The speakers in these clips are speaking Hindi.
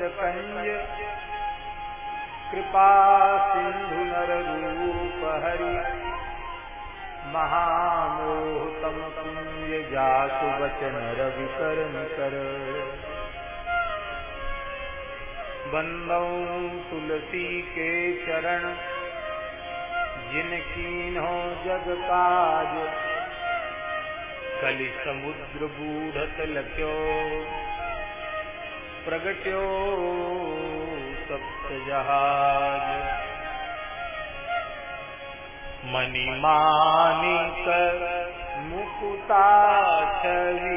पंज कृपा सिंधु नर रूप हरि। महामोहतम पुण्य जातु वचन रवि कर बंदौ तुलसी के चरण जिनकी हो जग काज। कलि समुद्र बूढ़त लख्यो। प्रगट्यो सप्तजहाज। मणिमानिक मुकुता छवि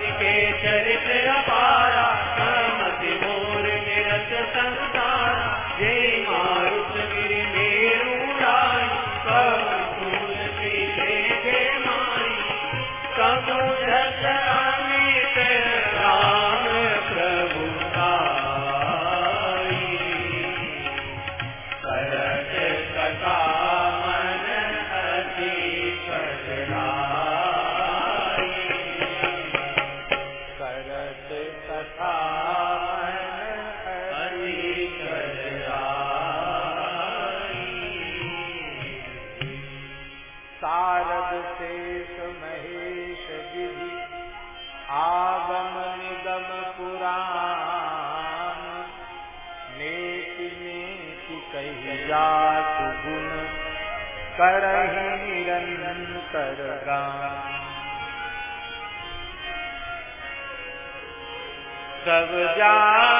Happy गान सब जानत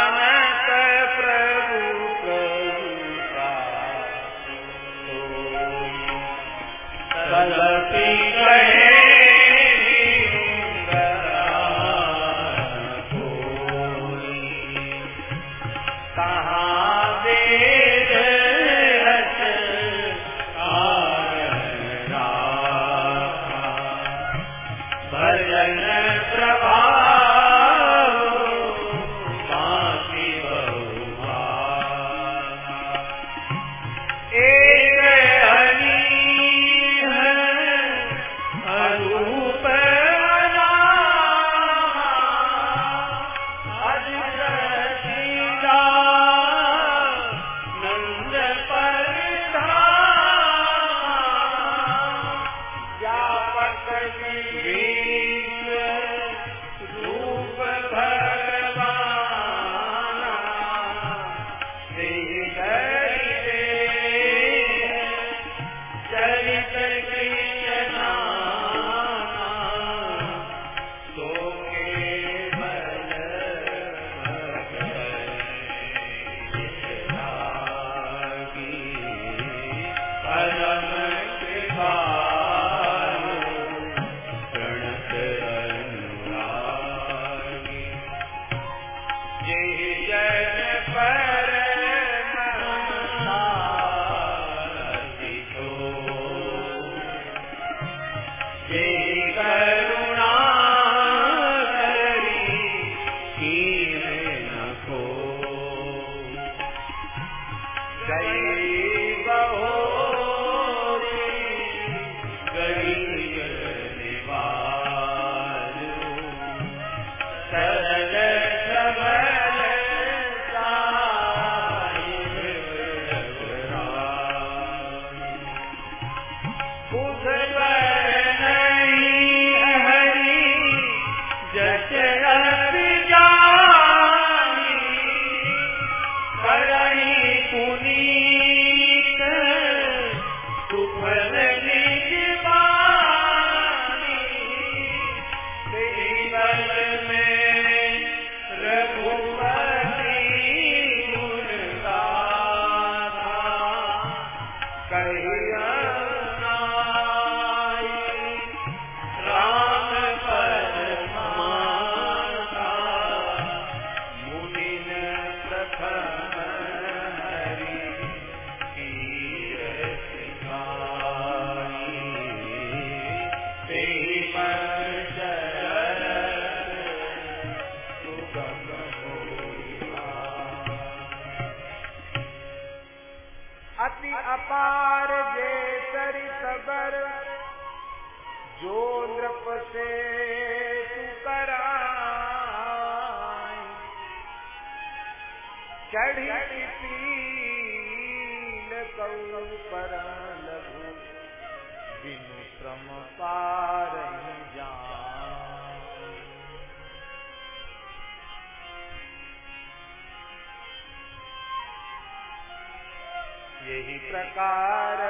यही प्रकार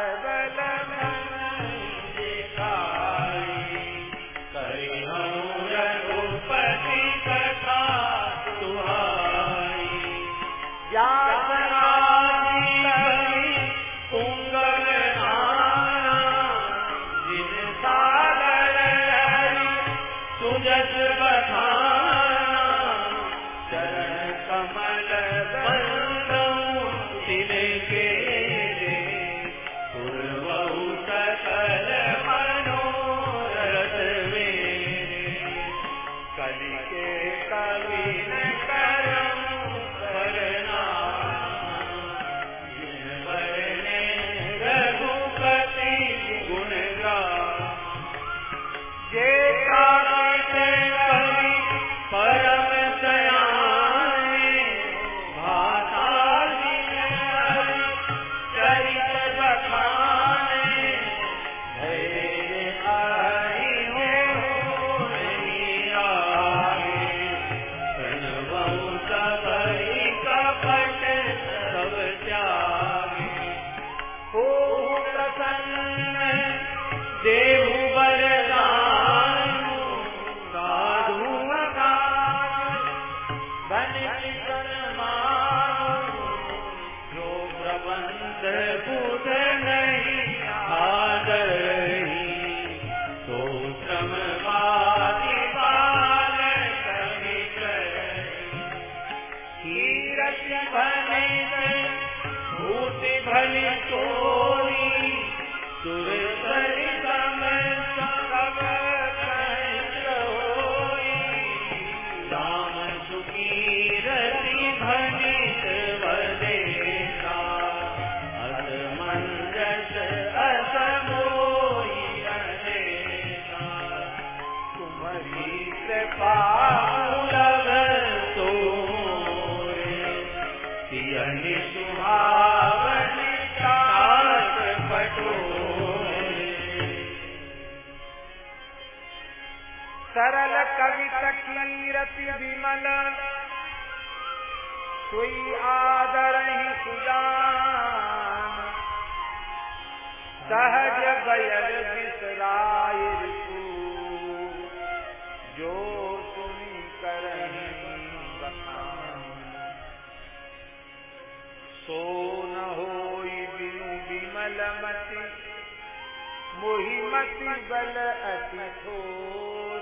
मति बल अति थोर।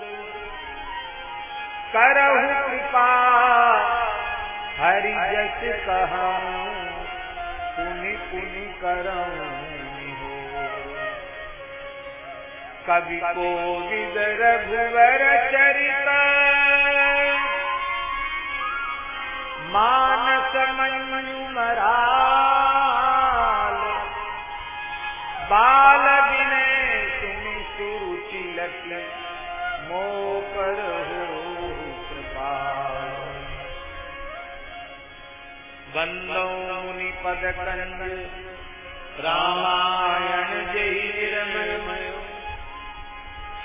करहु कृपा हरि जस कहूँ पुनि पुनि कवि को रघुवर चरित मानस मनु मरा बाल कृपा बंदो पद रामायण जय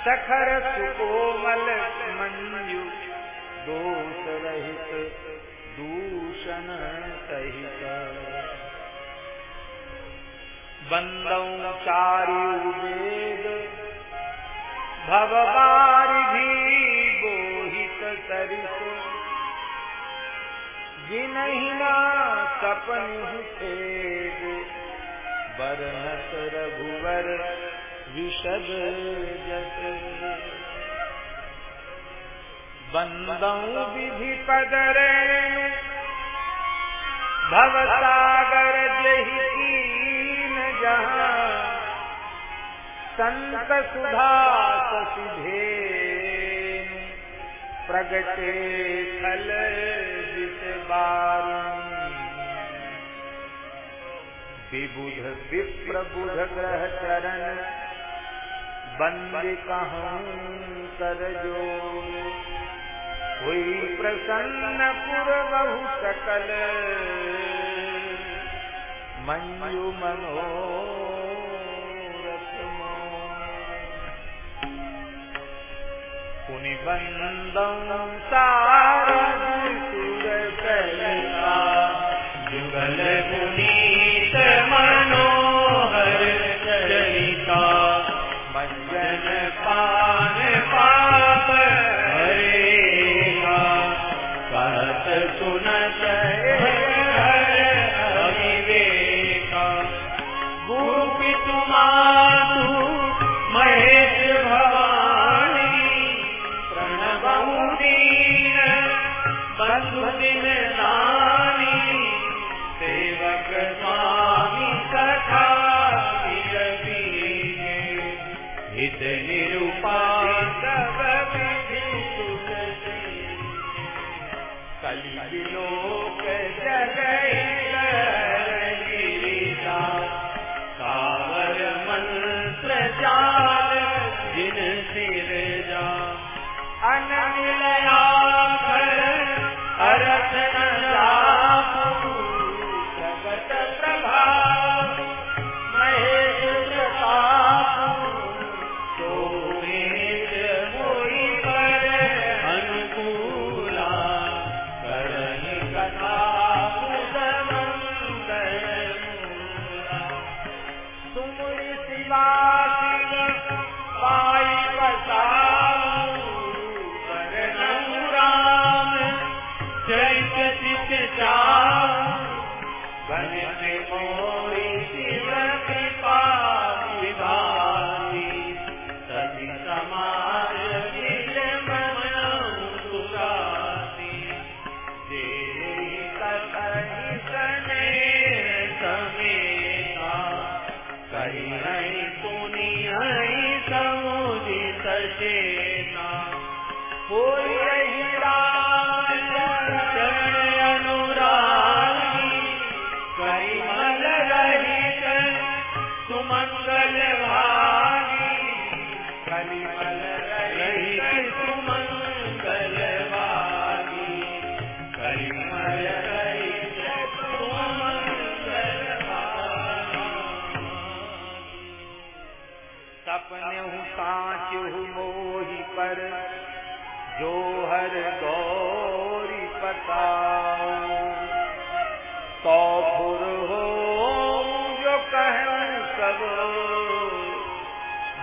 सखर सुकोमल मंजू दोष रहित दूषण सहित बंदौ चारु वेद भगवान चरित जिनहिना सपन खेद बरनत रघुवर विशद जत। बन्दौ विधि पदर भवसागर जहि जहाँ। संत सुधा सिधे। प्रगटे खल जिस विबुध विप्रबुध ग्रह चरण, बंद कहूँ कर जो। हुई प्रसन्न पुर बहु सकल, मंजू मनोह निबन्धं सार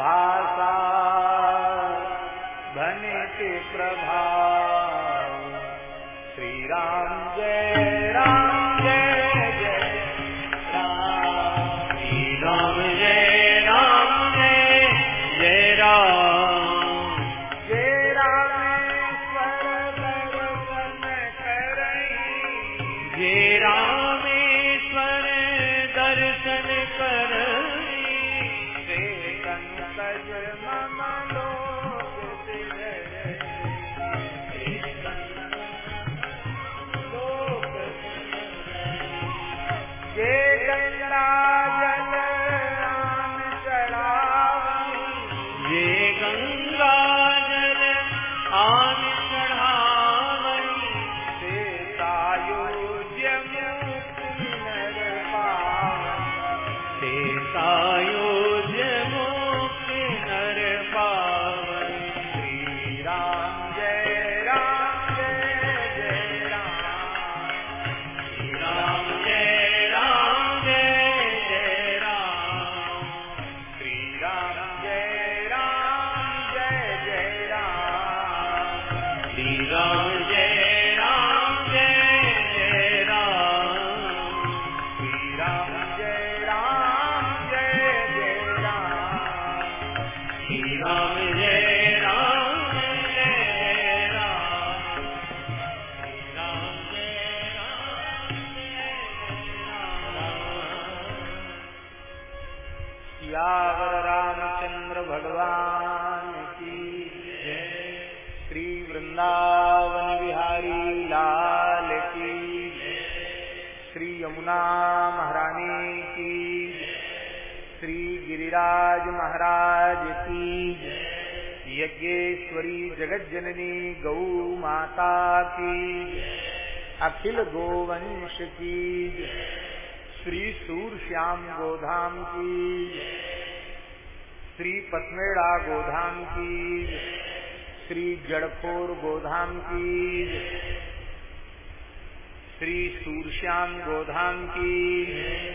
भाषा धनित प्रभा। की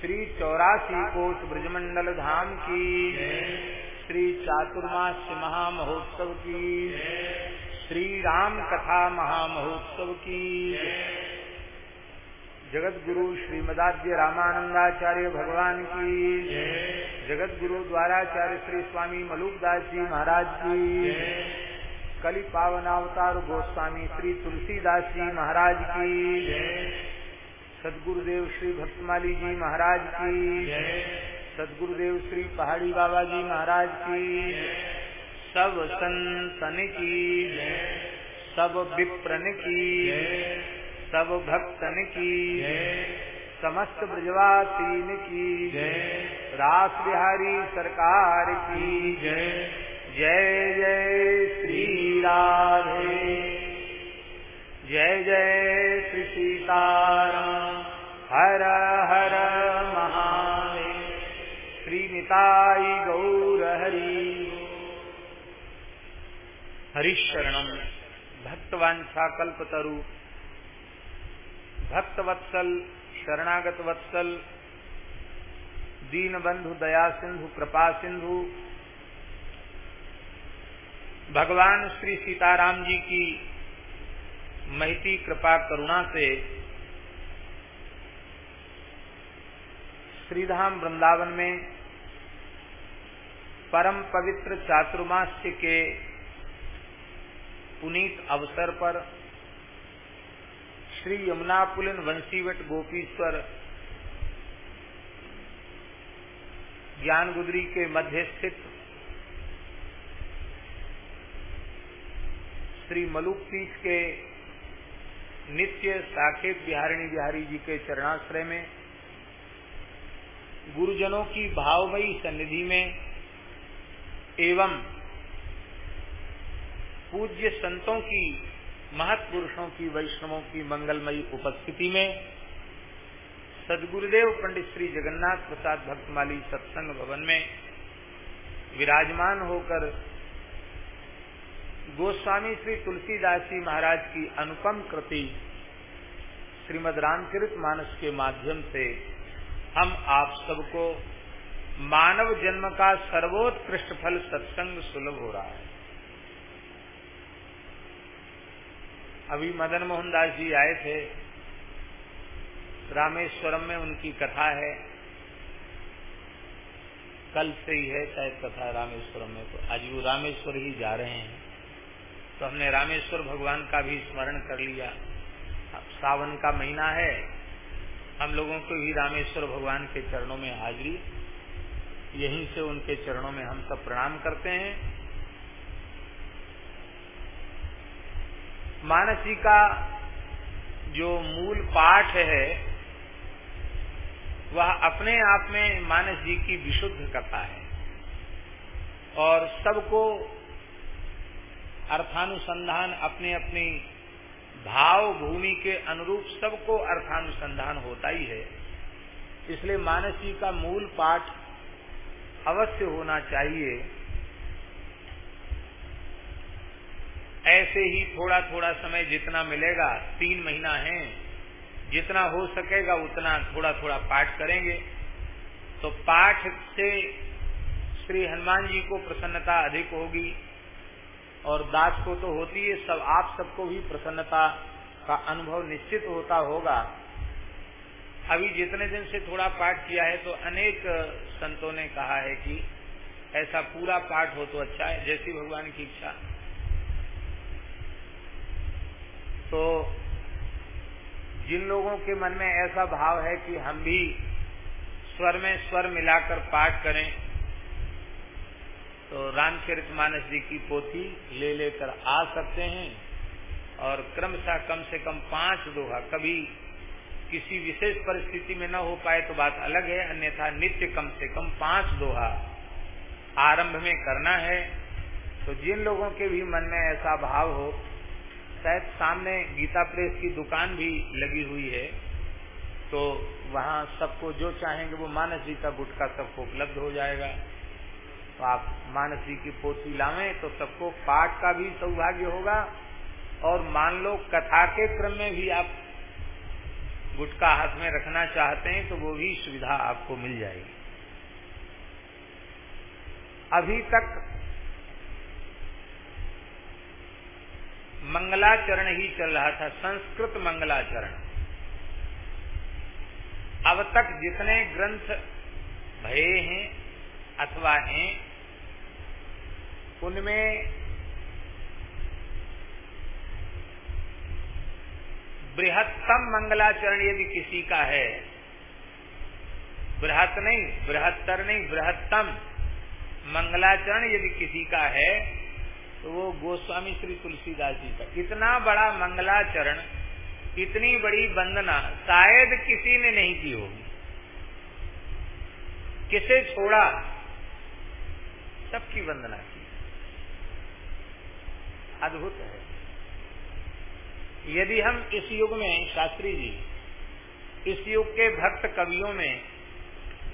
श्री चौरासी कोष ब्रजमंडल धाम की श्री चातुर्मास्य महामहोत्सव की श्री राम कथा महामहोत्सव की जगत गुरु श्रीमदाद्य रामानंदाचार्य भगवान की जगत गुरु द्वाराचार्य श्री स्वामी मलुकदास जी महाराज की कलि पावनावतार गोस्वामी श्री तुलसीदास जी महाराज की सदगुरुदेव श्री भक्तमाली जी महाराज की सदगुरुदेव श्री पहाड़ी बाबा जी महाराज की सब संतन की सब विप्रन की सब भक्तन की समस्त ब्रजवासीन की रास बिहारी सरकार की जय जय श्री राधे। जय जय श्री सीताराम। हर हर महादेव श्री निताई गौर हरि हरिशरणम भक्तवांछा कल्पतरु भक्त वत्सल शरणागत वत्सल दीनबंधु दया सिंधु कृपा सिंधु भगवान श्री सीताराम जी की महती कृपा, करुणा से श्रीधाम वृंदावन में परम पवित्र चातुर्मास्य के पुनीत अवसर पर श्री यमुना पुलिन वंशीवट गोपीश्वर ज्ञान गुदरी के मध्य स्थित श्री मलुक के नित्य साकेत बिहारिणी बिहारी जी के चरणाश्रय में गुरुजनों की भावमयी सन्निधि में एवं पूज्य संतों की महत्पुरुषों की, वैष्णवों की मंगलमयी उपस्थिति में सदगुरुदेव पंडित श्री जगन्नाथ प्रसाद भक्तमाली सत्संग भवन में विराजमान होकर गोस्वामी श्री तुलसीदास जी महाराज की अनुपम कृति श्रीमद रामचरित मानस के माध्यम से हम आप सबको मानव जन्म का सर्वोत्कृष्ट फल सत्संग सुलभ हो रहा है। अभी मदन मोहन दास जी आए थे, रामेश्वरम में उनकी कथा है। कल से ही है शायद कथा रामेश्वरम में तो आज वो रामेश्वर ही जा रहे हैं। तो हमने रामेश्वर भगवान का भी स्मरण कर लिया। अब सावन का महीना है हम लोगों को भी रामेश्वर भगवान के चरणों में हाजिरी। यहीं से उनके चरणों में हम सब प्रणाम करते हैं। मानसी का जो मूल पाठ है, वह अपने आप में मानस जी की विशुद्ध कथा है। और सबको अर्थानुसंधान अपने अपनी भाव भूमि के अनुरूप सबको अर्थानुसंधान होता ही है। इसलिए मानस का मूल पाठ अवश्य होना चाहिए। ऐसे ही थोड़ा थोड़ा समय जितना मिलेगा, तीन महीना है, जितना हो सकेगा उतना थोड़ा थोड़ा पाठ करेंगे। तो पाठ से श्री हनुमान जी को प्रसन्नता अधिक होगी। और दास को तो होती है, सब आप सबको भी प्रसन्नता का अनुभव निश्चित होता होगा। अभी जितने दिन से थोड़ा पाठ किया है तो अनेक संतों ने कहा है कि ऐसा पूरा पाठ हो तो अच्छा है, जैसी भगवान की इच्छा। तो जिन लोगों के मन में ऐसा भाव है कि हम भी स्वर में स्वर मिलाकर पाठ करें तो रामचरित मानस जी की पोथी ले लेकर आ सकते हैं और क्रमशः कम से कम पाँच दोहा, कभी किसी विशेष परिस्थिति में न हो पाए तो बात अलग है, अन्यथा नित्य कम से कम पाँच दोहा आरंभ में करना है। तो जिन लोगों के भी मन में ऐसा भाव हो, शायद सामने गीता प्रेस की दुकान भी लगी हुई है तो वहाँ सबको जो चाहेंगे वो मानस जी का गुटका सबको उपलब्ध हो जाएगा। तो आप मानस की पोथी लावे तो सबको पाठ का भी सौभाग्य होगा। और मान लो कथा के क्रम में भी आप गुटका हाथ में रखना चाहते हैं तो वो भी सुविधा आपको मिल जाएगी। अभी तक मंगलाचरण ही चल रहा था, संस्कृत मंगलाचरण। अब तक जितने ग्रंथ भये हैं अथवा हैं उनमें बृहत्तम मंगलाचरण यदि किसी का है, बृहत नहीं, बृहत्तर नहीं, बृहत्तम मंगलाचरण यदि किसी का है तो वो गोस्वामी श्री तुलसीदास जी का। इतना बड़ा मंगलाचरण, इतनी बड़ी वंदना शायद किसी ने नहीं की होगी। किसे छोड़ा? सबकी वंदना अद्भुत है। यदि हम इस युग में, शास्त्री जी, इस युग के भक्त कवियों में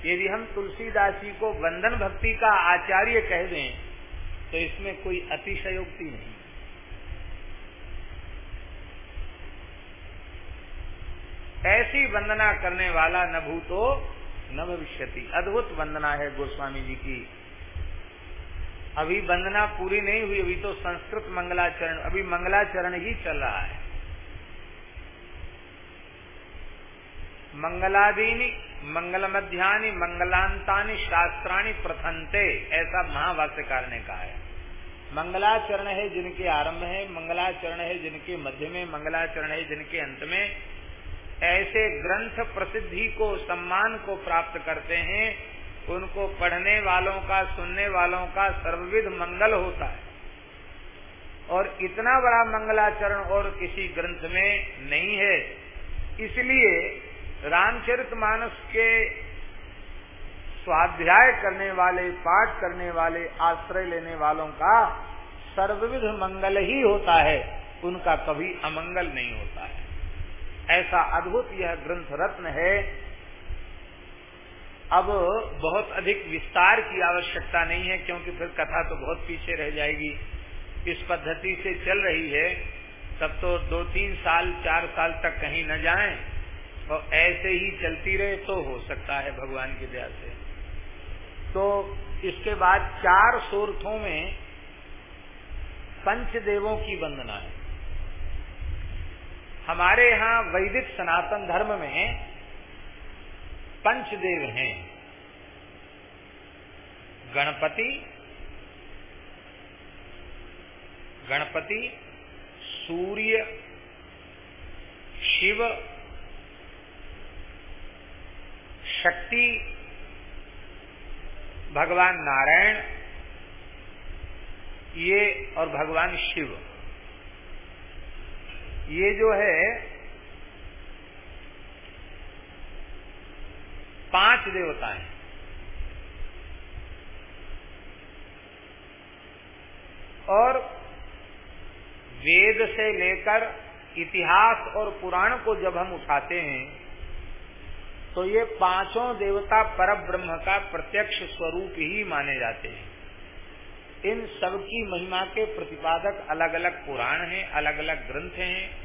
यदि हम तुलसीदास जी को वंदन भक्ति का आचार्य कह दें तो इसमें कोई अतिशयोक्ति नहीं। ऐसी वंदना करने वाला न भूतो, न भविष्यति। अद्भुत वंदना है गोस्वामी जी की। अभी वंदना पूरी नहीं हुई, अभी तो संस्कृत मंगलाचरण, अभी मंगलाचरण ही चल रहा है। मंगलादीनी मंगल मध्यानि मंगलांतानि, शास्त्राणी प्रथनते, ऐसा महावास्यकार ने कहा है। मंगलाचरण है जिनके आरंभ है, मंगलाचरण है जिनके मध्य में, मंगलाचरण है जिनके अंत में। ऐसे ग्रंथ प्रसिद्धि को, सम्मान को प्राप्त करते हैं उनको पढ़ने वालों का, सुनने वालों का सर्वविध मंगल होता है। और इतना बड़ा मंगलाचरण और किसी ग्रंथ में नहीं है। इसलिए रामचरित मानस के स्वाध्याय करने वाले, पाठ करने वाले, आश्रय लेने वालों का सर्वविध मंगल ही होता है। उनका कभी अमंगल नहीं होता है। ऐसा अद्भुत यह ग्रंथ रत्न है अब बहुत अधिक विस्तार की आवश्यकता नहीं है, क्योंकि फिर कथा तो बहुत पीछे रह जाएगी। इस पद्धति से चल रही है, तब तो दो तीन साल, चार साल तक कहीं न जाएँ, और ऐसे ही चलती रहे तो हो सकता है भगवान की दया से। तो इसके बाद चार सूर्थों में पंचदेवों की वंदना है। हमारे यहाँ वैदिक सनातन धर्म में पंचदेव हैं। गणपति गणपति, सूर्य, शिव, शक्ति, भगवान नारायण, ये और भगवान शिव। ये जो है पाँच देवता हैं। और वेद से लेकर इतिहास और पुराण को जब हम उठाते हैं तो ये पाँचों देवता पर ब्रह्म का प्रत्यक्ष स्वरूप ही माने जाते हैं। इन सब की महिमा के प्रतिपादक अलग अलग पुराण हैं अलग अलग ग्रंथ हैं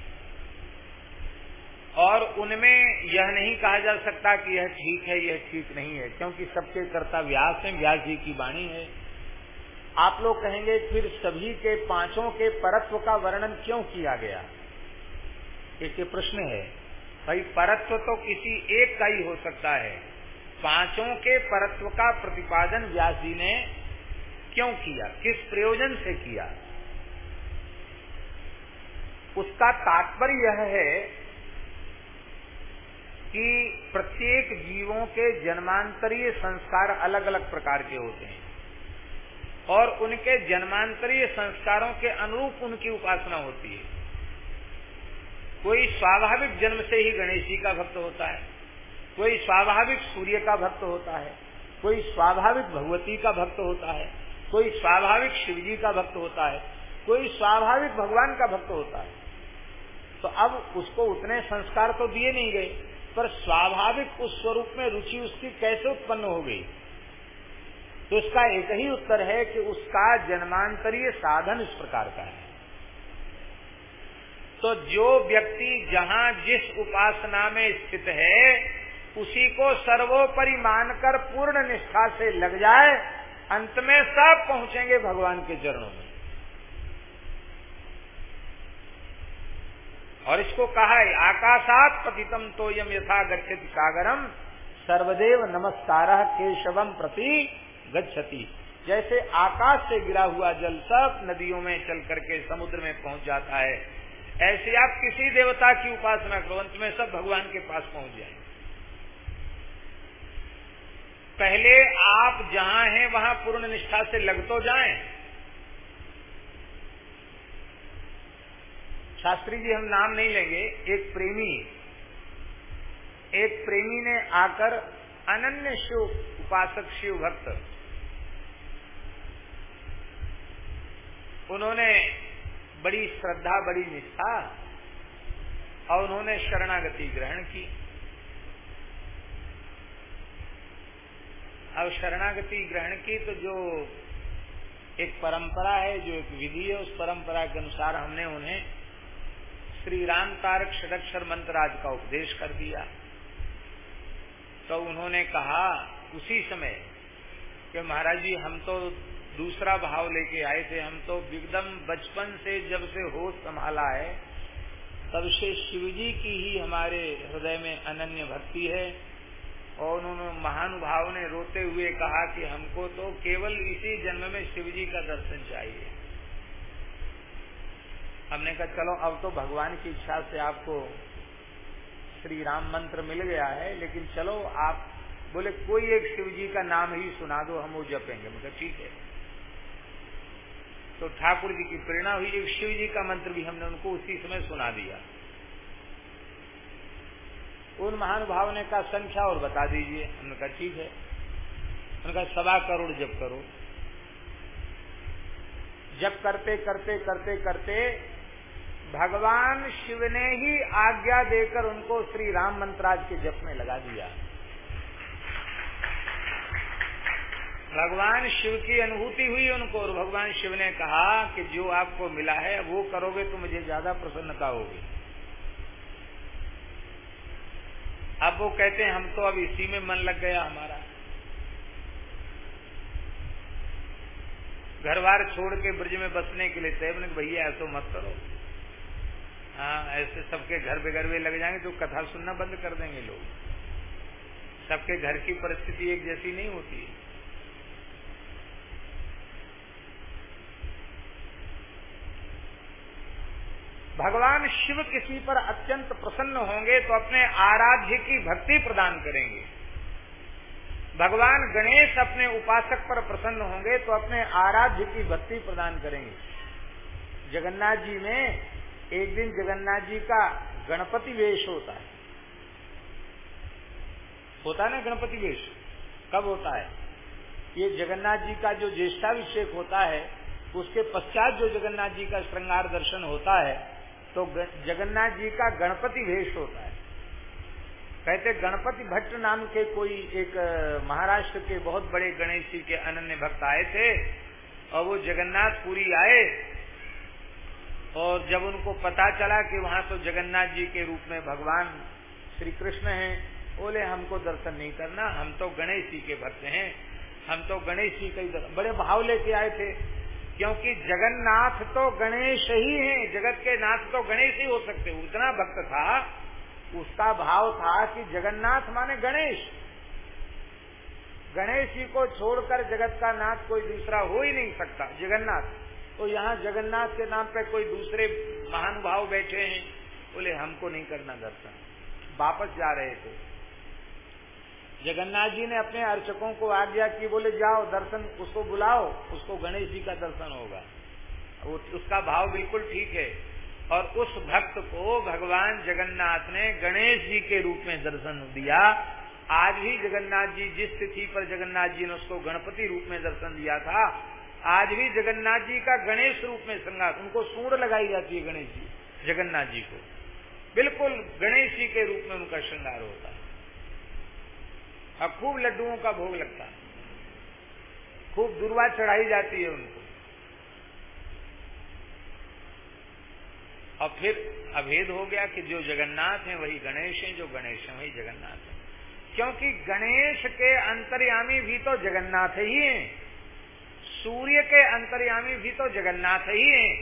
और उनमें यह नहीं कहा जा सकता कि यह ठीक है, यह ठीक नहीं है, क्योंकि सबके कर्ता व्यास हैं, व्यास जी की वाणी है। आप लोग कहेंगे, फिर सभी के पाँचों के परत्व का वर्णन क्यों किया गया? एक प्रश्न है। भाई, परत्व तो किसी एक का ही हो सकता है। पाँचों के परत्व का प्रतिपादन व्यास जी ने क्यों किया? किस प्रयोजन से किया? उसका तात्पर्य यह है कि प्रत्येक जीवों के जन्मांतरीय संस्कार अलग अलग प्रकार के होते हैं। और उनके जन्मांतरीय संस्कारों के अनुरूप उनकी उपासना होती है। कोई स्वाभाविक जन्म से ही गणेश जी का भक्त होता है, कोई स्वाभाविक सूर्य का भक्त होता है, कोई स्वाभाविक भगवती का भक्त होता है, कोई स्वाभाविक शिव जी का भक्त होता है, कोई स्वाभाविक भगवान का भक्त होता है। तो अब उसको उतने संस्कार तो दिए नहीं गए। पर स्वाभाविक उस स्वरूप में रुचि उसकी कैसे उत्पन्न हो गई? तो इसका एक ही उत्तर है कि उसका जन्मांतरीय साधन इस प्रकार का है। तो जो व्यक्ति जहाँ जिस उपासना में स्थित है, उसी को सर्वोपरि मानकर पूर्ण निष्ठा से लग जाए, अंत में सब पहुँचेंगे भगवान के चरणों में। और इसको कहा है, आकाशात पतितम तो यम यथा गच्छति सागरम, सर्वदेव नमस्कार केशवम प्रति गच्छति। जैसे आकाश से गिरा हुआ जल सब नदियों में चल करके समुद्र में पहुँच जाता है, ऐसे आप किसी देवता की उपासना करो, अंत में सब भगवान के पास पहुँच जाए। पहले आप जहाँ हैं, वहाँ पूर्ण निष्ठा से लग तो जाएँ शास्त्री जी, हम नाम नहीं लेंगे, एक प्रेमी। एक प्रेमी ने आकर अनन्य शिव, उपासक शिव भक्त। उन्होंने बड़ी श्रद्धा, बड़ी निष्ठा और उन्होंने शरणागति ग्रहण की। अब शरणागति ग्रहण की तो जो एक परंपरा है, जो एक विधि है, उस परंपरा के अनुसार हमने उन्हें श्री राम तारक षडक्षर मंत्र आज का उपदेश कर दिया। तो उन्होंने कहा, उसी समय कि महाराज जी हम तो दूसरा भाव लेके आए थे, हम तो एकदम बचपन से जब से होश संभाला है, तब से शिव जी की ही हमारे हृदय में अनन्य भक्ति है। और उन्होंने महानुभाव ने रोते हुए कहा कि हमको तो केवल इसी जन्म में शिव जी का दर्शन चाहिए। हमने कहा, चलो, अब तो भगवान की इच्छा से आपको श्री राम मंत्र मिल गया है, लेकिन चलो, आप बोले, कोई एक शिव जी का नाम ही सुना दो, हम वो जपेंगे। मतलब ठीक है। तो ठाकुर जी की प्रेरणा हुई, एक शिव जी का मंत्र भी हमने उनको उसी समय सुना दिया। उन महानुभाव ने कहा, संख्या और बता दीजिए। हमने कहा, ठीक है। उन्होंने कहा, सवा करोड़ जब करो। जब करते करते करते करते भगवान शिव ने ही आज्ञा देकर उनको श्री राम मंत्राज के जप में लगा दिया। भगवान शिव की अनुभूति हुई उनको और भगवान शिव ने कहा कि जो आपको मिला है वो करोगे तो मुझे ज़्यादा प्रसन्नता होगी। अब वो कहते हैं, हम तो अब इसी में मन लग गया हमारा। घर बार छोड़ के ब्रज में बसने के लिए तय भैया, ऐसा मत करो। हाँ ऐसे सबके घर बेगरवे लग जाएँगे तो कथा सुनना बंद कर देंगे लोग। सबके घर की परिस्थिति एक जैसी नहीं होती है। भगवान शिव किसी पर अत्यंत प्रसन्न होंगे तो अपने आराध्य की भक्ति प्रदान करेंगे। भगवान गणेश अपने उपासक पर प्रसन्न होंगे तो अपने आराध्य की भक्ति प्रदान करेंगे। जगन्नाथ जी में एक दिन जगन्नाथ जी का गणपति वेश होता है। होता है ना गणपति वेश? कब होता है? ये जगन्नाथ जी का जो ज्येष्ठाभिषेक होता है, उसके पश्चात जो जगन्नाथ जी का श्रृंगार दर्शन होता है तो जगन्नाथ जी का गणपति वेश होता है। कहते गणपति भट्ट नाम के कोई एक महाराष्ट्र के बहुत बड़े गणेश जी के अनन्य भक्त आए थे, और वो जगन्नाथपुरी आए और जब उनको पता चला कि वहाँ तो जगन्नाथ जी के रूप में भगवान श्री कृष्ण हैं, बोले, हमको दर्शन नहीं करना, हम तो गणेश जी के भक्त हैं, हम तो गणेश जी का ही बड़े भाव लेके आए थे। क्योंकि जगन्नाथ तो गणेश ही हैं, जगत के नाथ तो गणेश ही हो सकते उतना भक्त था, उसका भाव था कि जगन्नाथ माने गणेश। गणेश जी को छोड़कर जगत का नाथ कोई दूसरा हो ही नहीं सकता, जगन्नाथ। तो यहाँ जगन्नाथ के नाम पे कोई दूसरे महानुभाव बैठे हैं, बोले, हमको नहीं करना दर्शन। वापस जा रहे थे। जगन्नाथ जी ने अपने अर्चकों को आज्ञा की, बोले, जाओ, दर्शन उसको बुलाओ, उसको गणेश जी का दर्शन होगा। वो उसका भाव बिल्कुल ठीक है। और उस भक्त को भगवान जगन्नाथ ने गणेश जी के रूप में दर्शन दिया। आज भी जगन्नाथ जी, जिस तिथि पर जगन्नाथ जी ने उसको गणपति रूप में दर्शन दिया था आज भी जगन्नाथ जी का गणेश रूप में श्रृंगार उनको सूढ़ लगाई जाती है गणेश जी, जगन्नाथ जी को। बिल्कुल गणेश जी के रूप में उनका श्रृंगार होता है। और खूब लड्डुओं का भोग लगता है। खूब दुर्वा चढ़ाई जाती है उनको। और फिर अभेद हो गया कि जो जगन्नाथ हैं, वही गणेश हैं, जो गणेश हैं, वही जगन्नाथ हैं। क्योंकि गणेश के अंतर्यामी भी तो जगन्नाथ ही हैं। सूर्य के अंतर्यामी भी तो जगन्नाथ ही हैं,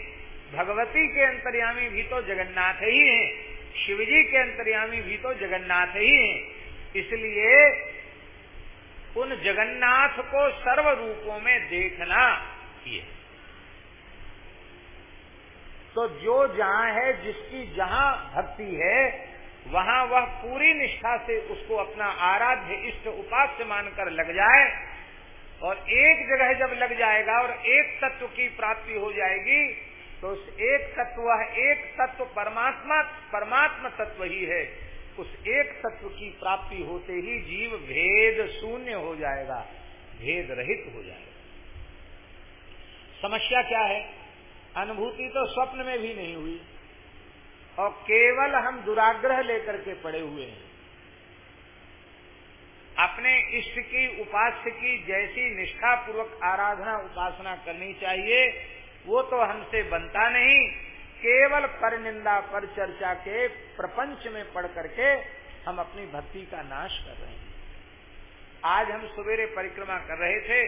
भगवती के अंतर्यामी भी तो जगन्नाथ ही हैं, शिवजी के अंतर्यामी भी तो जगन्नाथ ही हैं। इसलिए उन जगन्नाथ को सर्व रूपों में देखना ये। तो जो जहाँ है, जिसकी जहाँ भक्ति है, वहाँ वह पूरी निष्ठा से उसको अपना आराध्य इष्ट उपास्य मानकर लग जाए और एक जगह जब लग जाएगा और एक तत्व की प्राप्ति हो जाएगी तो उस एक तत्व एक तत्व परमात्मा परमात्मा तत्व ही है। उस एक तत्व की प्राप्ति होते ही जीव भेद शून्य हो जाएगा, भेद रहित हो जाएगा। समस्या क्या है? अनुभूति तो स्वप्न में भी नहीं हुई, और केवल हम दुराग्रह लेकर के पड़े हुए हैं। अपने इष्ट की, उपास्य की जैसी निष्ठा पूर्वक आराधना, उपासना करनी चाहिए। वो तो हमसे बनता नहीं। केवल पर निंदा पर चर्चा के प्रपंच में पढ़ करके हम अपनी भक्ति का नाश कर रहे हैं। आज हम सवेरे परिक्रमा कर रहे थे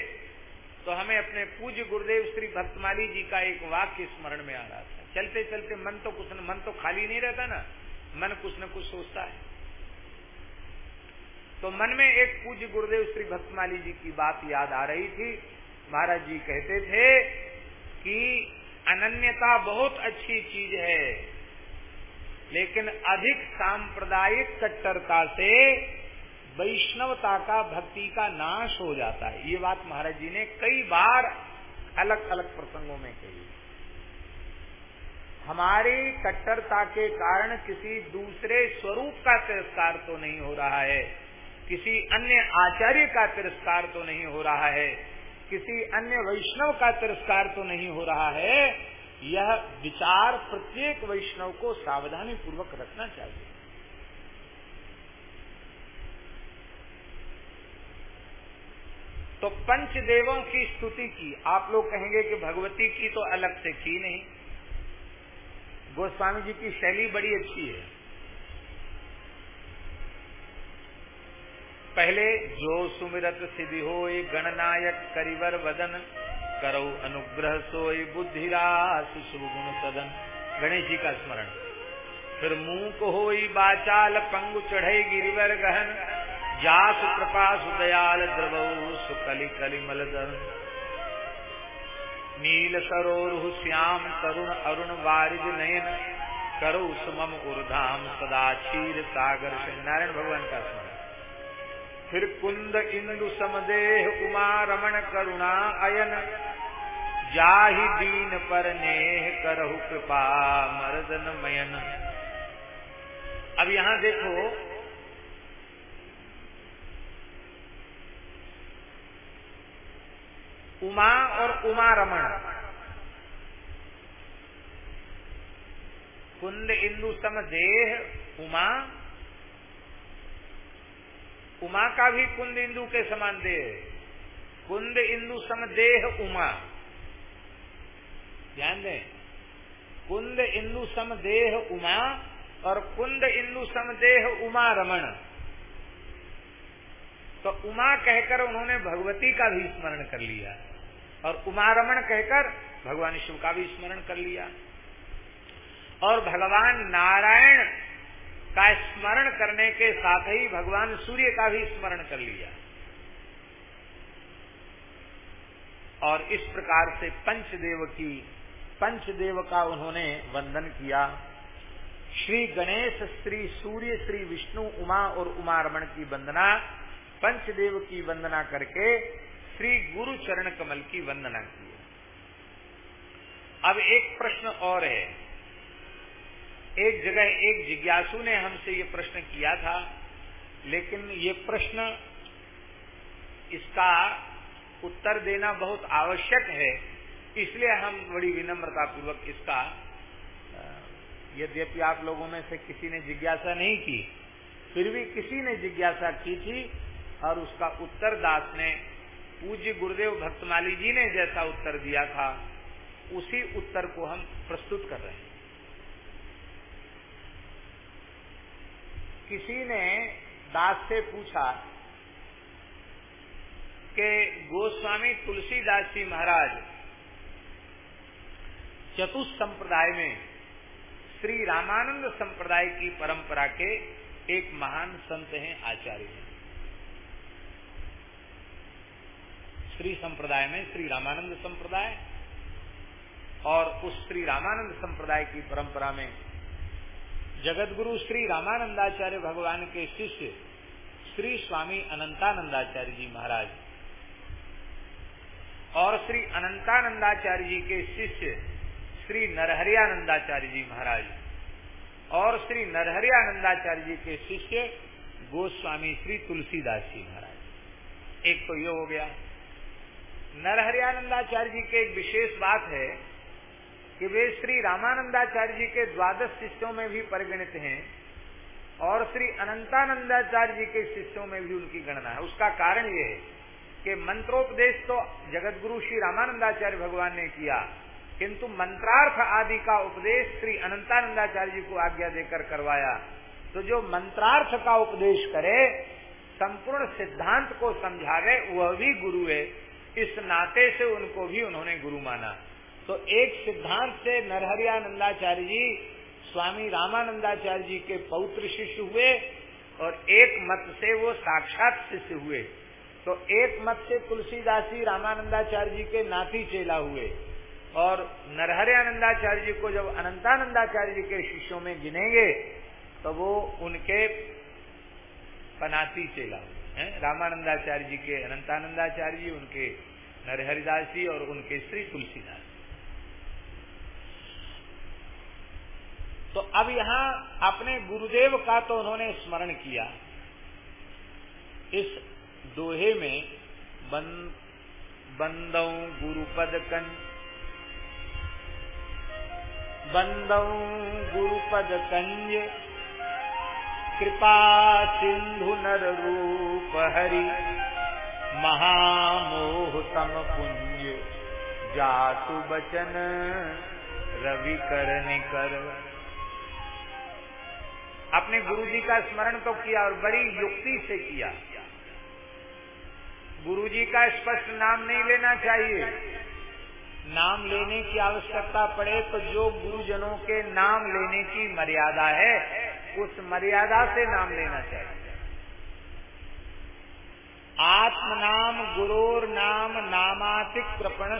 तो हमें अपने पूज्य गुरुदेव श्री भक्तमाली जी का एक वाक्य स्मरण में आ रहा था। चलते चलते मन तो कुछ न, मन तो खाली नहीं रहता ना। मन कुछ न कुछ सोचता है। तो मन में एक पूज्य गुरुदेव श्री भक्तमाली जी की बात याद आ रही थी। महाराज जी कहते थे कि अनन्यता बहुत अच्छी चीज़ है, लेकिन अधिक सांप्रदायिक कट्टरता से वैष्णवता का, भक्ति का नाश हो जाता है। ये बात महाराज जी ने कई बार अलग अलग प्रसंगों में कही। हमारी कट्टरता के कारण किसी दूसरे स्वरूप का तिरस्कार तो नहीं हो रहा है। किसी अन्य आचार्य का तिरस्कार तो नहीं हो रहा है, किसी अन्य वैष्णव का तिरस्कार तो नहीं हो रहा है, यह विचार प्रत्येक वैष्णव को सावधानी पूर्वक रखना चाहिए। तो पंच देवों की स्तुति की, आप लोग कहेंगे कि भगवती की तो अलग से की नहीं। गोस्वामी जी की शैली बड़ी अच्छी है। पहले जो सुमिरत सिद्धि हो गणनायक करिवर वदन, करो अनुग्रह सोई बुद्धिरास सुगुण सदन। गणेश जी का स्मरण। फिर मुँह को हो बाचाल पंगु चढ़े गिरिवर गहन, जासु कृपा सुदयाल द्रव सुकलि कलिमल नील सरोरु श्याम तरुण अरुण वारिज नयन, करो सुमम उर्धाम सदा क्षीर सागर नारायण भगवान का स्मरण। फिर कुंद इंदु समदेह उमा रमण करुणा अयन जाहि दीन पर नेह करहु कृपा मर्दन मयन अब यहाँ देखो उमा और उमा रमण कुंद इंदु सम देह उमा उमा का भी कुंद इंदु के समान देह है। कुंद इंदु सम देह उमा। ध्यान दें। कुंद इंदु सम देह उमा और कुंद इंदु सम देह उमा रमण। तो उमा कहकर उन्होंने भगवती का भी स्मरण कर लिया और उमा रमण कहकर भगवान शिव का भी स्मरण कर लिया। और भगवान नारायण का स्मरण करने के साथ ही भगवान सूर्य का भी स्मरण कर लिया। और इस प्रकार से पंचदेव की, पंचदेव का उन्होंने वंदन किया। श्री गणेश, श्री सूर्य, श्री विष्णु, उमा और उमा रमण की वंदना, पंचदेव की वंदना करके श्री गुरु चरण कमल की वंदना की। अब एक प्रश्न और है। एक जगह एक जिज्ञासु ने हमसे ये प्रश्न किया था, लेकिन ये प्रश्न इसका उत्तर देना बहुत आवश्यक है, इसलिए हम बड़ी विनम्रता पूर्वक इसका यद्यपि आप लोगों में से किसी ने जिज्ञासा नहीं की, फिर भी किसी ने जिज्ञासा की थी, और उसका उत्तर दास ने, पूज्य गुरुदेव भक्तमाली जी ने जैसा उत्तर दिया था, उसी उत्तर को हम प्रस्तुत कर रहे हैं। किसी ने दास से पूछा कि, गोस्वामी तुलसीदास जी महाराज चतुष संप्रदाय में श्री रामानंद संप्रदाय की परंपरा के एक महान संत हैं आचार्य हैं। श्री संप्रदाय में श्री रामानंद संप्रदाय और उस श्री रामानंद संप्रदाय की परंपरा में जगत गुरु श्री रामानंदाचार्य भगवान के शिष्य श्री स्वामी अनंतानंदाचार्य जी महाराज और श्री अनंतानंदाचार्य जी के शिष्य श्री नरहरियानंदाचार्य जी महाराज और श्री नरहरियानंदाचार्य जी के शिष्य गोस्वामी श्री तुलसीदास जी महाराज। एक तो ये हो गया। नरहरियानंदाचार्य जी के एक विशेष बात है कि वे श्री रामानंदाचार्य जी के द्वादश शिष्यों में भी परिगणित हैं और श्री अनंतानंदाचार्य जी के शिष्यों में भी उनकी गणना है। उसका कारण यह है कि मंत्रोपदेश तो जगत गुरु श्री रामानंदाचार्य भगवान ने किया, किंतु मंत्रार्थ आदि का उपदेश श्री अनंतानंदाचार्य जी को आज्ञा देकर करवाया। तो जो मंत्रार्थ का उपदेश करे, संपूर्ण सिद्धांत को समझावे, वह भी गुरु है। इस नाते से उनको भी उन्होंने गुरु माना। तो एक सिद्धांत से नरहरियानंदाचार्य जी, स्वामी रामानंदाचार्य जी के पौत्र शिष्य हुए और एक मत से वो साक्षात शिष्य हुए। तो एक मत से तुलसीदास जी रामानंदाचार्य जी के नाती चेला हुए और नरहरियानंदाचार्य जी को जब अनंतानंदाचार्य जी के शिष्यों में गिनेंगे तो वो उनके पनाती चेला हुए रामानंदाचार्य जी के अनंतानंदाचार्य जी, उनके नरहरिदास जी और उनके श्री तुलसीदास तो अब यहाँ अपने गुरुदेव का तो उन्होंने स्मरण किया। इस दोहे में बन, बंदौ गुरुपद कन बंदौ गुरुपद कंज कृपा सिंधु नर रूप हरि महामोह तम पुंज जातु बचन रवि कर निकर अपने गुरु जी का स्मरण तो किया और बड़ी युक्ति से किया। गुरु जी का स्पष्ट नाम नहीं लेना चाहिए। नाम लेने की आवश्यकता पड़े तो जो गुरुजनों के नाम लेने की मर्यादा है, उस मर्यादा से नाम लेना चाहिए। आत्म नाम गुरोर नाम नामातिक कृपण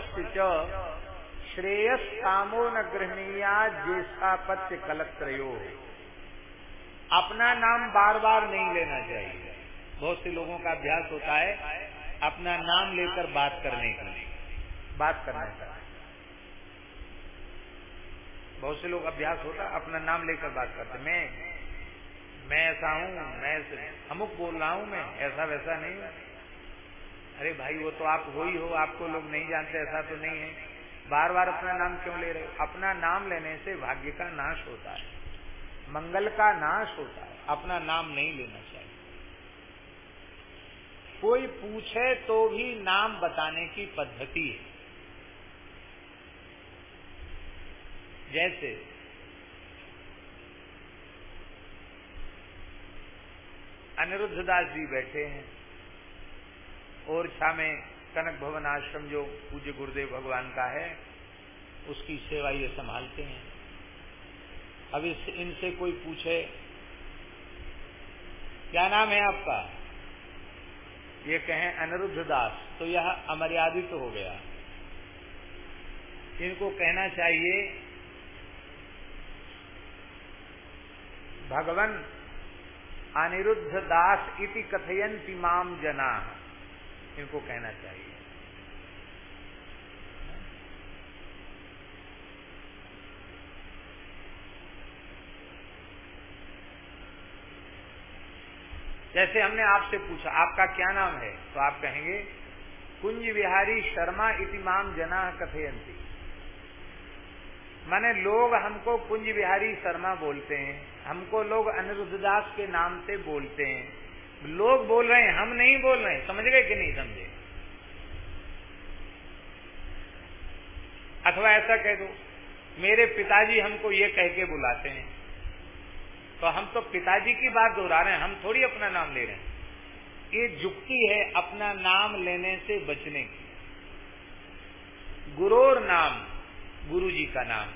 श्रेयस कामो न गृहणीया ज्येष्ठापत्य कलत्रयो। अपना नाम बार बार नहीं लेना चाहिए। बहुत से लोगों का अभ्यास होता है अपना नाम लेकर बात करने का। बात करने। का बहुत से लोग अभ्यास होता अपना नाम लेकर बात करते मैं मैं ऐसा हूँ, मैं अमुक बोल रहा हूँ मैं, ऐसा वैसा नहीं अरे भाई, वो तो आप हो ही हो, आपको लोग नहीं जानते, ऐसा तो नहीं है। बार बार अपना नाम क्यों ले रहे हो? अपना नाम लेने से भाग्य का नाश होता है। मंगल का नाश होता है। अपना नाम नहीं लेना चाहिए। कोई पूछे तो भी नाम बताने की पद्धति है। जैसे अनिरुद्ध दास जी बैठे हैं ओरछा में कनक भवन आश्रम जो पूज्य गुरुदेव भगवान का है, उसकी सेवा ये संभालते हैं। अब इस, इनसे कोई पूछे, क्या नाम है आपका? ये कहें, अनिरुद्ध दास। तो यह अमर्यादित तो हो गया। इनको कहना चाहिए, भगवान अनिरुद्ध दास इति कथयंती माम जना। इनको कहना चाहिए। जैसे हमने आपसे पूछा, आपका क्या नाम है? तो आप कहेंगे, कुंज विहारी शर्मा इतिमाम जना कथयंती माने लोग हमको कुंज विहारी शर्मा बोलते हैं, हमको लोग अनिरुद्ध दास के नाम से बोलते हैं। लोग बोल रहे हैं, हम नहीं बोल रहे हैं। समझ गए कि नहीं समझे? अथवा ऐसा कह दो, मेरे पिताजी हमको ये कह के बुलाते हैं। तो हम तो पिताजी की बात दोहरा रहे हैं, हम थोड़ी अपना नाम ले रहे हैं। ये जुक्ति है अपना नाम लेने से बचने की। गुरोर नाम गुरु जी का नाम।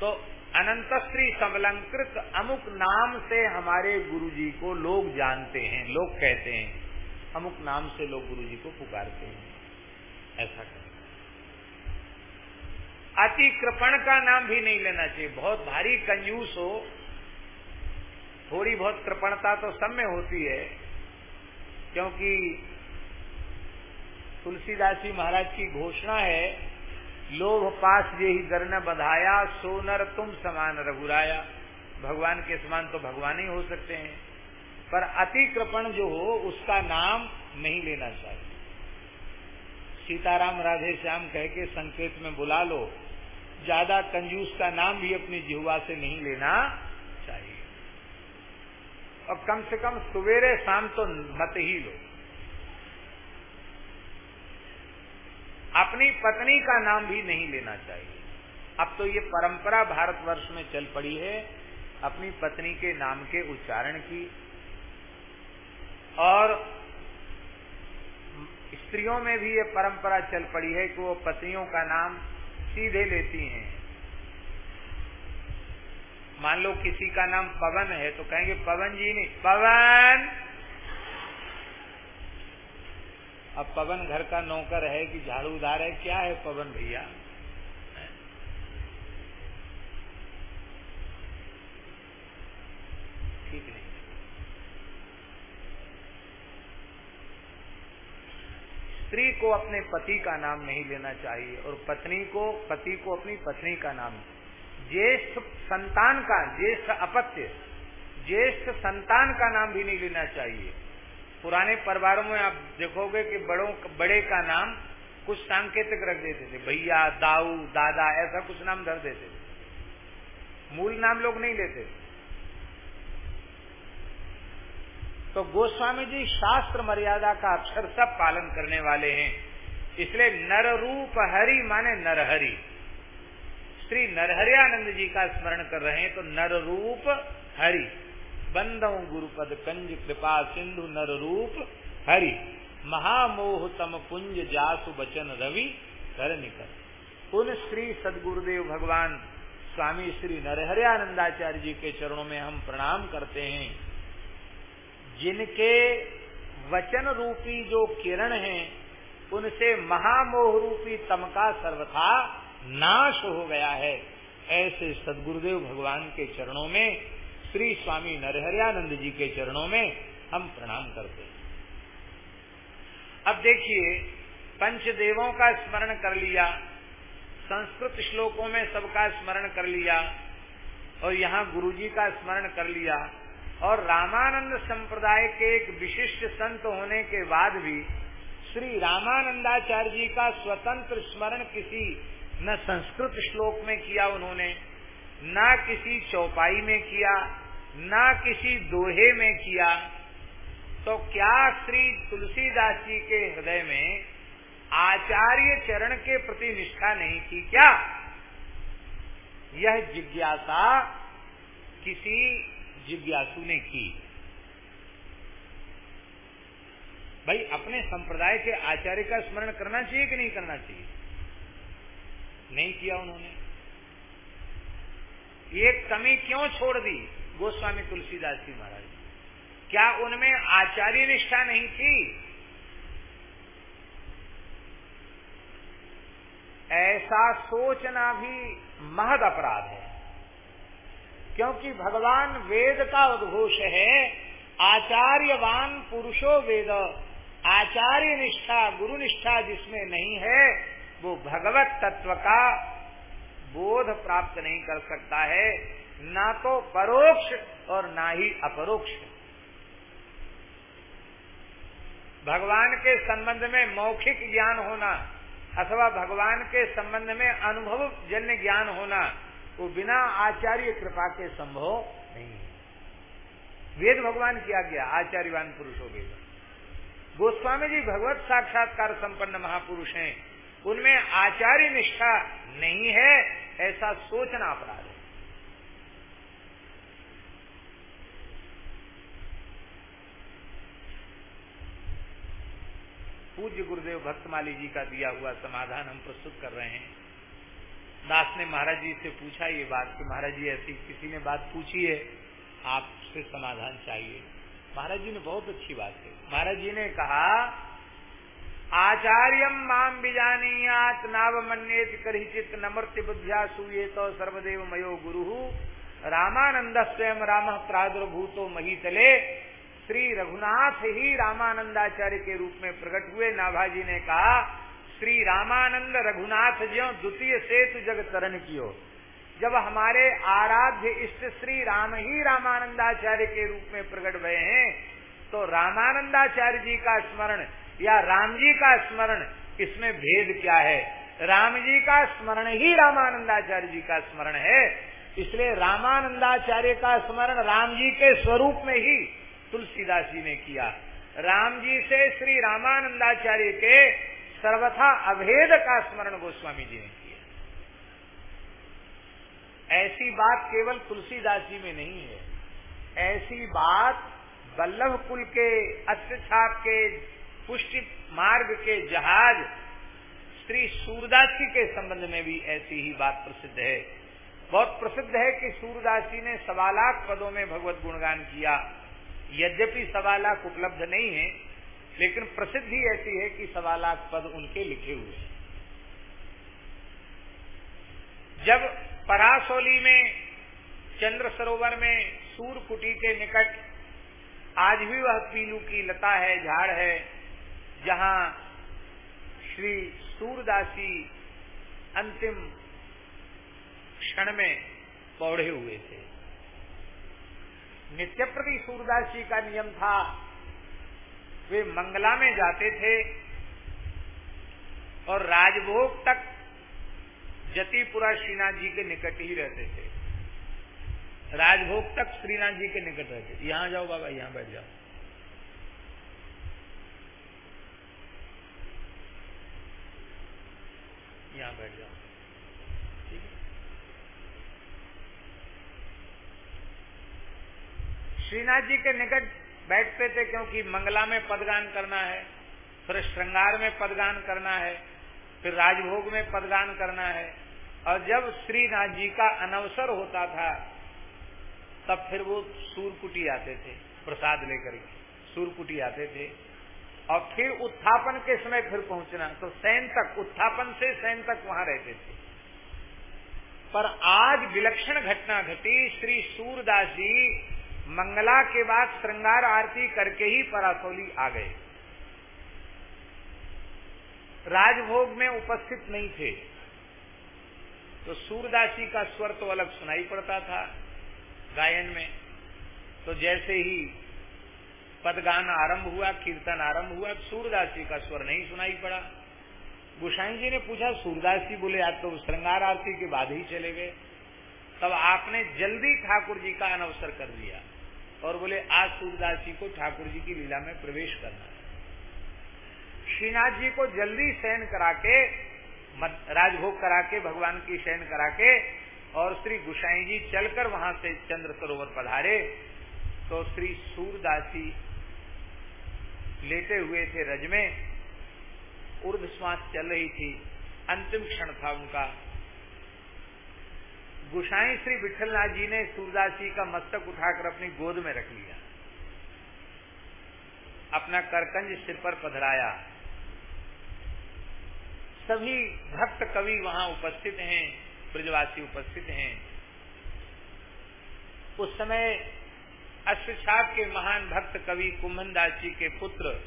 तो अनंत श्री समलंकृत अमुक नाम से हमारे गुरु जी को लोग जानते हैं, लोग कहते हैं, अमुक नाम से लोग गुरु जी को पुकारते हैं। ऐसा करें। अति का नाम भी नहीं लेना चाहिए। बहुत भारी कंजूस हो थोड़ी बहुत कृपणता तो सब में होती है, क्योंकि तुलसीदास जी महाराज की घोषणा है, लोभ पास ये ही दर न बधाया सोनर तुम समान रघुराया। भगवान के समान तो भगवान ही हो सकते हैं। पर अति जो हो, उसका नाम नहीं लेना चाहिए। सीताराम राधे श्याम कह के संकेत में बुला लो। ज़्यादा कंजूस का नाम भी अपनी जिहुआ से नहीं लेना चाहिए। और कम से कम सवेरे शाम तो मत ही लो। अपनी पत्नी का नाम भी नहीं लेना चाहिए। अब तो ये परंपरा भारतवर्ष में चल पड़ी है। अपनी पत्नी के नाम के उच्चारण की। और स्त्रियों में भी ये परंपरा चल पड़ी है कि वो पत्नियों का नाम सीधे लेती हैं। मान लो किसी का नाम पवन है तो कहेंगे, पवन जी नहीं, पवन! अब पवन घर का नौकर है कि झाड़ूदार है, क्या है पवन भैया ठीक नहीं स्त्री को अपने पति का नाम नहीं लेना चाहिए और पत्नी को, पति को अपनी पत्नी का नाम। ज्येष्ठ संतान का, ज्येष्ठ अपत्य, ज्येष्ठ संतान का नाम भी नहीं लेना चाहिए। पुराने परिवारों में आप देखोगे कि बड़ों, बड़े का नाम कुछ सांकेतिक रख देते थे। भैया, दाऊ, दादा, ऐसा कुछ नाम धर देते थे। मूल नाम लोग नहीं लेते। तो गोस्वामी जी शास्त्र मर्यादा का अक्षर सब पालन करने वाले हैं। इसलिए नर रूप हरि माने नरहरि। श्री नरहरियानंद जी का स्मरण कर रहे हैं तो नर रूप हरि। बंदौ गुरुपद कंज कृपा सिंधु नर रूप हरि। महामोह तम पुंज जासु बचन रवि कर निकल। उन श्री सदगुरुदेव भगवान, स्वामी श्री नरहरियानंदाचार्य जी के चरणों में हम प्रणाम करते हैं। जिनके वचन रूपी जो किरण हैं, उनसे महामोह रूपी तम का सर्वथा नाश हो गया है। ऐसे सदगुरुदेव भगवान के चरणों में, श्री स्वामी नरहरियानंद जी के चरणों में हम प्रणाम करते हैं। अब देखिए, पंचदेवों का स्मरण कर लिया, संस्कृत श्लोकों में सबका स्मरण कर लिया, और यहाँ गुरु जी का स्मरण कर लिया। और रामानंद संप्रदाय के एक विशिष्ट संत होने के बाद भी श्री रामानंदाचार्य जी का स्वतंत्र स्मरण किसी न संस्कृत श्लोक में किया उन्होंने, न किसी चौपाई में किया, न किसी दोहे में किया तो क्या श्री तुलसीदास जी के हृदय में आचार्य चरण के प्रति निष्ठा नहीं थी क्या? यह जिज्ञासा किसी जिज्ञासु ने की। भाई, अपने संप्रदाय के आचार्य का स्मरण करना चाहिए कि नहीं करना चाहिए? नहीं किया उन्होंने। ये कमी क्यों छोड़ दी? गोस्वामी तुलसीदास जी महाराज क्या उनमें आचार्य निष्ठा नहीं थी? ऐसा सोचना भी महद अपराध है। क्योंकि भगवान वेद का उद्घोष है, आचार्यवान पुरुषो वेद। आचार्य निष्ठा, गुरु निष्ठा जिसमें नहीं है, वो भगवत तत्व का बोध प्राप्त नहीं कर सकता है। ना तो परोक्ष और ना ही अपरोक्ष। भगवान के संबंध में मौखिक ज्ञान होना अथवा भगवान के संबंध में अनुभव जन्य ज्ञान होना वो बिना आचार्य कृपा के संभव नहीं है। वेद भगवान किया गया, आचार्यवान पुरुषो वेद गोस्वामी जी भगवत साक्षात्कार संपन्न महापुरुष हैं। उनमें आचार्य निष्ठा नहीं है, ऐसा सोचना अपराध है। पूज्य गुरुदेव भक्तमाली जी का दिया हुआ समाधान हम प्रस्तुत कर रहे हैं। दास ने महाराज जी से पूछा ये बात कि महाराज जी, ऐसी किसी ने बात पूछी है? आपसे समाधान चाहिए। महाराज जी ने बहुत अच्छी बात कही। महाराज जी ने कहा आचार्यम माम बीजानीयात नाव मन्येत करिचित नमर्त्य बुद्धिया सूये तो सर्वदेव मयो गुरु। रामानंद स्वयं राम प्रादुर्भूतो मही तले श्री रघुनाथ ही रामानंदाचार्य के रूप में प्रकट हुए। नाभाजी ने कहा श्री रामानंद रघुनाथ ज्यो द्वितीय सेतु जग तरण कियो। जब हमारे आराध्य इष्ट श्री राम ही रामानंदाचार्य के रूप में प्रकट हुए हैं तो रामानंदाचार्य जी का स्मरण या राम जी का स्मरण इसमें भेद क्या है? राम जी का स्मरण ही रामानंदाचार्य जी का स्मरण है। इसलिए रामानंदाचार्य का स्मरण राम जी के स्वरूप में ही तुलसीदास जी ने किया। राम जी से श्री रामानंदाचार्य के सर्वथा अभेद का स्मरण गोस्वामी जी ने किया। ऐसी बात केवल तुलसीदास जी में नहीं है। ऐसी बात बल्लभ कुल के अक्षछाप के पुष्टि मार्ग के जहाज़ श्री सूरदास जी के संबंध में भी ऐसी ही बात प्रसिद्ध है। बहुत प्रसिद्ध है कि सूरदास जी ने सवा लाख पदों में भगवत गुणगान किया। यद्यपि सवा लाख उपलब्ध नहीं है लेकिन प्रसिद्धि ऐसी है कि सवा लाख पद उनके लिखे हुए हैं। जब परासोली में, चंद्र सरोवर में सूरकुटी के निकट आज भी वह पीलू की लता है, झाड़ है, जहाँ श्री सूरदासी अंतिम क्षण में पौड़े हुए थे। नित्य प्रति सूरदास जी का नियम था वे मंगला में जाते थे और राजभोग तक जतिपुरा श्रीनाथ जी के निकट ही रहते थे। राजभोग तक श्रीनाथ जी के निकट रहते यहाँ जाओ बाबा, यहाँ बैठ जाओ। यहाँ बैठ जाओ। ठीक है? श्रीनाथ जी के निकट बैठते थे क्योंकि मंगला में पदगान करना है, फिर श्रृंगार में पदगान करना है, फिर राजभोग में पदगान करना है। और जब श्रीनाथ जी का अनवसर होता था, तब फिर वो सूरकुटी आते थे, प्रसाद लेकर के सूरकुटी आते थे। और फिर उत्थापन के समय फिर पहुँचना तो सैन तक, उत्थापन से सैन तक वहाँ रहते थे। पर आज विलक्षण घटना घटी, श्री सूरदास जी मंगला के बाद श्रृंगार आरती करके ही परासोली आ गए। राजभोग में उपस्थित नहीं थे। तो सूरदासी का स्वर तो अलग सुनाई पड़ता था गायन में। तो जैसे ही पदगान आरंभ हुआ, कीर्तन आरंभ हुआ सूरदासी का स्वर नहीं सुनाई पड़ा। गुसाई जी ने पूछा, सूरदास बोले आज तो श्रृंगार आरती के बाद ही चले गए। तब आपने जल्दी ठाकुर जी का अनवसर कर दिया। और बोले, आज सूरदास जी को ठाकुर जी की लीला में प्रवेश करना श्रीनाथ जी को जल्दी शयन करा के राजभोग करा के भगवान की शयन करा के और श्री गुसाई जी चलकर वहाँ से चंद्र सरोवर पधारे तो श्री सूरदासी लेटे हुए थे रज में। ऊर्ध श्वास चल रही थी। अंतिम क्षण था उनका। गुसाई श्री विठलनाथ जी ने सूरदास जी का मस्तक उठाकर अपनी गोद में रख लिया। अपना करकंज सिर पर पधराया। सभी भक्त कवि वहाँ उपस्थित हैं, ब्रजवासी उपस्थित हैं। उस समय अश्वछाप के महान भक्त कवि कुंभन दास जी के पुत्र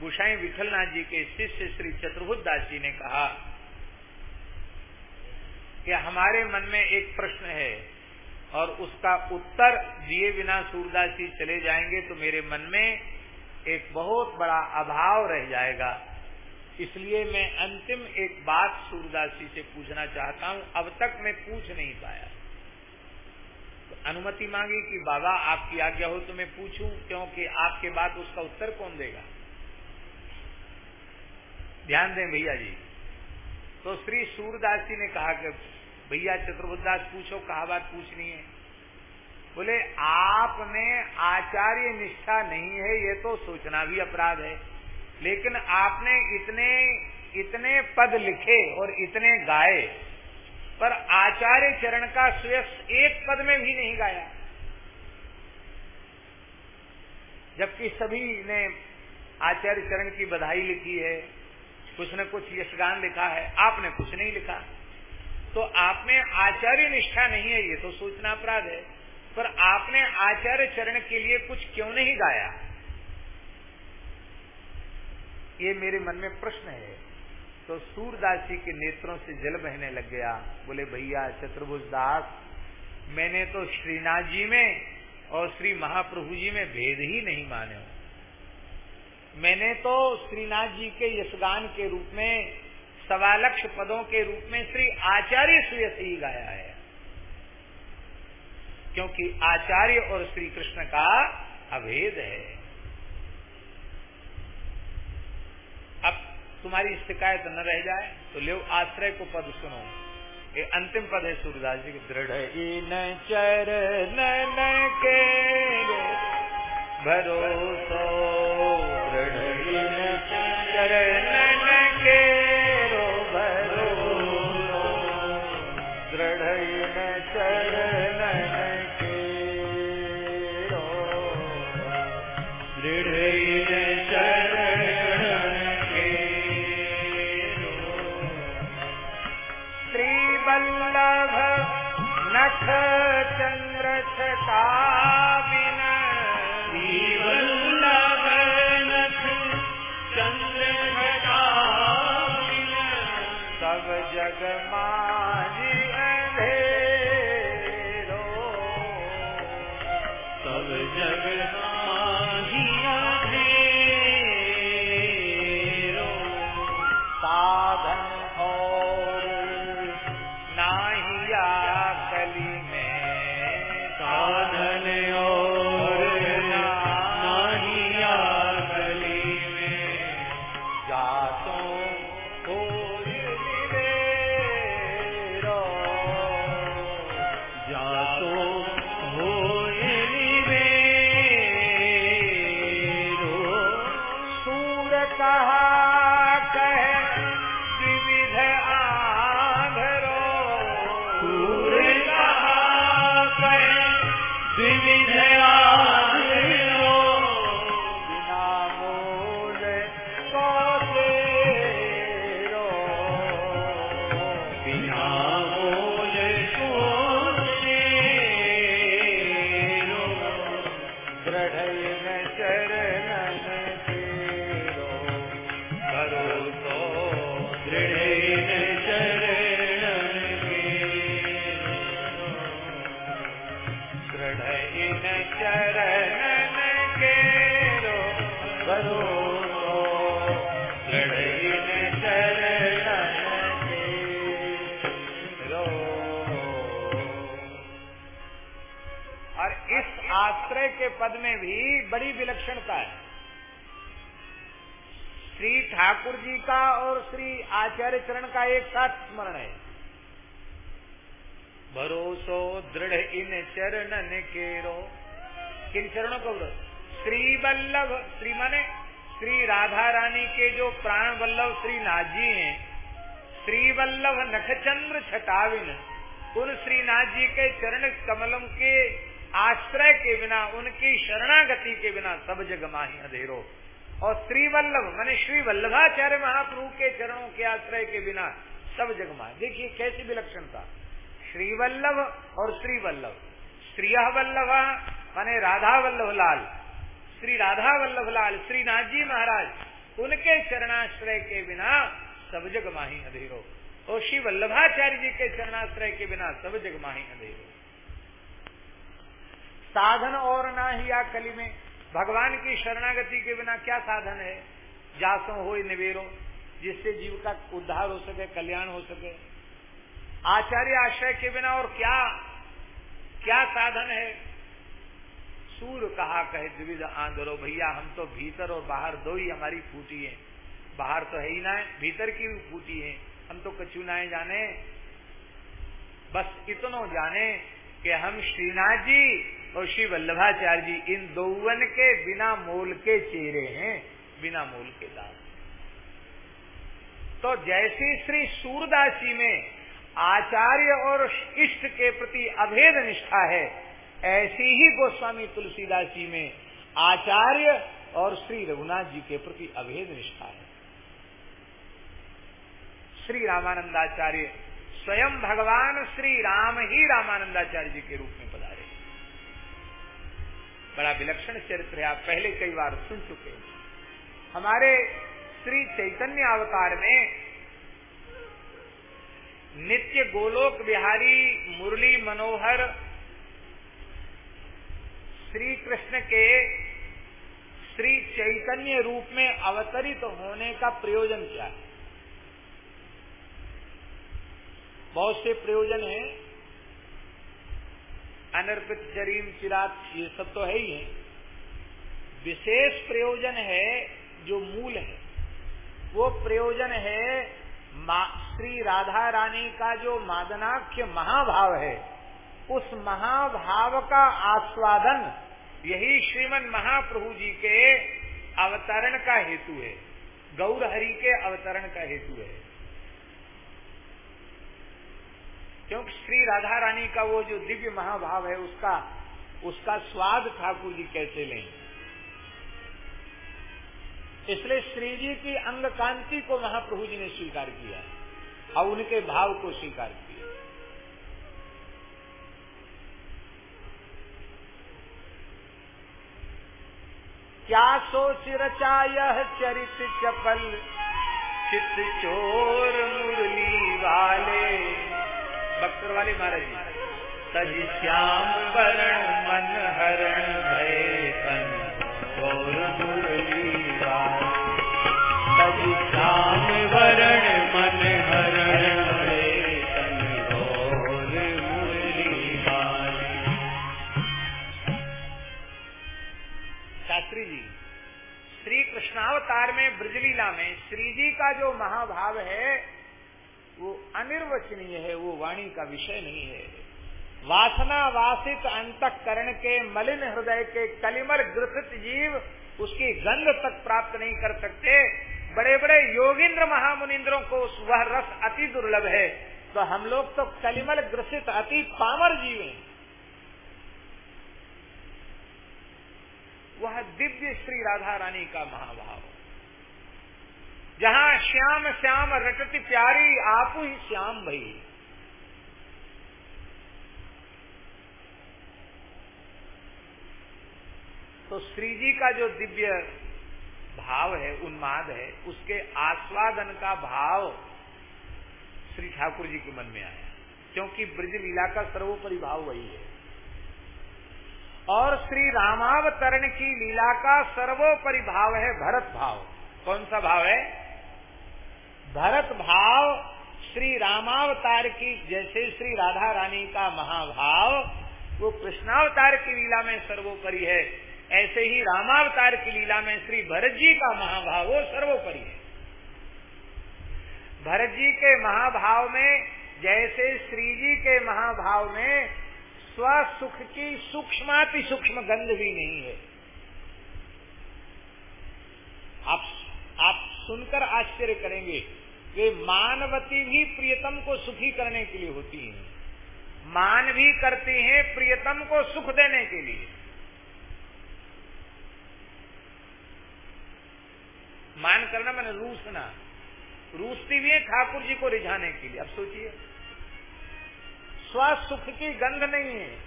गुसाई विठलनाथ जी के शिष्य श्री चतुर्भुज दास जी ने कहा कि हमारे मन में एक प्रश्न है और उसका उत्तर दिए बिना सूरदास जी चले जाएँगे तो मेरे मन में एक बहुत बड़ा अभाव रह जाएगा। इसलिए मैं अंतिम एक बात सूरदास जी से पूछना चाहता हूँ। अब तक मैं पूछ नहीं पाया। तो अनुमति मांगी कि बाबा, आपकी आज्ञा हो तो मैं पूछूँ, क्योंकि आपके बाद उसका उत्तर कौन देगा? ध्यान दें भैया जी। तो श्री सूरदास जी ने कहा कि भैया चतुर्भुदास पूछो कहा बात पूछनी है। बोले, आप में आचार्य निष्ठा नहीं है, ये तो सोचना भी अपराध है। लेकिन आपने इतने इतने पद लिखे और इतने गाए, पर आचार्य चरण का सुयस एक पद में भी नहीं गाया। जबकि सभी ने आचार्य चरण की बधाई लिखी है, कुछ न कुछ यशगान लिखा है, आपने कुछ नहीं लिखा। तो आप में आचार्य निष्ठा नहीं है, ये तो सोचना अपराध है। पर आपने आचार्य चरण के लिए कुछ क्यों नहीं गाया? ये मेरे मन में प्रश्न है। तो सूरदास जी के नेत्रों से जल बहने लग गया। बोले, भैया चतुर्भुज दास, मैंने तो श्रीनाथ जी में और श्री महाप्रभु जी में भेद ही नहीं माने। मैंने तो श्रीनाथ जी के यशगान के रूप में सवा लक्ष पदों के रूप में श्री आचार्य सुयस ही गाया है। क्योंकि आचार्य और श्री कृष्ण का अभेद है। अब तुम्हारी शिकायत न रह जाए तो ले आश्रय को पद सुनो। ये अंतिम पद है सूर्यदास जी के दृढ़ इन चरण के भरोसो पद में भी बड़ी विलक्षणता है। श्री ठाकुर जी का और श्री आचार्य चरण का एक साथ स्मरण है। भरोसो दृढ़ इन चरणन केरो। किन चरणों को श्री वल्लभ, श्री माने श्री राधा रानी के जो प्राण वल्लभ श्री नाथ जी हैं, श्री वल्लभ नखचंद्र छटाविन, उन श्रीनाथ जी के चरण कमलम के आश्रय के बिना, उनकी शरणागति के बिना सब जग माही अधेरो। और श्री वल्लभ मैंने श्री वल्लभाचार्य महाप्रभु के चरणों के आश्रय के बिना सब जग माही देखिए, कैसी विलक्षणता श्री वल्लभ और श्री वल्लभ श्रिय वल्लभ माने राधा वल्लभ लाल श्री राधा वल्लभ लाल श्रीनाथ जी महाराज, उनके चरणाश्रय के बिना सब जग माही अधेरो। और श्री वल्लभाचार्य जी के चरणाश्रय के बिना सब जग माही अधेरो। साधन और ना ही या कली में। भगवान की शरणागति के बिना क्या साधन है? जासो हो निवेरो, जिससे जीव का उद्धार हो सके, कल्याण हो सके। आचार्य आश्रय के बिना और क्या क्या साधन है? सूर कहा कहे द्विविध आंदोलो भैया, हम तो भीतर और बाहर दो ही हमारी फूटी है। बाहर तो है ही ना, भीतर की भी फूटी है। हम तो कछु नाए जाने। बस इतनो जाने कि हम श्रीनाथ जी और श्री वल्लभाचार्य जी, इन दोवन के बिना मोल के चेहरे हैं, बिना मोल के दास। तो जैसी श्री सूरदासी में आचार्य और इष्ट के प्रति अभेद निष्ठा है, ऐसी ही गोस्वामी तुलसीदास जी में आचार्य और श्री रघुनाथ जी के प्रति अभेद निष्ठा है। श्री रामानंदाचार्य, स्वयं भगवान श्री राम ही रामानंदाचार्य जी के रूप में बड़ा विलक्षण चरित्र है, आप पहले कई बार सुन चुके हैं। हमारे श्री चैतन्य अवतार में नित्य गोलोक बिहारी मुरली मनोहर श्री कृष्ण के श्री चैतन्य रूप में अवतरित होने का प्रयोजन क्या। है बहुत से प्रयोजन हैं। अनर्पित शरीर, चिरात, ये सब तो है ही है। विशेष प्रयोजन है जो मूल है। वो प्रयोजन है श्री राधा रानी का जो मादनाख्य महाभाव है, उस महाभाव का आस्वादन यही श्रीमन महाप्रभु जी के अवतरण का हेतु है। गौर हरि के अवतरण का हेतु है। क्योंकि श्री राधा रानी का वो जो दिव्य महाभाव है, उसका उसका स्वाद ठाकुर जी कैसे लें? इसलिए श्री जी की अंग कांति को महाप्रभु जी ने स्वीकार किया और उनके भाव को स्वीकार किया। क्या सोच रचा यह चरित चपल चित चोर मुरली वाले बक्सर वाले महाराज जी। सज श्याम वरण मन हरण भय तन मुरली सज श्याम वरण मन हरण भय तन मुरली शास्त्री जी श्री कृष्णावतार में ब्रजलीला में श्री जी का जो महाभाव है वो अनिर्वचनीय है, वो वाणी का विषय नहीं है। वासना वासित अंतकरण के मलिन हृदय के कलिमल ग्रसित जीव उसकी गंध तक प्राप्त नहीं कर सकते। बड़े बड़े योगिंद्र महामुनिंद्रों को वह रस अति दुर्लभ है। तो हम लोग तो कलिमल ग्रसित अति पामर जीव हैं। वह दिव्य श्री राधा रानी का महाभाव। जहाँ श्याम श्याम रटती प्यारी, आप ही श्याम भई। तो श्री जी का जो दिव्य भाव है, उन्माद है, उसके आस्वादन का भाव श्री ठाकुर जी के मन में आया। क्योंकि ब्रज लीला का सर्वोपरि भाव वही है। और श्री रामावतरण की लीला का सर्वोपरि भाव है, भरत भाव। कौन सा भाव है? भरत भाव श्री रामावतार की, जैसे श्री राधा रानी का महाभाव, वो कृष्णावतार की लीला में सर्वोपरि है। ऐसे ही रामावतार की लीला में श्री भरत जी का महाभाव वो सर्वोपरि है। भरत जी के महाभाव में, जैसे श्री जी के महाभाव में स्वसुख की सूक्ष्माति सूक्ष्म गंध भी नहीं है। आप आप सुनकर आश्चर्य करेंगे। वे मानवती भी प्रियतम को सुखी करने के लिए होती है। मान भी करती हैं प्रियतम को सुख देने के लिए। मान करना मैंने रूसना रूसती भी है ठाकुर जी को रिझाने के लिए। अब सोचिए। स्व सुख की गंध नहीं है।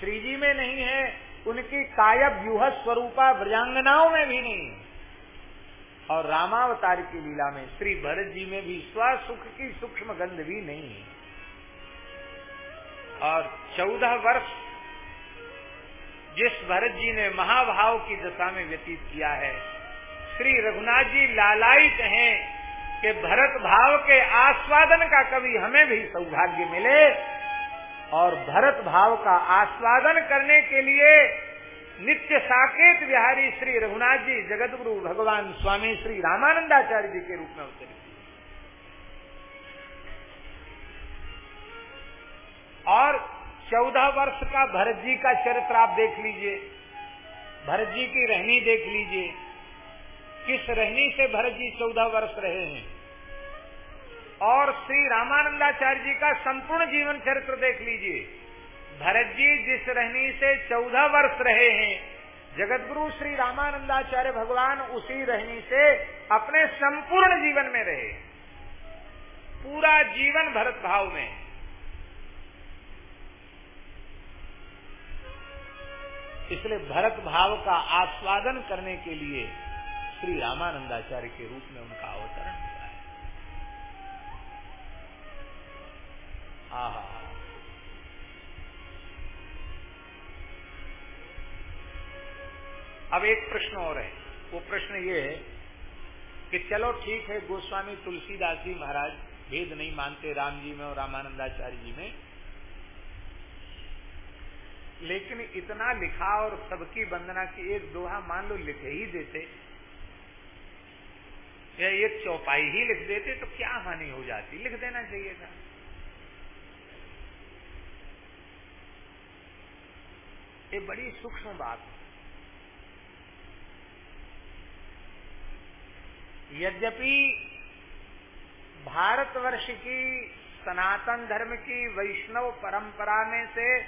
श्री जी में नहीं है। उनकी काय व्यूह स्वरूपा व्रजांगनाओं में भी नहीं है। और रामावतार की लीला में श्री भरत जी में भी स्वसुख की सूक्ष्म गंध भी नहीं है। और चौदह वर्ष जिस भरत जी ने महाभाव की दशा में व्यतीत किया है, श्री रघुनाथ जी लालायित हैं कि भरत भाव के आस्वादन का कभी हमें भी सौभाग्य मिले और भरत भाव का आस्वादन करने के लिए नित्य साकेत बिहारी श्री रघुनाथ जी जगत गुरु भगवान स्वामी श्री रामानंदाचार्य जी के रूप में अवतरित और चौदह वर्ष का भरत जी का चरित्र आप देख लीजिए। भरत जी की रहनी देख लीजिए। किस रहनी से भरत जी चौदह वर्ष रहे हैं। और श्री रामानंदाचार्य जी का संपूर्ण जीवन चरित्र देख लीजिए। भरत जी जिस रहनी से चौदह वर्ष रहे हैं जगत गुरु श्री रामानंदाचार्य भगवान उसी रहनी से अपने संपूर्ण जीवन में रहे। पूरा जीवन भरत भाव में। इसलिए भरत भाव का आस्वादन करने के लिए श्री रामानंदाचार्य के रूप में उनका अवतरण हुआ है। आहा। अब एक प्रश्न और है। वो प्रश्न ये है कि चलो ठीक है, गोस्वामी तुलसीदास जी महाराज भेद नहीं मानते राम जी में और रामानंदाचार्य जी में। लेकिन इतना लिखा और सबकी वंदना की एक दोहा मान लो लिखे ही देते। या एक चौपाई ही लिख देते तो क्या हानि हो जाती? लिख देना चाहिए था। ये बड़ी सूक्ष्म बात यद्यपि भारतवर्ष की सनातन धर्म की वैष्णव परंपरा में से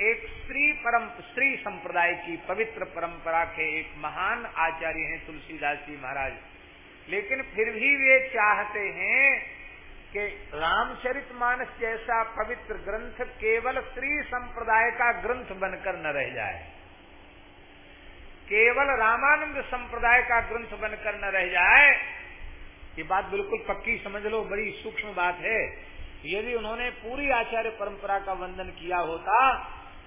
एक स्त्री परम, स्त्री संप्रदाय की पवित्र परंपरा के एक महान आचार्य हैं तुलसीदास जी महाराज। लेकिन फिर भी वे चाहते हैं कि रामचरितमानस जैसा पवित्र ग्रंथ केवल स्त्री संप्रदाय का ग्रंथ बनकर न रह जाए। केवल रामानंद संप्रदाय का ग्रंथ बनकर न रह जाए, ये बात बिल्कुल पक्की, समझ लो, बड़ी सूक्ष्म बात है। यदि उन्होंने पूरी आचार्य परंपरा का वंदन किया होता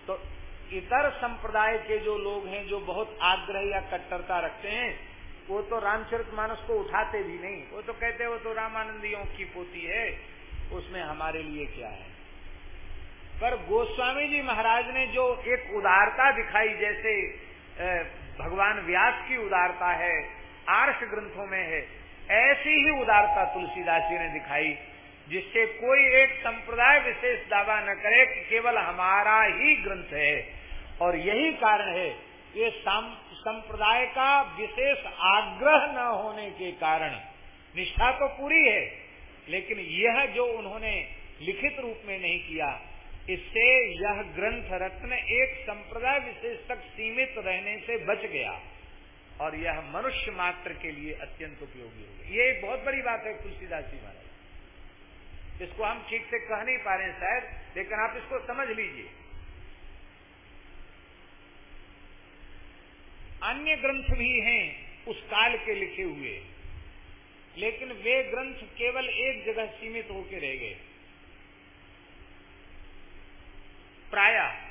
तो इतर संप्रदाय के जो लोग हैं, जो बहुत आग्रह या कट्टरता रखते हैं, वो तो रामचरित मानस को उठाते भी नहीं। वो तो कहते वो तो रामानंदियों की पोती है, उसमें हमारे लिए क्या है? पर गोस्वामी जी महाराज ने जो एक उदारता दिखाई, जैसे भगवान व्यास की उदारता है, आर्ष ग्रंथों में है, ऐसी ही उदारता तुलसीदास जी ने दिखाई, जिससे कोई एक संप्रदाय विशेष दावा न करे कि केवल हमारा ही ग्रंथ है। और यही कारण है, ये संप्रदाय का विशेष आग्रह न होने के कारण, निष्ठा तो पूरी है, लेकिन यह जो उन्होंने लिखित रूप में नहीं किया इससे यह ग्रंथ रत्न एक संप्रदाय विशेष तक सीमित रहने से बच गया। और यह मनुष्य मात्र के लिए अत्यंत उपयोगी हो गया। ये एक बहुत बड़ी बात है तुलसीदास जी महाराज। इसको हम ठीक से कह नहीं पा रहे हैं शायद, लेकिन आप इसको समझ लीजिए। अन्य ग्रंथ भी हैं उस काल के लिखे हुए, लेकिन वे ग्रंथ केवल एक जगह सीमित होकर रह गए। प्राय।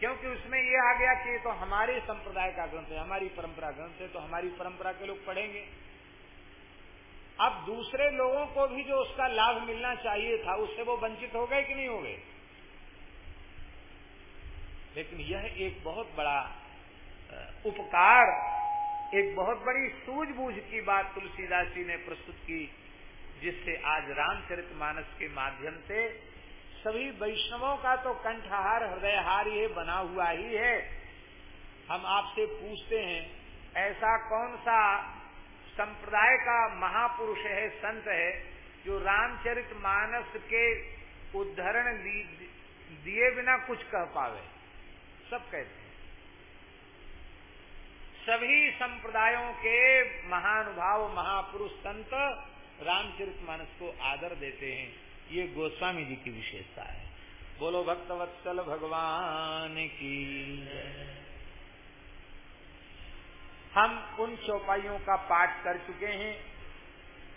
क्योंकि उसमें ये आ गया कि तो हमारे संप्रदाय का ग्रंथ है, हमारी परंपरा ग्रंथ है तो हमारी परंपरा के लोग पढ़ेंगे। अब दूसरे लोगों को भी जो उसका लाभ मिलना चाहिए था, उससे वो वंचित हो गए कि नहीं हो गए? लेकिन यह एक बहुत बड़ा उपकार, एक बहुत बड़ी सूझबूझ की बात तुलसीदास जी ने प्रस्तुत की। जिससे आज रामचरित मानस के माध्यम से सभी वैष्णवों का तो कंठहार, हृदयहार ये बना हुआ ही है। हम आपसे पूछते हैं, ऐसा कौन सा संप्रदाय का महापुरुष है, संत है, जो रामचरित मानस के उद्धरण दिए बिना कुछ कह पावे? सब कहते हैं। सभी संप्रदायों के महानुभाव, महापुरुष संत रामचरित मानस को आदर देते हैं। ये गोस्वामी जी की विशेषता है। बोलो, भक्तवत्सल भगवान की हम उन चौपाइयों का पाठ कर चुके हैं।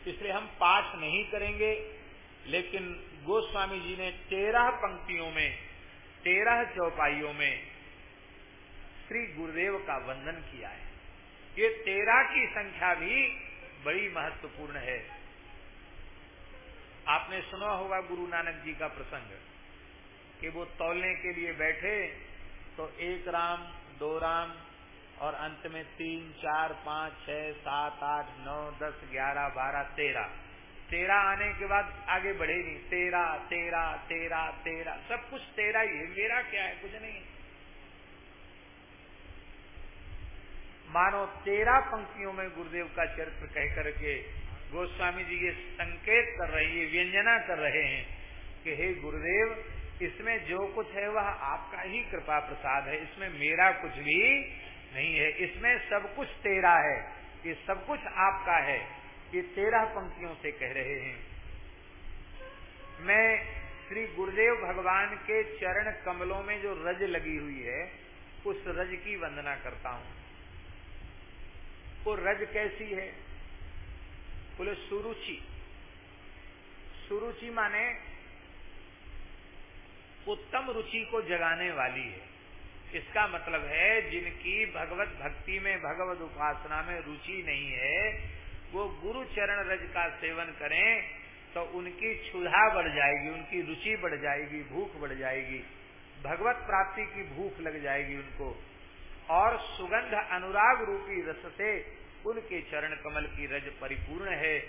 इसलिए हम पाठ नहीं करेंगे, लेकिन गोस्वामी जी ने तेरह पंक्तियों में, तेरह चौपाइयों में श्री गुरुदेव का वंदन किया है। ये तेरह की संख्या भी बड़ी महत्वपूर्ण है। आपने सुना होगा गुरु नानक जी का प्रसंग कि वो तौलने के लिए बैठे तो एक राम, दो राम और अंत में तीन, चार, पाँच, छह, सात, आठ, नौ, दस, ग्यारह, बारह, तेरह। तेरह आने के बाद आगे बढ़े नहीं। तेरह तेरह तेरह तेरह। सब कुछ तेरह ही है। मेरा क्या है? कुछ नहीं। मानो तेरह पंक्तियों में गुरुदेव का चरित्र कह करके गोस्वामी जी ये संकेत कर रहे हैं व्यंजना कर रहे हैं कि हे गुरुदेव, इसमें जो कुछ है वह आपका ही कृपा प्रसाद है, इसमें मेरा कुछ भी नहीं है, इसमें सब कुछ तेरा है, ये सब कुछ आपका है, ये तेरह पंक्तियों से कह रहे हैं। मैं श्री गुरुदेव भगवान के चरण कमलों में जो रज लगी हुई है, उस रज की वंदना करता हूँ। वो रज कैसी है? बोले सुरुचि। सुरुचि माने उत्तम रुचि को जगाने वाली है। इसका मतलब है जिनकी भगवत भक्ति में, भगवत उपासना में रुचि नहीं है, वो गुरु चरण रज का सेवन करें तो उनकी क्षुधा बढ़ जाएगी, उनकी रुचि बढ़ जाएगी, भूख बढ़ जाएगी, भगवत प्राप्ति की भूख लग जाएगी उनको। और सुगंध अनुराग रूपी रस से उनके चरण कमल की रज परिपूर्ण है।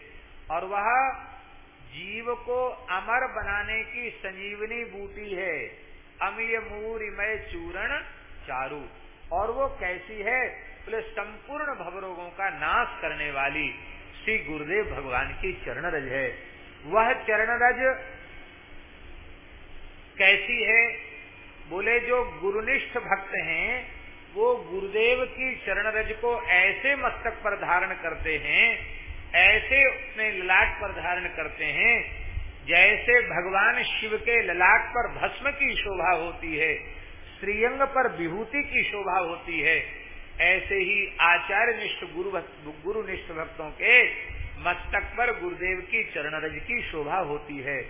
और वह जीव को अमर बनाने की संजीवनी बूटी है। अमीय मूरिमय चूरण चारू। और वो कैसी है? बोले, संपूर्ण भवरोगों का नाश करने वाली श्री गुरुदेव भगवान की चरण रज है। वह चरण रज कैसी है? बोले, जो गुरुनिष्ठ भक्त हैं वो गुरुदेव की चरण रज को ऐसे मस्तक पर धारण करते हैं, ऐसे अपने ललाट पर धारण करते हैं, जैसे भगवान शिव के ललाट पर भस्म की शोभा होती है, श्रीअंग पर विभूति की शोभा होती है, ऐसे ही आचार्य निष्ठ गुरु गुरु निष्ठ भक्तों के मस्तक पर गुरुदेव की चरण रज की शोभा होती है।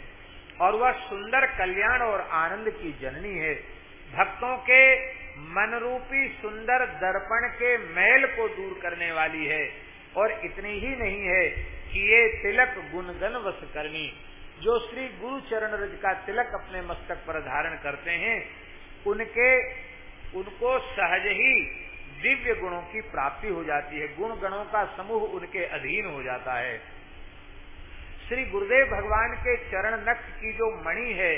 और वह सुंदर कल्याण और आनंद की जननी है। भक्तों के मन रूपी सुंदर दर्पण के मैल को दूर करने वाली है और इतनी ही नहीं है कि ये तिलक गुणगन वस करनी। जो श्री गुरु चरण रज का तिलक अपने मस्तक पर धारण करते हैं, उनके, उनको सहज ही दिव्य गुणों की प्राप्ति हो जाती है। गुण गणों का समूह उनके अधीन हो जाता है। श्री गुरुदेव भगवान के चरण नख की जो मणि है,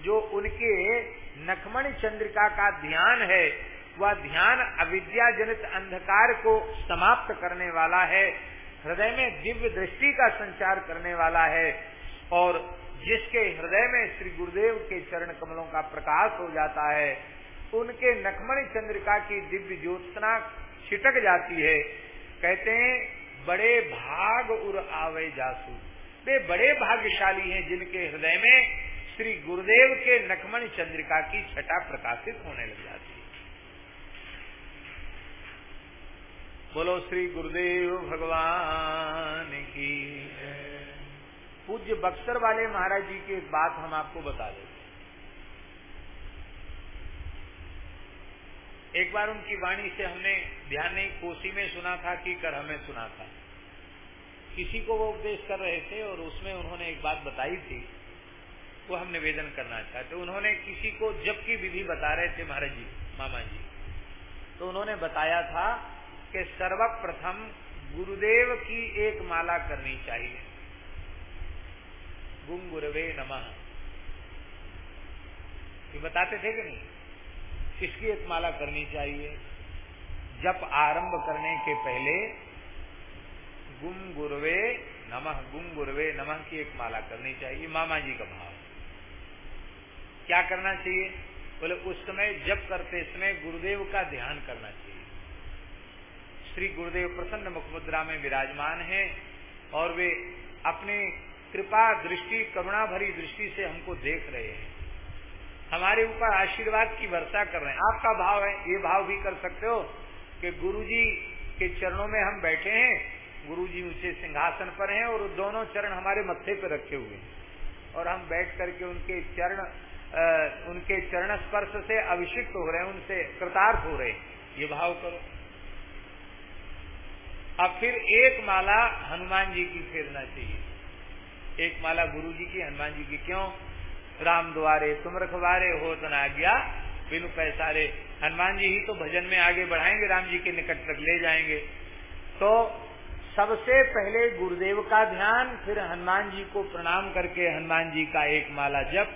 जो उनके नखमणि चंद्रिका का ध्यान है, वह ध्यान अविद्या जनित अंधकार को समाप्त करने वाला है, हृदय में दिव्य दृष्टि का संचार करने वाला है, और जिसके हृदय में श्री गुरुदेव के चरण कमलों का प्रकाश हो जाता है, उनके नखमणि चंद्रिका की दिव्य ज्योत्सना छिटक जाती है। कहते हैं, बड़े भाग उर आवे जासू। वे बड़े भाग्यशाली हैं जिनके हृदय में श्री गुरुदेव के नखमणि चंद्रिका की छटा प्रकाशित होने लग जाती है। बोलो, श्री गुरुदेव भगवान की पूज्य बक्सर वाले महाराज जी की बात हम आपको बता देते एक बार उनकी वाणी से हमने ध्यान नहीं, कोसी में सुना था कि कर हमें सुना था। किसी को वो उपदेश कर रहे थे और उसमें उन्होंने एक बात बताई थी वो हम निवेदन करना चाहते उन्होंने किसी को जब की विधि बता रहे थे महाराज जी, मामा जी तो उन्होंने बताया था कि सर्वप्रथम गुरुदेव की एक माला करनी चाहिए। गुम गुरवे नमः। ये बताते थे कि नहीं? किसकी एक माला करनी चाहिए? जब आरंभ करने के पहले गुम गुरवे नमः, गुम गुरवे नमः की एक माला करनी चाहिए। मामा जी का भाव। क्या करना चाहिए? बोले, उस समय जब करते समय गुरुदेव का ध्यान करना चाहिए। श्री गुरुदेव प्रसन्न मुखमुद्रा में विराजमान हैं और वे अपने कृपा दृष्टि करुणा भरी दृष्टि से हमको देख रहे हैं। हमारे ऊपर आशीर्वाद की वर्षा कर रहे हैं। आपका भाव है, ये भाव भी कर सकते हो कि गुरुजी के चरणों में हम बैठे हैं। गुरुजी ऊँचे सिंहासन पर हैं और दोनों चरण हमारे मत्थे पर रखे हुए हैं। और हम बैठ करके उनके चरण उनके चरण स्पर्श से अभिषिक्त हो रहे हैं, उनसे कृतार्थ हो रहे हैं। ये भाव करो। अब फिर एक माला हनुमान जी की फेरना चाहिए। एक माला गुरु जी की, हनुमान जी की क्यों? राम द्वारे, तुम रखवारे हो तो गया बिनु पैसारे हनुमान जी ही तो भजन में आगे बढ़ाएँगे, राम जी के निकट तक ले जाएँगे। तो सबसे पहले गुरुदेव का ध्यान, फिर हनुमान जी को प्रणाम करके हनुमान जी का एक माला जप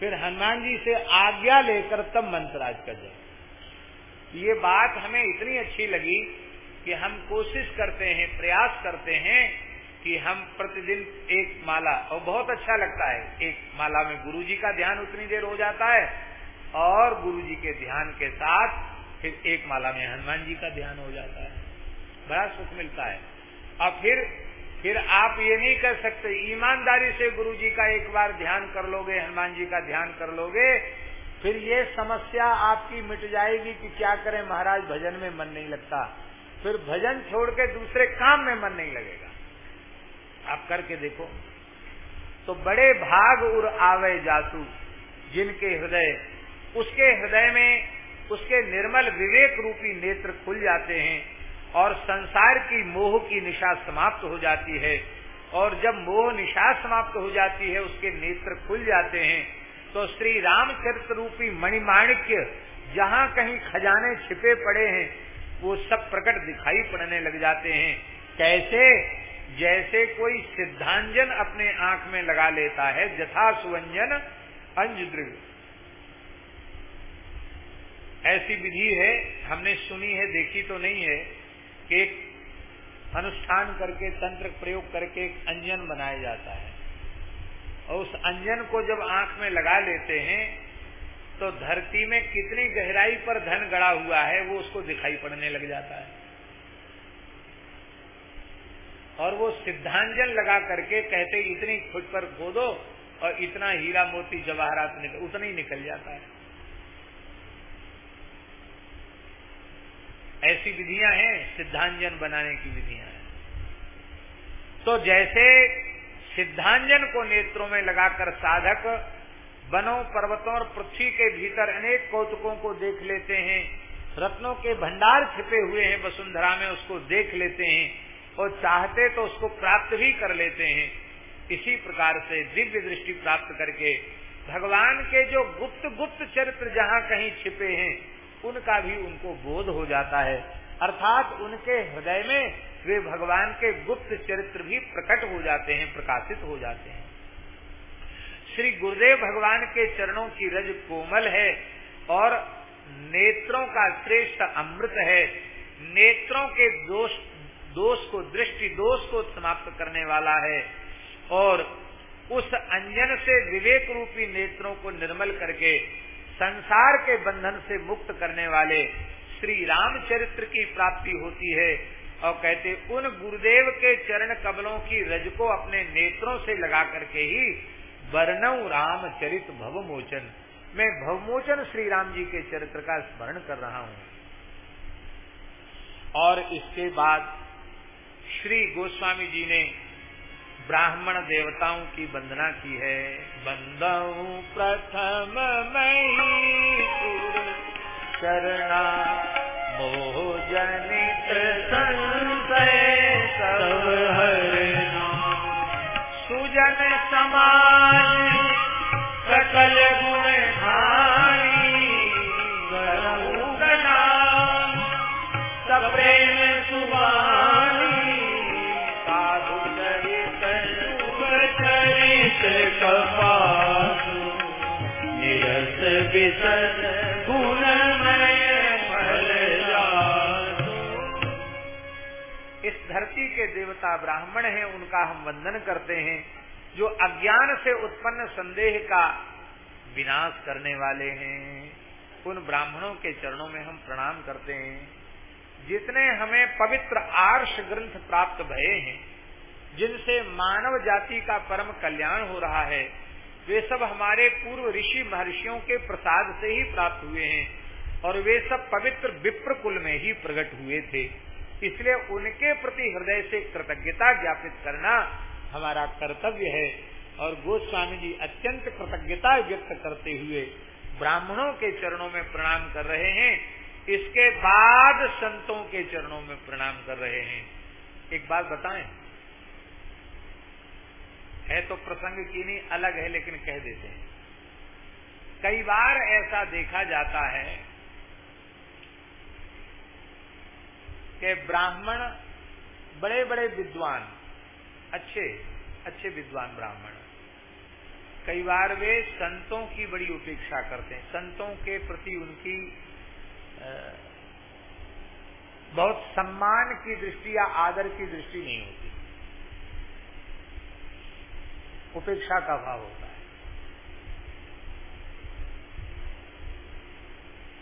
फिर हनुमान जी से आज्ञा लेकर तब मंत्राज का जप ये बात हमें इतनी अच्छी लगी कि हम कोशिश करते हैं, प्रयास करते हैं कि हम प्रतिदिन एक माला, और बहुत अच्छा लगता है, एक माला में गुरु जी का ध्यान उतनी देर हो जाता है, और गुरु जी के ध्यान के साथ फिर एक माला में हनुमान जी का ध्यान हो जाता है। बड़ा सुख मिलता है। और फिर फिर आप ये नहीं कर सकते। ईमानदारी से गुरु जी का एक बार ध्यान कर लोगे, हनुमान जी का ध्यान कर लोगे, फिर ये समस्या आपकी मिट जाएगी कि क्या करें। महाराज, भजन में मन नहीं लगता। फिर भजन छोड़ के दूसरे काम में मन नहीं लगेगा। आप करके देखो। तो बड़े भाग उर आवे जासू, जिनके हृदय, उसके हृदय में उसके निर्मल विवेक रूपी नेत्र खुल जाते हैं। और संसार की मोह की निशा समाप्त हो जाती है। और जब मोह निशा समाप्त हो जाती है, उसके नेत्र खुल जाते हैं तो श्री रामचरित्र रूपी मणिमाणिक्य जहाँ कहीं खजाने छिपे पड़े हैं, वो सब प्रकट दिखाई पड़ने लग जाते हैं। कैसे? जैसे कोई सिद्धांजन अपने आँख में लगा लेता है, जथा सुवंजन अंजद्रिव ऐसी विधि है, हमने सुनी है, देखी तो नहीं है कि अनुष्ठान करके, तंत्र प्रयोग करके एक अंजन बनाया जाता है। और उस अंजन को जब आँख में लगा लेते हैं तो धरती में कितनी गहराई पर धन गड़ा हुआ है, वो उसको दिखाई पड़ने लग जाता है। और वो सिद्धांजन लगा करके कहते, इतनी फुट पर खोदो और इतना हीरा मोती जवाहरात निकल, उतना ही निकल जाता है। ऐसी विधियाँ हैं, सिद्धांजन बनाने की विधियाँ हैं। तो जैसे सिद्धांजन को नेत्रों में लगाकर साधक वनों, पर्वतों और पृथ्वी के भीतर अनेक कौतुकों को देख लेते हैं, रत्नों के भंडार छिपे हुए हैं वसुंधरा में, उसको देख लेते हैं और चाहते तो उसको प्राप्त भी कर लेते हैं। इसी प्रकार से दिव्य दृष्टि प्राप्त करके भगवान के जो गुप्त गुप्त चरित्र जहाँ कहीं छिपे हैं उनका भी उनको बोध हो जाता है। अर्थात उनके हृदय में वे भगवान के गुप्त चरित्र भी प्रकट हो जाते हैं, प्रकाशित हो जाते हैं। श्री गुरुदेव भगवान के चरणों की रज कोमल है और नेत्रों का श्रेष्ठ अमृत है। नेत्रों के दोष दोष को दृष्टि, दोष को समाप्त करने वाला है और उस अंजन से विवेक रूपी नेत्रों को निर्मल करके संसार के बंधन से मुक्त करने वाले श्री रामचरित्र की प्राप्ति होती है और कहते, उन गुरुदेव के चरण कमलों की रज को अपने नेत्रों से लगा करके ही वर्णव रामचरित भवमोचन। मैं भवमोचन श्री राम जी के चरित्र का स्मरण कर रहा हूँ। और इसके बाद श्री गोस्वामी जी ने ब्राह्मण देवताओं की वंदना की है। बंदऊ प्रथम मई चरणा मोह जनित के देवता ब्राह्मण हैं, उनका हम वंदन करते हैं, जो अज्ञान से उत्पन्न संदेह का विनाश करने वाले हैं, उन ब्राह्मणों के चरणों में हम प्रणाम करते हैं। जितने हमें पवित्र आर्ष ग्रंथ प्राप्त भये हैं, जिनसे मानव जाति का परम कल्याण हो रहा है, वे सब हमारे पूर्व ऋषि महर्षियों के प्रसाद से ही प्राप्त हुए हैं, और वे सब पवित्र विप्र कुल में ही प्रकट हुए थे। इसलिए उनके प्रति हृदय से कृतज्ञता ज्ञापित करना हमारा कर्तव्य है। और गोस्वामी जी अत्यंत कृतज्ञता व्यक्त करते हुए ब्राह्मणों के चरणों में प्रणाम कर रहे हैं। इसके बाद संतों के चरणों में प्रणाम कर रहे हैं। एक बात बताएँ। है तो प्रसंग की नहीं, अलग है लेकिन कह देते हैं। कई बार ऐसा देखा जाता है कि ब्राह्मण बड़े बड़े विद्वान, अच्छे अच्छे विद्वान ब्राह्मण। कई बार वे संतों की बड़ी उपेक्षा करते हैं। संतों के प्रति उनकी बहुत सम्मान की दृष्टि या आदर की दृष्टि नहीं होती। उपेक्षा का भाव होता है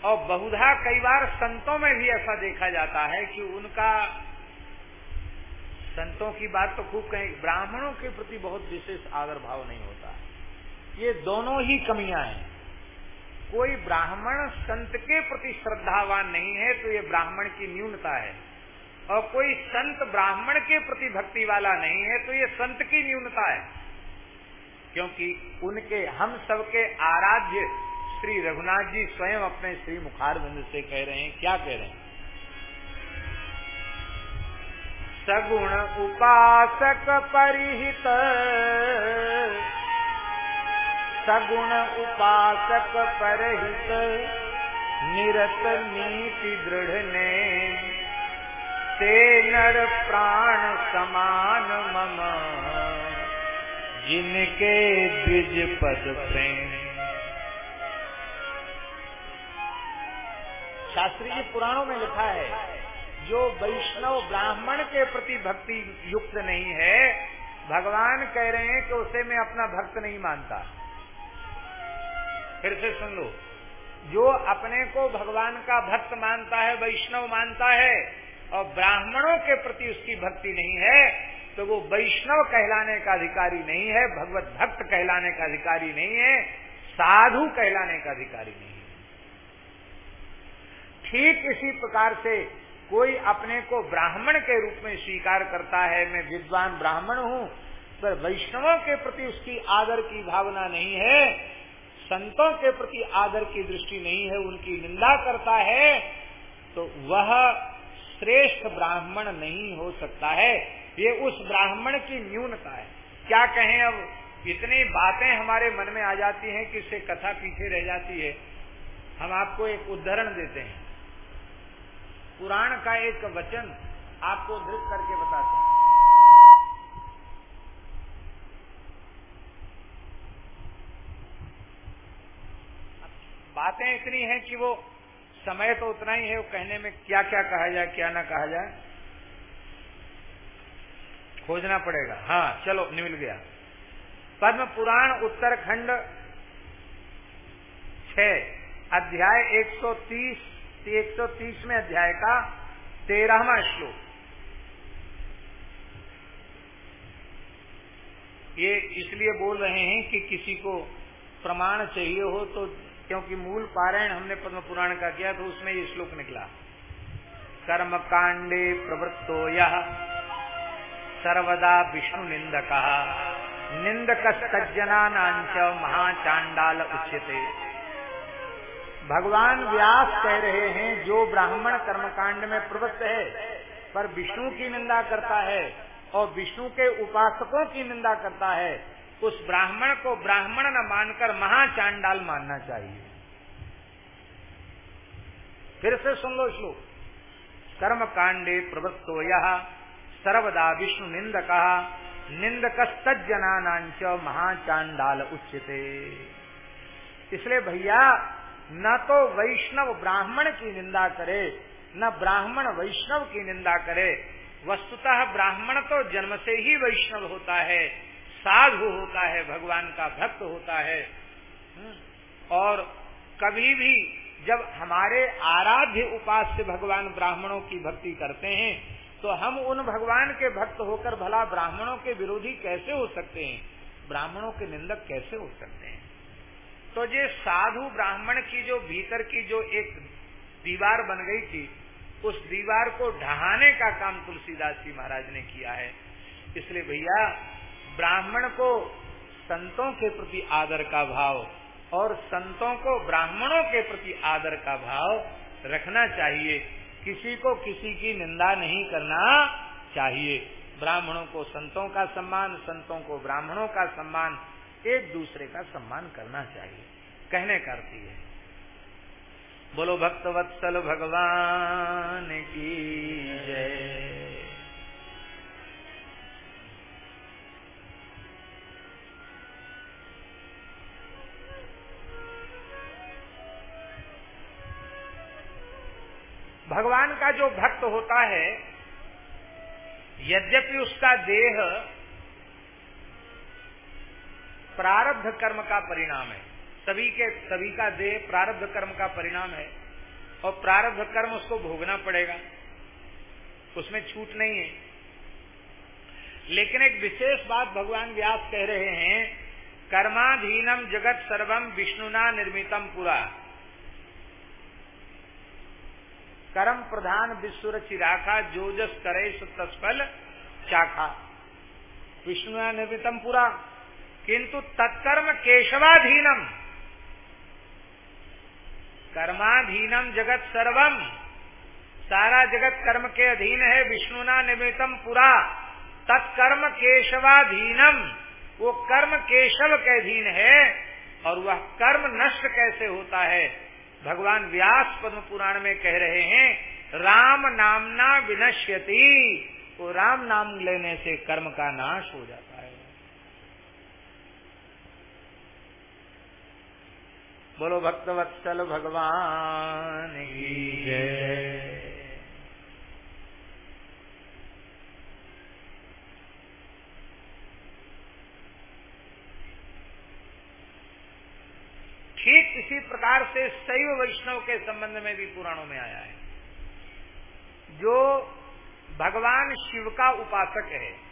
और बहुधा कई बार संतों में भी ऐसा देखा जाता है कि उनका संतों की बात तो खूब कहें, ब्राह्मणों के प्रति बहुत विशेष आदर भाव नहीं होता। ये दोनों ही कमियाँ हैं। कोई ब्राह्मण संत के प्रति श्रद्धावान नहीं है तो ये ब्राह्मण की न्यूनता है। और कोई संत ब्राह्मण के प्रति भक्ति वाला नहीं है तो ये संत की न्यूनता है। क्योंकि उनके, हम सबके आराध्य श्री रघुनाथ जी स्वयं अपने श्री मुखारबिंद से कह रहे हैं, क्या कह रहे हैं? सगुण उपासक परिहित। सगुण उपासक परहित। निरत नीति दृढ़ ने। ते नर प्राण समान मम। जिनके द्विज पद प्रेम। शास्त्री जी पुराणों में लिखा है, जो वैष्णव ब्राह्मण के प्रति भक्ति युक्त नहीं है, भगवान कह रहे हैं कि उसे मैं अपना भक्त नहीं मानता। फिर से सुन लो। जो अपने को भगवान का भक्त मानता है, वैष्णव मानता है, और ब्राह्मणों के प्रति उसकी भक्ति नहीं है तो वो वैष्णव कहलाने का अधिकारी नहीं है, भगवत भक्त कहलाने का अधिकारी नहीं है, साधु कहलाने का अधिकारी नहीं ठीक इसी प्रकार से कोई अपने को ब्राह्मण के रूप में स्वीकार करता है, मैं विद्वान ब्राह्मण हूँ, पर वैष्णवों के प्रति उसकी आदर की भावना नहीं है, संतों के प्रति आदर की दृष्टि नहीं है, उनकी निंदा करता है तो वह श्रेष्ठ ब्राह्मण नहीं हो सकता है। ये उस ब्राह्मण की न्यूनता है। क्या कहें अब? इतनी बातें हमारे मन में आ जाती हैं कि इससे कथा पीछे रह जाती है। हम आपको एक उदाहरण देते हैं। पुराण का एक वचन आपको धृत करके बताते हैं। बातें इतनी हैं कि वो समय तो उतना ही है, वो कहने में क्या क्या कहा जाए, क्या ना कहा जाए। खोजना पड़ेगा। हाँ चलो मिल गया। पद्म पुराण उत्तरखंड छ अध्याय 130 130 तीसवें अध्याय का तेरहवा श्लोक। ये इसलिए बोल रहे हैं कि किसी को प्रमाण चाहिए हो तो क्योंकि मूल पारायण हमने पद्म पुराण का किया तो उसमें ये श्लोक निकला। कर्म कांडे प्रवृत्तो यह सर्वदा विष्णु निंदक। निंदक सज्जना महाचांडाल उच्यते। भगवान व्यास कह रहे हैं, जो ब्राह्मण कर्मकांड में प्रवृत्त है, पर विष्णु की निंदा करता है और विष्णु के उपासकों की निंदा करता है, उस ब्राह्मण को ब्राह्मण न मानकर महाचांडाल मानना चाहिए। फिर से सुन लो श्लोक। कर्म कांडे प्रवृत्तो यह सर्वदा विष्णु निंदक निंदक सज्जना महाचांडाल उच्चते इसलिए भैया न तो वैष्णव ब्राह्मण की निंदा करे न ब्राह्मण वैष्णव की निंदा करे। वस्तुतः ब्राह्मण तो जन्म से ही वैष्णव होता है साधु होता है भगवान का भक्त होता है। हम्म, और कभी भी जब हमारे आराध्य उपास्य भगवान ब्राह्मणों की भक्ति करते हैं तो हम उन भगवान के भक्त होकर भला ब्राह्मणों के विरोधी कैसे हो सकते हैं? ब्राह्मणों के निंदक कैसे हो सकते हैं? तो ये साधु ब्राह्मण की जो भीतर की जो एक दीवार बन गई थी, उस दीवार को ढहाने का काम तुलसीदास जी महाराज ने किया है। इसलिए भैया, ब्राह्मण को संतों के प्रति आदर का भाव और संतों को ब्राह्मणों के प्रति आदर का भाव रखना चाहिए। किसी को किसी की निंदा नहीं करना चाहिए। ब्राह्मणों को संतों का सम्मान, संतों को ब्राह्मणों का सम्मान एक दूसरे का सम्मान करना चाहिए। कहने करती है। बोलो भक्तवत्सल भगवान की जय। भगवान का जो भक्त होता है, यद्यपि उसका देह प्रारब्ध कर्म का परिणाम है। सभी के, सभी का देह प्रारब्ध कर्म का परिणाम है। और प्रारब्ध कर्म उसको भोगना पड़ेगा। उसमें छूट नहीं है। लेकिन एक विशेष बात भगवान व्यास कह रहे हैं, कर्माधीनम जगत सर्वम विष्णुना निर्मितम पुरा। कर्म प्रधान विश्व चिराखा जोजस करे तत्फल चाखा। विष्णु निर्मितम पुरा। किंतु तत्कर्म केशवाधीनम। कर्माधीनम जगत सर्वम। सारा जगत कर्म के अधीन है, विष्णुना निर्मितम पुरा। तत्कर्म केशवाधीनम। वो कर्म केशव के अधीन है और वह कर्म नष्ट कैसे होता है? भगवान व्यास पद्म पुराण में कह रहे हैं, राम नामना विनश्यति। वो राम नाम लेने से कर्म का नाश हो जाता है बोलो, भक्तवत्सल भगवान की जय। ठीक इसी प्रकार से शैव वैष्णव के संबंध में भी पुराणों में आया है। जो भगवान शिव का उपासक है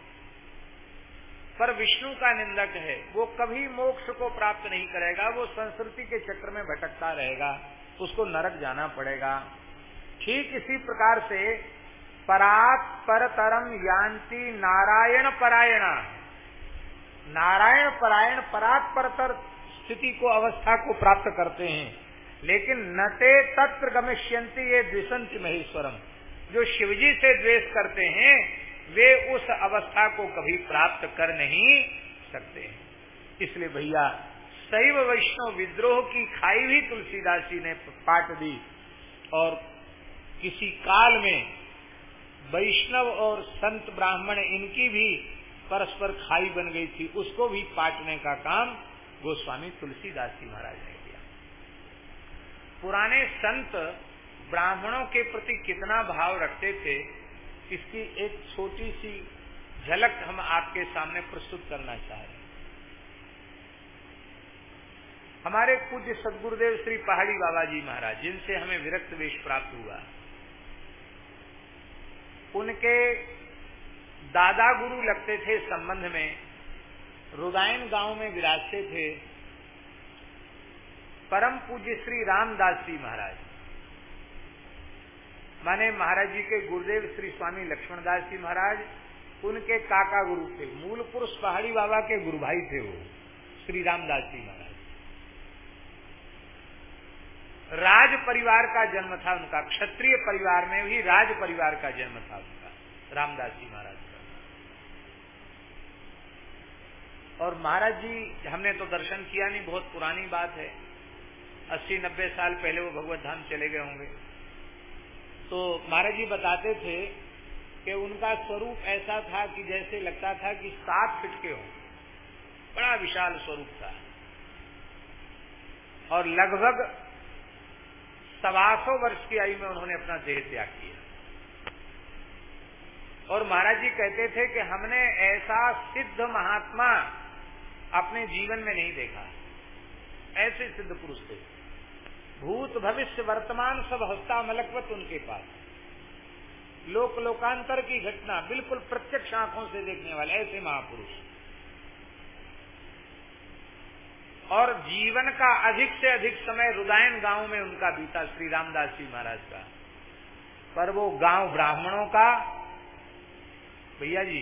पर विष्णु का निंदक है, वो कभी मोक्ष को प्राप्त नहीं करेगा, वो संस्कृति के चक्र में भटकता रहेगा, उसको नरक जाना पड़ेगा। ठीक इसी प्रकार से परात परतरम यान्ति नारायण परायणा। नारायण परायण परात परतर स्थिति को, अवस्था को प्राप्त करते हैं, लेकिन नटे तत्र गमिष्यंती ये द्विशंति महेश्वरम। जो शिवजी से द्वेष करते हैं वे उस अवस्था को कभी प्राप्त कर नहीं सकते। इसलिए भैया, शैव वैष्णव विद्रोह की खाई भी तुलसीदास जी ने पाट दी और किसी काल में वैष्णव और संत ब्राह्मण इनकी भी परस्पर खाई बन गई थी, उसको भी पाटने का काम गोस्वामी तुलसीदास जी महाराज ने किया। पुराने संत ब्राह्मणों के प्रति कितना भाव रखते थे इसकी एक छोटी सी झलक हम आपके सामने प्रस्तुत करना चाह रहे हैं। हमारे पूज्य सदगुरुदेव श्री पहाड़ी बाबा जी महाराज, जिनसे हमें विरक्त वेश प्राप्त हुआ, उनके दादा गुरु लगते थे संबंध में, रुदायन गाँव में विराजते थे, परम पूज्य श्री रामदास जी महाराज। माने महाराज जी के गुरुदेव श्री स्वामी लक्ष्मणदास जी महाराज, उनके काका गुरु थे, मूल पुरुष पहाड़ी बाबा के गुरु भाई थे वो, श्री रामदास जी महाराज। राज परिवार का जन्म था उनका, क्षत्रिय परिवार में भी राज परिवार का जन्म था उनका, रामदास जी महाराज का। और महाराज जी, हमने तो दर्शन किया नहीं, बहुत पुरानी बात है। अस्सी नब्बे साल पहले वो भगवत धाम चले गए होंगे। तो महाराज जी बताते थे कि उनका स्वरूप ऐसा था कि जैसे लगता था कि सात फिट के हो। बड़ा विशाल स्वरूप था। और लगभग सवा सौ वर्ष की आयु में उन्होंने अपना देह त्याग किया। और महाराज जी कहते थे कि हमने ऐसा सिद्ध महात्मा अपने जीवन में नहीं देखा। ऐसे सिद्ध पुरुष थे। भूत भविष्य वर्तमान सब हस्ता मलकवत उनके पास। लोक लोकांतर की घटना बिल्कुल प्रत्यक्ष आँखों से देखने वाले, ऐसे महापुरुष। और जीवन का अधिक से अधिक समय रुदायन गाँव में उनका बीता, श्री रामदास जी महाराज का। पर वो गाँव ब्राह्मणों का, भैया जी,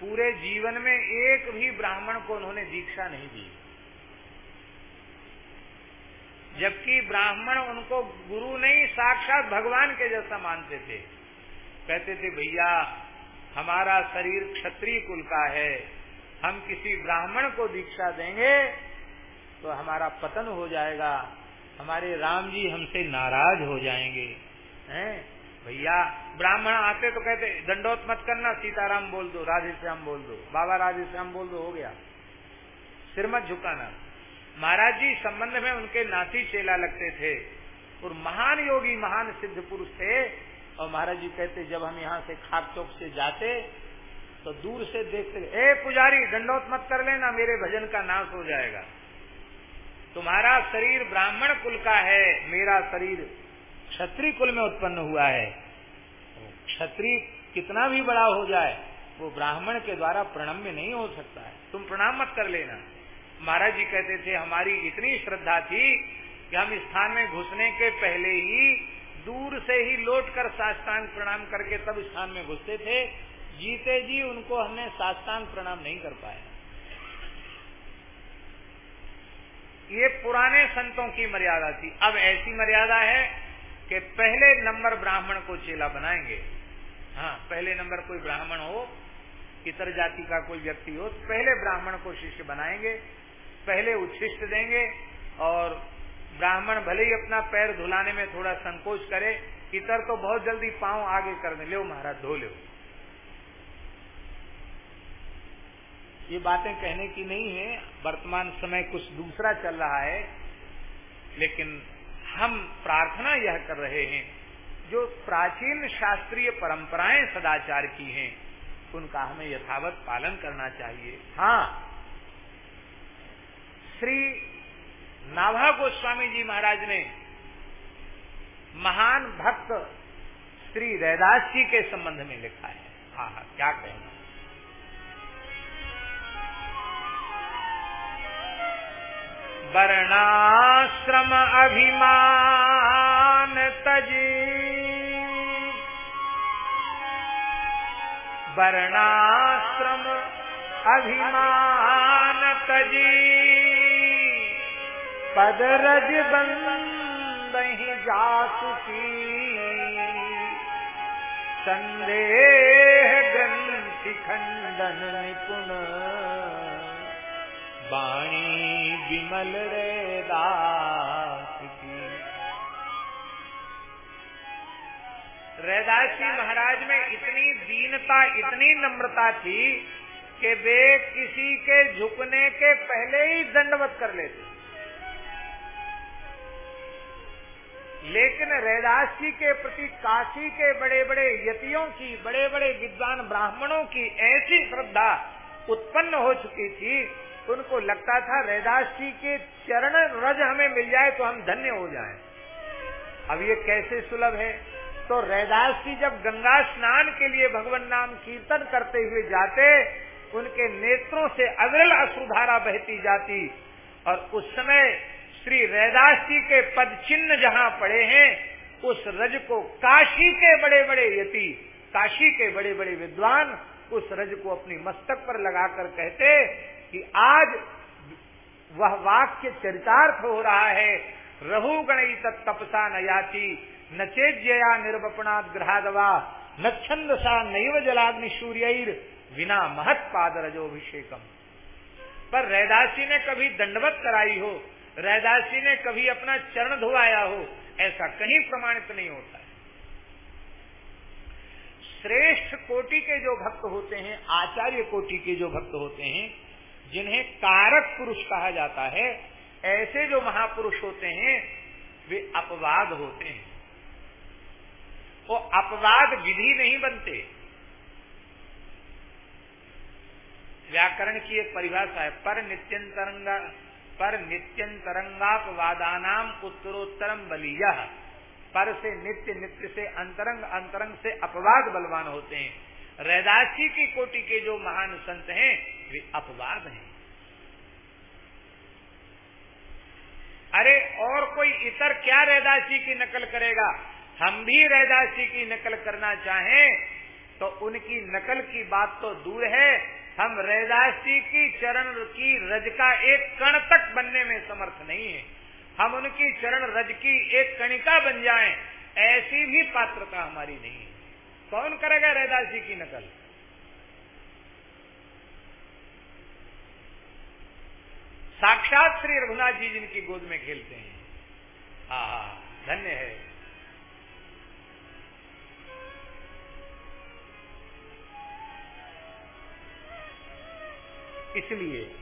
पूरे जीवन में एक भी ब्राह्मण को उन्होंने दीक्षा नहीं दी। जबकि ब्राह्मण उनको गुरु नहीं, साक्षात भगवान के जैसा मानते थे। कहते थे, भैया, हमारा शरीर क्षत्रिय कुल का है, हम किसी ब्राह्मण को दीक्षा देंगे तो हमारा पतन हो जाएगा, हमारे राम जी हमसे नाराज़ हो जाएँगे। हैं? भैया, ब्राह्मण आते तो कहते दंडोत मत करना, सीताराम बोल दो राधे श्याम बोल दो, बाबा राधे श्याम बोल दो, हो गया। सिर मत झुकाना। महाराज जी संबंध में उनके नाती चेला लगते थे। और महान योगी, महान सिद्ध पुरुष थे। और महाराज जी कहते, जब हम यहाँ से खाक चौक से जाते तो दूर से देखते, ए पुजारी, दंडोत मत कर लेना, मेरे भजन का नाश हो जाएगा। तुम्हारा शरीर ब्राह्मण कुल का है, मेरा शरीर क्षत्रिय कुल में उत्पन्न हुआ है। क्षत्रिय कितना भी बड़ा हो जाए, वो ब्राह्मण के द्वारा प्रणम्य नहीं हो सकता है। तुम प्रणाम मत कर लेना। महाराज जी कहते थे, हमारी इतनी श्रद्धा थी कि हम स्थान में घुसने के पहले ही दूर से ही लौट कर साष्टांग प्रणाम करके तब स्थान में घुसते थे। जीते जी उनको हमने साष्टांग प्रणाम नहीं कर पाया ये पुराने संतों की मर्यादा थी। अब ऐसी मर्यादा है कि पहले नंबर ब्राह्मण को चेला बनाएँगे। हाँ पहले नंबर कोई ब्राह्मण हो, इतर जाति का कोई व्यक्ति हो तो पहले ब्राह्मण को शिष्य बनाएँगे। पहले उच्छिष्ट देंगे और ब्राह्मण भले ही अपना पैर धुलाने में थोड़ा संकोच करे, इतर तो बहुत जल्दी पाँव आगे कर दे। लो महाराज, धो लो ये बातें कहने की नहीं है। वर्तमान समय कुछ दूसरा चल रहा है, लेकिन हम प्रार्थना यह कर रहे हैं, जो प्राचीन शास्त्रीय परंपराएँ सदाचार की हैं, उनका हमें यथावत पालन करना चाहिए। हाँ श्री नाभा गोस्वामी जी महाराज ने महान भक्त श्री रैदास जी के संबंध में लिखा है। हाँ हाँ क्या कहना वर्णाश्रम अभिमान तजी। वर्णाश्रम अभिमान तजी। पद रज बंद जासुकी। संदेह ग्रंथि खंडन निपुण। वाणी विमल रे दास की रैदास जी महाराज में इतनी दीनता, इतनी नम्रता थी कि वे किसी के झुकने के पहले ही दंडवत कर लेते। लेकिन रैदास जी के प्रति काशी के बड़े बड़े यतियों की बड़े बड़े विद्वान ब्राह्मणों की ऐसी श्रद्धा उत्पन्न हो चुकी थी उनको लगता था रैदास जी के चरण रज हमें मिल जाए तो हम धन्य हो जाएँ। अब ये कैसे सुलभ है तो रैदास जी जब गंगा स्नान के लिए भगवान नाम कीर्तन करते हुए जाते, उनके नेत्रों से अविरल अश्रुधारा बहती जाती और उस समय श्री रैदास जी के पद चिन्ह जहाँ पड़े हैं, उस रज को काशी के बड़े बड़े यति, काशी के बड़े बड़े विद्वान उस रज को अपनी मस्तक पर लगाकर कहते कि आज वह वाक्य चरितार्थ हो रहा है। रहु गणई तपसा नयाति न चेज्या निर्वपणाद ग्रहादवा न छंद सा नैव जलाग्नि सूर्य बिना महत पाद रजोभिषेकम पर रैदासी ने कभी दंडवत कराई हो रैदासी ने कभी अपना चरण धोआया हो, ऐसा कहीं प्रमाणित नहीं होता है। श्रेष्ठ कोटि के जो भक्त होते हैं, आचार्य कोटि के जो भक्त होते हैं, जिन्हें कारक पुरुष कहा जाता है, ऐसे जो महापुरुष होते हैं, वे अपवाद होते हैं। वो अपवाद विधि नहीं बनते। व्याकरण की एक परिभाषा है, पर नित्यंतरंगा पर नित्यंतरंगापवादानाम उत्तरोत्तरम बलिया। पर से नित्य नित्य से अंतरंग अंतरंग से अपवाद बलवान होते हैं। रैदासी की कोटि के जो महान संत हैं, वे अपवाद हैं। अरे और कोई इतर क्या रैदासी की नकल करेगा? हम भी रैदासी की नकल करना चाहें तो उनकी नकल की बात तो दूर है। हम रैदासी की चरण की रज का एक कण तक बनने में समर्थ नहीं है। हम उनकी चरण रज की एक कणिका बन जाएँ, ऐसी भी पात्रता हमारी नहीं है। कौन करेगा रैदासी की नकल? साक्षात श्री रघुनाथ जी जिनकी गोद में खेलते हैं। हा हा धन्य है। इसलिए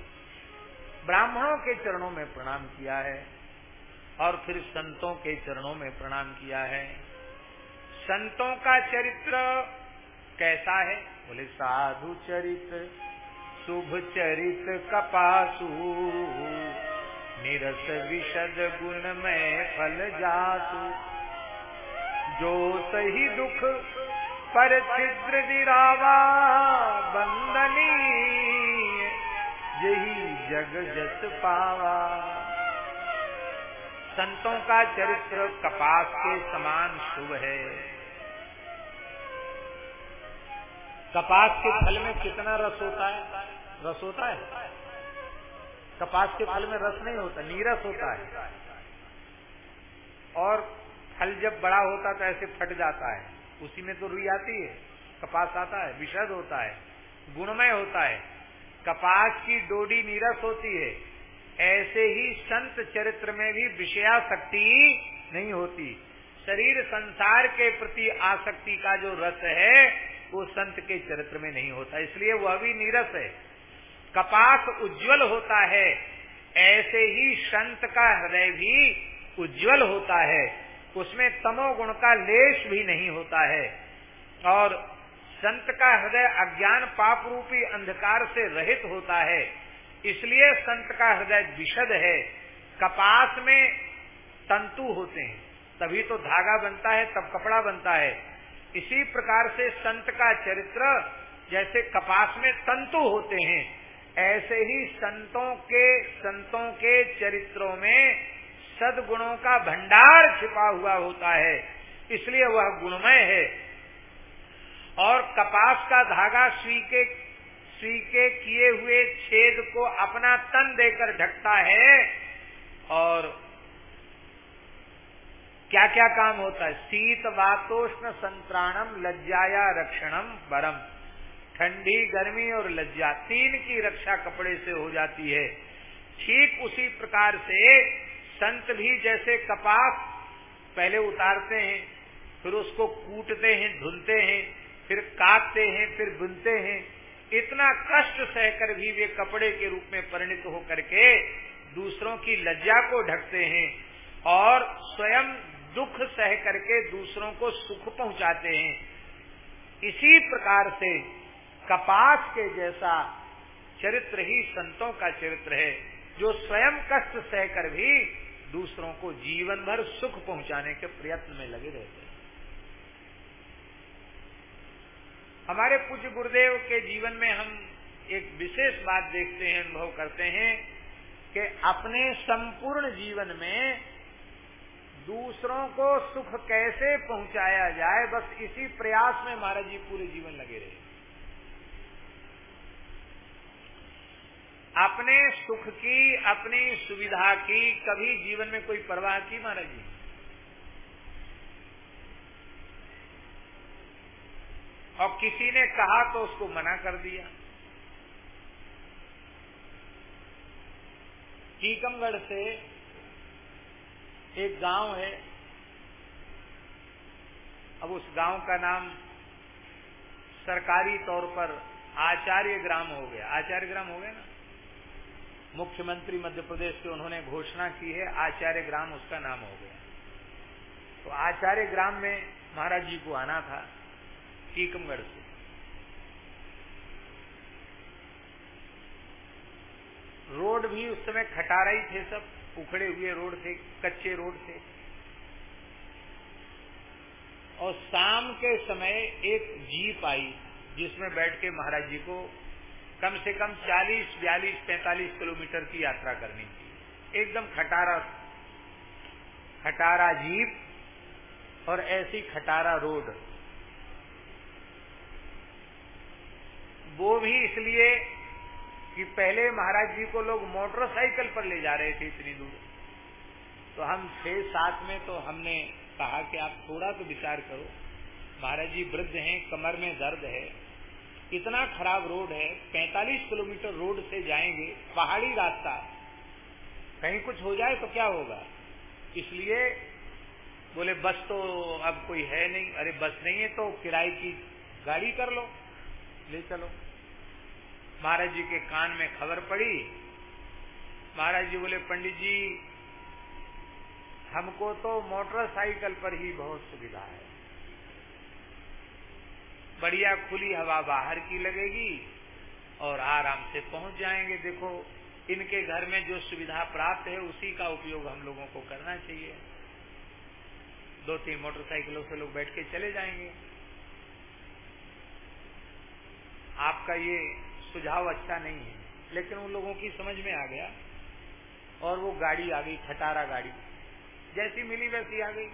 ब्राह्मणों के चरणों में प्रणाम किया है और फिर संतों के चरणों में प्रणाम किया है। संतों का चरित्र कैसा है? बोले, साधु चरित्र शुभ चरित कपासु, निरस विशद गुण में फल जासु। जो सही दुख पर छिद्र दिरावा बंदनी यही जग जस पावा। संतों का चरित्र कपास के समान शुभ है। कपास के फल में कितना रस होता है? रस होता है? कपास के फल में रस नहीं होता, नीरस होता है। और फल जब बड़ा होता तो ऐसे फट जाता है। उसी में तो रुई आती है, कपास आता है, विषद होता है, गुणमय होता है। कपास की डोडी नीरस होती है। ऐसे ही संत चरित्र में भी विषयाशक्ति नहीं होती। शरीर संसार के प्रति आसक्ति का जो रस है, वो संत के चरित्र में नहीं होता। इसलिए वह भी नीरस है। कपास उज्जवल होता है। ऐसे ही संत का हृदय भी उज्जवल होता है। उसमें तमोगुण का लेश भी नहीं होता है। और संत का हृदय अज्ञान पाप रूपी अंधकार से रहित होता है, इसलिए संत का हृदय विशद है। कपास में तंतु होते हैं। तभी तो धागा बनता है, तब कपड़ा बनता है। इसी प्रकार से संत का चरित्र जैसे कपास में तंतु होते हैं, ऐसे ही संतों के संतों के चरित्रों में सदगुणों का भंडार छिपा हुआ होता है। इसलिए वह गुणमय है। और कपास का धागा सुई के सुई के किए हुए छेद को अपना तन देकर ढकता है और क्या क्या काम होता है? शीत वातोष्ण संत्राणम, लज्जाया रक्षणम बरम ठंडी, गर्मी और लज्जा तीन की रक्षा कपड़े से हो जाती है। ठीक उसी प्रकार से संत भी जैसे कपास पहले उतारते हैं, फिर उसको कूटते हैं, धुलते हैं फिर काटते हैं, फिर बुनते हैं। इतना कष्ट सहकर भी वे कपड़े के रूप में परिणित होकर के दूसरों की लज्जा को ढकते हैं और स्वयं दुख सह करके दूसरों को सुख पहुंचाते हैं। इसी प्रकार से कपास के जैसा चरित्र ही संतों का चरित्र है, जो स्वयं कष्ट सहकर भी दूसरों को जीवन भर सुख पहुँचाने के प्रयत्न में लगे रहते हैं। हमारे पूज्य गुरुदेव के जीवन में हम एक विशेष बात देखते हैं, अनुभव करते हैं कि अपने संपूर्ण जीवन में दूसरों को सुख कैसे पहुँचाया जाए, बस इसी प्रयास में महाराज जी पूरे जीवन लगे रहे। अपने सुख की, अपनी सुविधा की कभी जीवन में कोई परवाह की महाराज जी? और किसी ने कहा तो उसको मना कर दिया। टीकमगढ़ से एक गाँव है। अब उस गाँव का नाम सरकारी तौर पर आचार्य ग्राम हो गया। आचार्य ग्राम हो गया ना? मुख्यमंत्री मध्य प्रदेश के उन्होंने घोषणा की है, आचार्य ग्राम उसका नाम हो गया। तो आचार्य ग्राम में महाराज जी को आना था। टीकमगढ़ से। रोड भी उस समय खटारा ही थे सब उखड़े हुए रोड थे कच्चे रोड थे। और शाम के समय एक जीप आई जिसमें बैठ के महाराज जी को कम से कम 40, 42, 45 किलोमीटर की यात्रा करनी थी। एकदम खटारा खटारा जीप और ऐसी खटारा रोड। वो भी इसलिए कि पहले महाराज जी को लोग मोटरसाइकिल पर ले जा रहे थे इतनी दूर। तो हम छह सात में तो हमने कहा कि आप थोड़ा तो विचार करो। महाराज जी वृद्ध हैं, कमर में दर्द है। इतना खराब रोड है 45 किलोमीटर रोड से जाएँगे, पहाड़ी रास्ता। कहीं कुछ हो जाए तो क्या होगा? इसलिए बोले, बस तो अब कोई है नहीं। अरे, बस नहीं है तो किराए की गाड़ी कर लो, ले चलो। महाराज जी के कान में खबर पड़ी। महाराज जी बोले, पंडित जी, हमको तो मोटरसाइकिल पर ही बहुत सुविधा है। बढ़िया खुली हवा बाहर की लगेगी और आराम से पहुँच जाएँगे। देखो, इनके घर में जो सुविधा प्राप्त है, उसी का उपयोग हम लोगों को करना चाहिए। दो तीन मोटरसाइकिलों से लोग बैठ के चले जाएँगे। आपका ये सुझाव अच्छा नहीं है। लेकिन उन लोगों की समझ में आ गया और वो गाड़ी आ गई खटारा गाड़ी। जैसी मिली वैसी आ गई।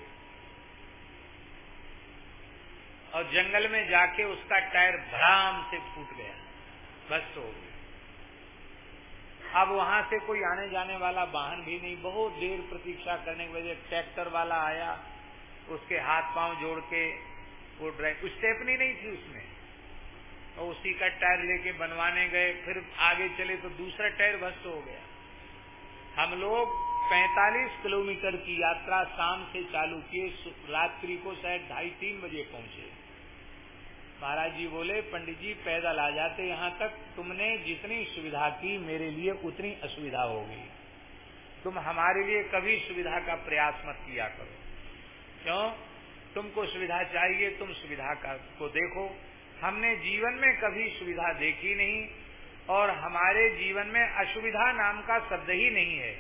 और जंगल में जाके उसका टायर भराम से फूट गया। बस हो गया। अब वहाँ से कोई आने जाने वाला वाहन भी नहीं। बहुत देर प्रतीक्षा करने की वजह ट्रैक्टर वाला आया। उसके हाथ पाँव जोड़ के वो ड्राइव स्टेपनी नहीं थी उसमें। और उसी का टायर लेके बनवाने गए, फिर आगे चले तो दूसरा टायर भस्त हो गया। हम लोग 45 किलोमीटर की यात्रा शाम से चालू किए रात्रि को शायद ढाई तीन बजे पहुँचे। महाराज जी बोले, पंडित जी, पैदल आ जाते यहाँ तक, तुमने जितनी सुविधा की मेरे लिए उतनी असुविधा होगी तुम हमारे लिए कभी सुविधा का प्रयास मत किया करो। क्यों? तुमको सुविधा चाहिए, तुम सुविधा का, को देखो। हमने जीवन में कभी सुविधा देखी नहीं और हमारे जीवन में असुविधा नाम का शब्द ही नहीं है,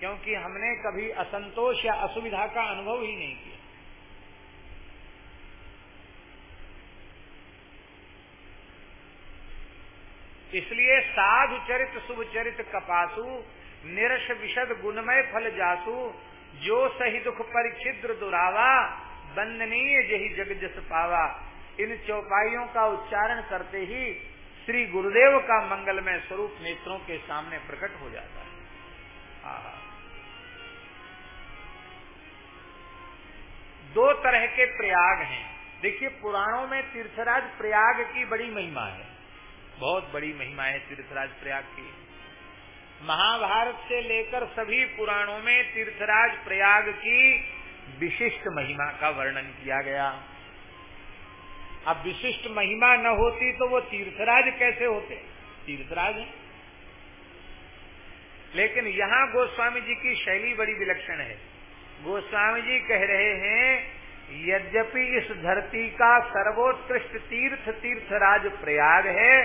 क्योंकि हमने कभी असंतोष या असुविधा का अनुभव ही नहीं किया। इसलिए साधु चरित, शुभ चरित कपासु, निरस विशद गुणमय फल जासु, जो सही दुख परिच्छिद्र दुरावा, बंदनीय जही जग जस पावा। इन चौपाइयों का उच्चारण करते ही श्री गुरुदेव का मंगलमय स्वरूप नेत्रों के सामने प्रकट हो जाता है। दो तरह के प्रयाग हैं। देखिए, पुराणों में तीर्थराज प्रयाग की बड़ी महिमा है। बहुत बड़ी महिमा है तीर्थराज प्रयाग की। महाभारत से लेकर सभी पुराणों में तीर्थराज प्रयाग की विशिष्ट महिमा का वर्णन किया गया। अब विशिष्ट महिमा न होती तो वो तीर्थराज कैसे होते? तीर्थराज है। लेकिन यहाँ गोस्वामी जी की शैली बड़ी विलक्षण है। गोस्वामी जी कह रहे हैं, यद्यपि इस धरती का सर्वोत्कृष्ट तीर्थ तीर्थराज प्रयाग है,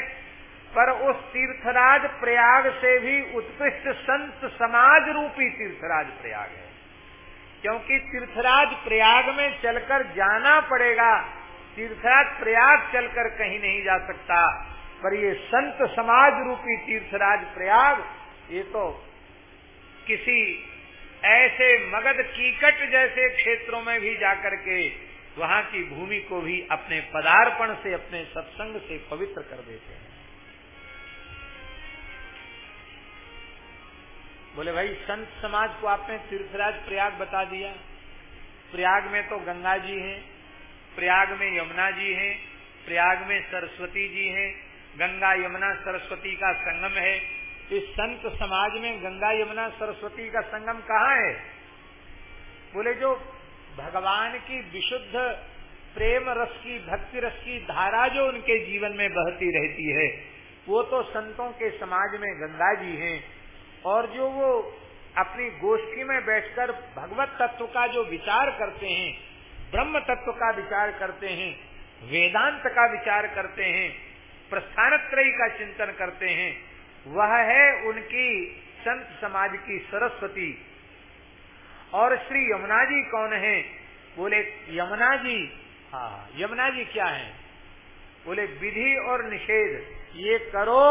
पर उस तीर्थराज प्रयाग से भी उत्कृष्ट संत समाज रूपी तीर्थराज प्रयाग है। क्योंकि तीर्थराज प्रयाग में चलकर जाना पड़ेगा। तीर्थराज प्रयाग चलकर कहीं नहीं जा सकता। पर ये संत समाज रूपी तीर्थराज प्रयाग, ये तो किसी ऐसे मगध कीकट जैसे क्षेत्रों में भी जाकर के वहाँ की भूमि को भी अपने पदार्पण से, अपने सत्संग से पवित्र कर देते हैं। बोले, भाई, संत समाज को आपने तीर्थराज प्रयाग बता दिया। प्रयाग में तो गंगा जी हैं प्रयाग में यमुना जी हैं, प्रयाग में सरस्वती जी हैं, गंगा यमुना सरस्वती का संगम है। इस संत समाज में गंगा यमुना सरस्वती का संगम कहाँ है? बोले जो भगवान की विशुद्ध प्रेम रस की, भक्ति रस की धारा जो उनके जीवन में बहती रहती है, वो तो संतों के समाज में गंगा जी हैं। और जो वो अपनी गोष्ठी में बैठकर भगवत तत्व का जो विचार करते हैं ब्रह्म तत्व का विचार करते हैं, वेदांत का विचार करते हैं, प्रस्थानत्रयी का चिंतन करते हैं, वह है उनकी संत समाज की सरस्वती। और श्री यमुना जी कौन है? बोले, यमुना जी हाँ यमुना जी क्या है? बोले, विधि और निषेध, ये करो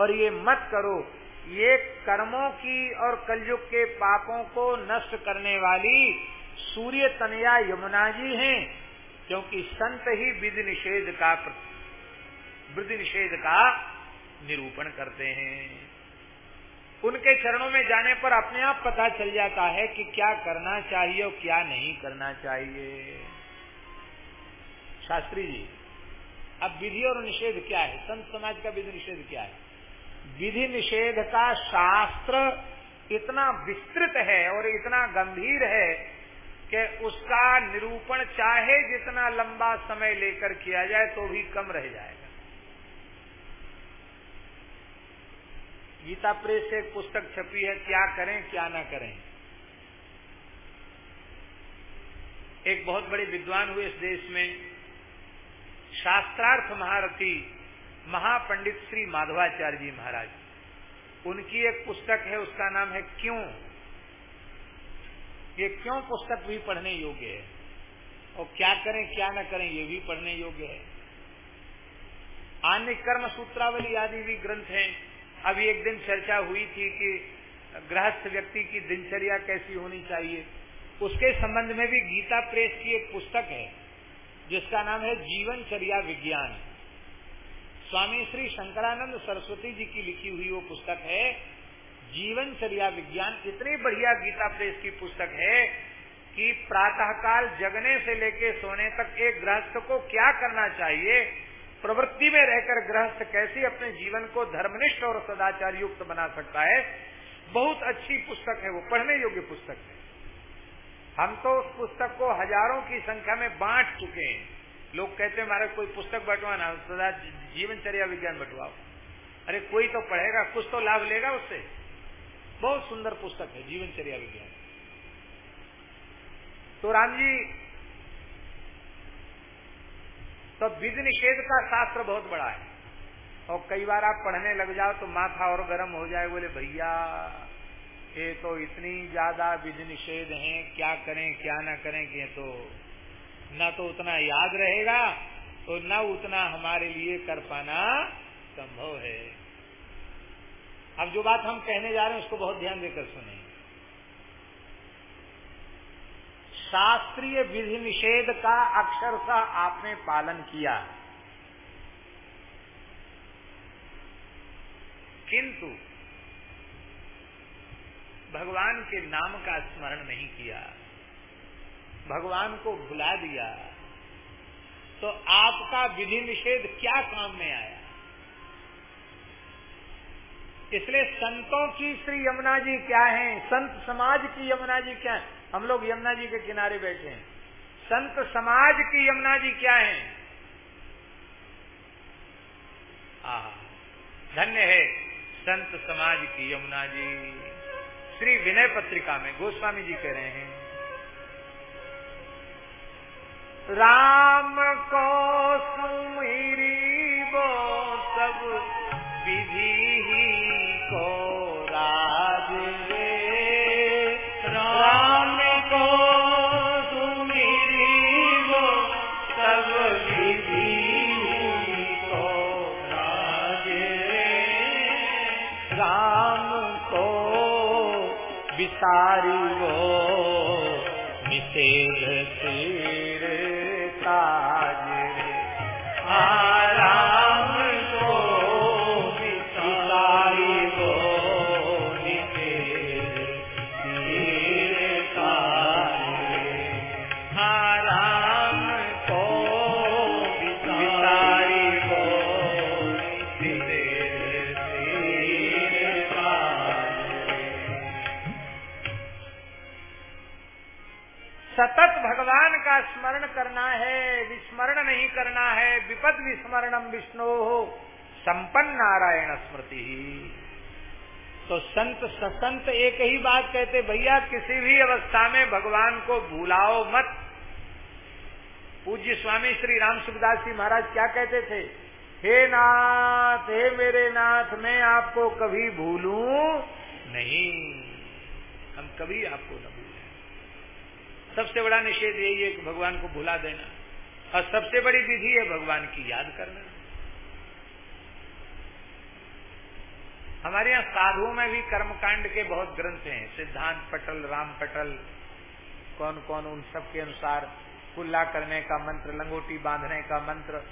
और ये मत करो, ये कर्मों की और कलयुग के पापों को नष्ट करने वाली सूर्य तनया यमुना जी हैं, क्योंकि संत ही विधि निषेध का विधि निषेध का निरूपण करते हैं। उनके चरणों में जाने पर अपने आप पता चल जाता है कि क्या करना चाहिए और क्या नहीं करना चाहिए। शास्त्री जी, अब विधि और निषेध क्या है? संत समाज का विधि निषेध क्या है? विधि निषेध का शास्त्र इतना विस्तृत है और इतना गंभीर है कि उसका निरूपण चाहे जितना लंबा समय लेकर किया जाए तो भी कम रह जाएगा। गीता प्रेस से एक पुस्तक छपी है, क्या करें, क्या ना करें। एक बहुत बड़े विद्वान हुए इस देश में, शास्त्रार्थ महारथी महापंडित श्री माधवाचार्य जी महाराज। उनकी एक पुस्तक है, उसका नाम है क्यों? ये क्यों पुस्तक भी पढ़ने योग्य है? और क्या करें, क्या न करें, ये भी पढ़ने योग्य है। अन्य कर्म सूत्रावली आदि भी ग्रंथ हैं। अभी एक दिन चर्चा हुई थी कि गृहस्थ व्यक्ति की दिनचर्या कैसी होनी चाहिए। उसके संबंध में भी गीता प्रेस की एक पुस्तक है, जिसका नाम है जीवनचर्या विज्ञान। स्वामी श्री शंकरानंद सरस्वती जी की लिखी हुई वो पुस्तक है जीवनचर्या विज्ञान, इतनी बढ़िया गीता प्रेस की पुस्तक है कि प्रातःकाल जगने से लेके सोने तक एक गृहस्थ को क्या करना चाहिए? प्रवृत्ति में रहकर गृहस्थ कैसे अपने जीवन को धर्मनिष्ठ और सदाचार युक्त बना सकता है? बहुत अच्छी पुस्तक है, वो पढ़ने योग्य पुस्तक है। हम तो उस पुस्तक को हज़ारों की संख्या में बांट चुके हैं। लोग कहते हैं हमारा कोई पुस्तक बंटवाना, सदा जीवनचर्या विज्ञान बंटवाओ। अरे, कोई तो पढ़ेगा, कुछ तो लाभ लेगा उससे। बहुत सुंदर पुस्तक है जीवनचर्या विज्ञान। तो राम जी तो विधि निषेध का शास्त्र बहुत बड़ा है। और कई बार आप पढ़ने लग जाओ तो माथा और गर्म हो जाए, बोले, भैया, ये तो इतनी ज़्यादा विधि निषेध है, क्या करें, क्या ना करें कि तो न तो उतना याद रहेगा तो न उतना हमारे लिए कर पाना संभव है। अब जो बात हम कहने जा रहे हैं, उसको बहुत ध्यान देकर सुने शास्त्रीय विधि निषेध का अक्षरशः आपने पालन किया। किंतु भगवान के नाम का स्मरण नहीं किया, भगवान को भुला दिया तो आपका विधि निषेध क्या काम में आया? इसलिए संतों की श्री यमुना जी क्या हैं? संत समाज की यमुना जी क्या है? हम लोग यमुना जी के किनारे बैठे हैं। संत समाज की यमुना जी क्या है? धन्य है संत समाज की यमुना जी। श्री विनय पत्रिका में गोस्वामी जी कह रहे हैं, राम को सुमिरी वो सब विधि विसारी वो निषेध तीर ताज आराम विपद विस्मरणम विष्णु। संपन्न नारायण स्मृति। ही तो संत, ससंत एक ही बात कहते, भैया, किसी भी अवस्था में भगवान को भूलाओ मत। पूज्य स्वामी श्री राम सुखदास जी महाराज क्या कहते थे? हे नाथ, हे मेरे नाथ, मैं आपको कभी भूलू नहीं। हम कभी आपको न भूलें। सबसे बड़ा निषेध यही है कि भगवान को भुला देना। और सबसे बड़ी विधि है भगवान की याद करना। हमारे यहाँ साधुओं में भी कर्मकांड के बहुत ग्रंथ हैं। सिद्धांत पटल, राम पटल कौन कौन उन सब के अनुसार कुल्ला करने का मंत्र, लंगोटी बांधने का मंत्र,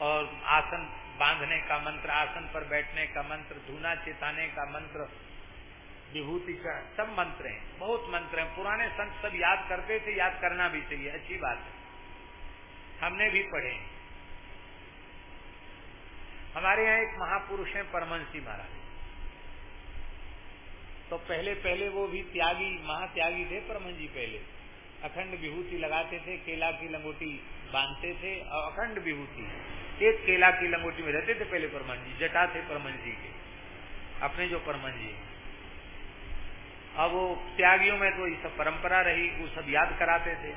और आसन बांधने का मंत्र, आसन पर बैठने का मंत्र, धूना चिताने का मंत्र, विभूति का सब मंत्र हैं। बहुत मंत्र हैं। पुराने संत सब याद करते थे, याद करना भी चाहिए। अच्छी बात है। हमने भी पढ़े। हमारे यहाँ एक महापुरुष है परमंशी महाराज। तो पहले पहले वो भी त्यागी, महात्यागी थे परमन जी पहले। अखंड विभूति लगाते थे, केला की लंगोटी बांधते थे, और अखंड विभूति। एक केला की लंगोटी में रहते थे पहले परमन जी जटा थे परमन जी के। अपने जो परमन जी अब वो त्यागियों में तो ये सब परंपरा रही, वो सब याद कराते थे।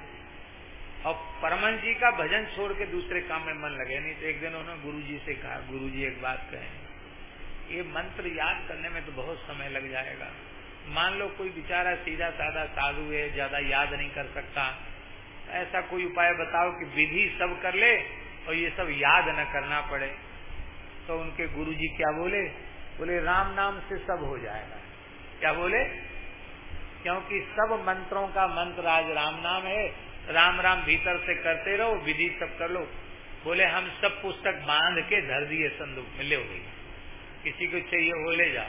और परमन जी का भजन छोड़ के दूसरे काम में मन लगे नहीं तो एक दिन उन्होंने गुरु जी से कहा गुरु जी एक बात कहें, ये मंत्र याद करने में तो बहुत समय लग जाएगा। मान लो कोई बेचारा सीधा साधा साधु है, ज़्यादा याद नहीं कर सकता, ऐसा कोई उपाय बताओ कि विधि सब कर ले और ये सब याद न करना पड़े। तो उनके गुरुजी क्या बोले? बोले, राम नाम से सब हो जाएगा। क्या बोले? क्योंकि सब मंत्रों का मंत्र आज राम नाम है राम राम भीतर से करते रहो, विधि सब कर लो। बोले, हम सब पुस्तक बाँध के धर दिए, संदूक मिले हो किसी को चाहिए वो ले जाओ।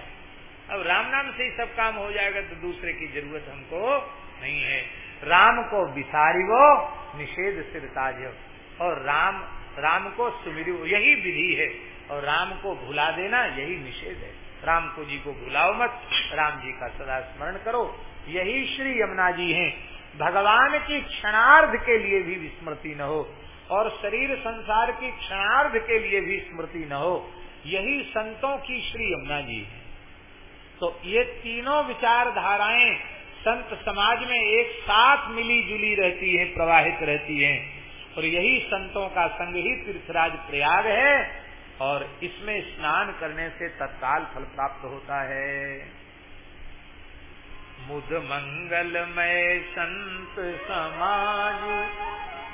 अब राम नाम से ही सब काम हो जाएगा तो दूसरे की ज़रूरत हमको नहीं है। राम को विसारी वो निषेध सिरताज और राम राम को सुमिर यही विधि है। और राम को भुला देना, यही निषेध है। राम को जी को भुलाओ मत, राम जी का सदा स्मरण करो। यही श्री यमुना जी हैं। भगवान की क्षणार्ध के लिए भी विस्मृति न हो और शरीर संसार की क्षणार्ध के लिए भी स्मृति न हो, यही संतों की श्री यमुना जी है। तो ये तीनों विचारधाराएँ संत समाज में एक साथ मिली जुली रहती हैं, प्रवाहित रहती हैं। और यही संतों का संग ही तीर्थराज प्रयाग है और इसमें स्नान करने से तत्काल फल प्राप्त होता है। मुद मंगलमय संत समाज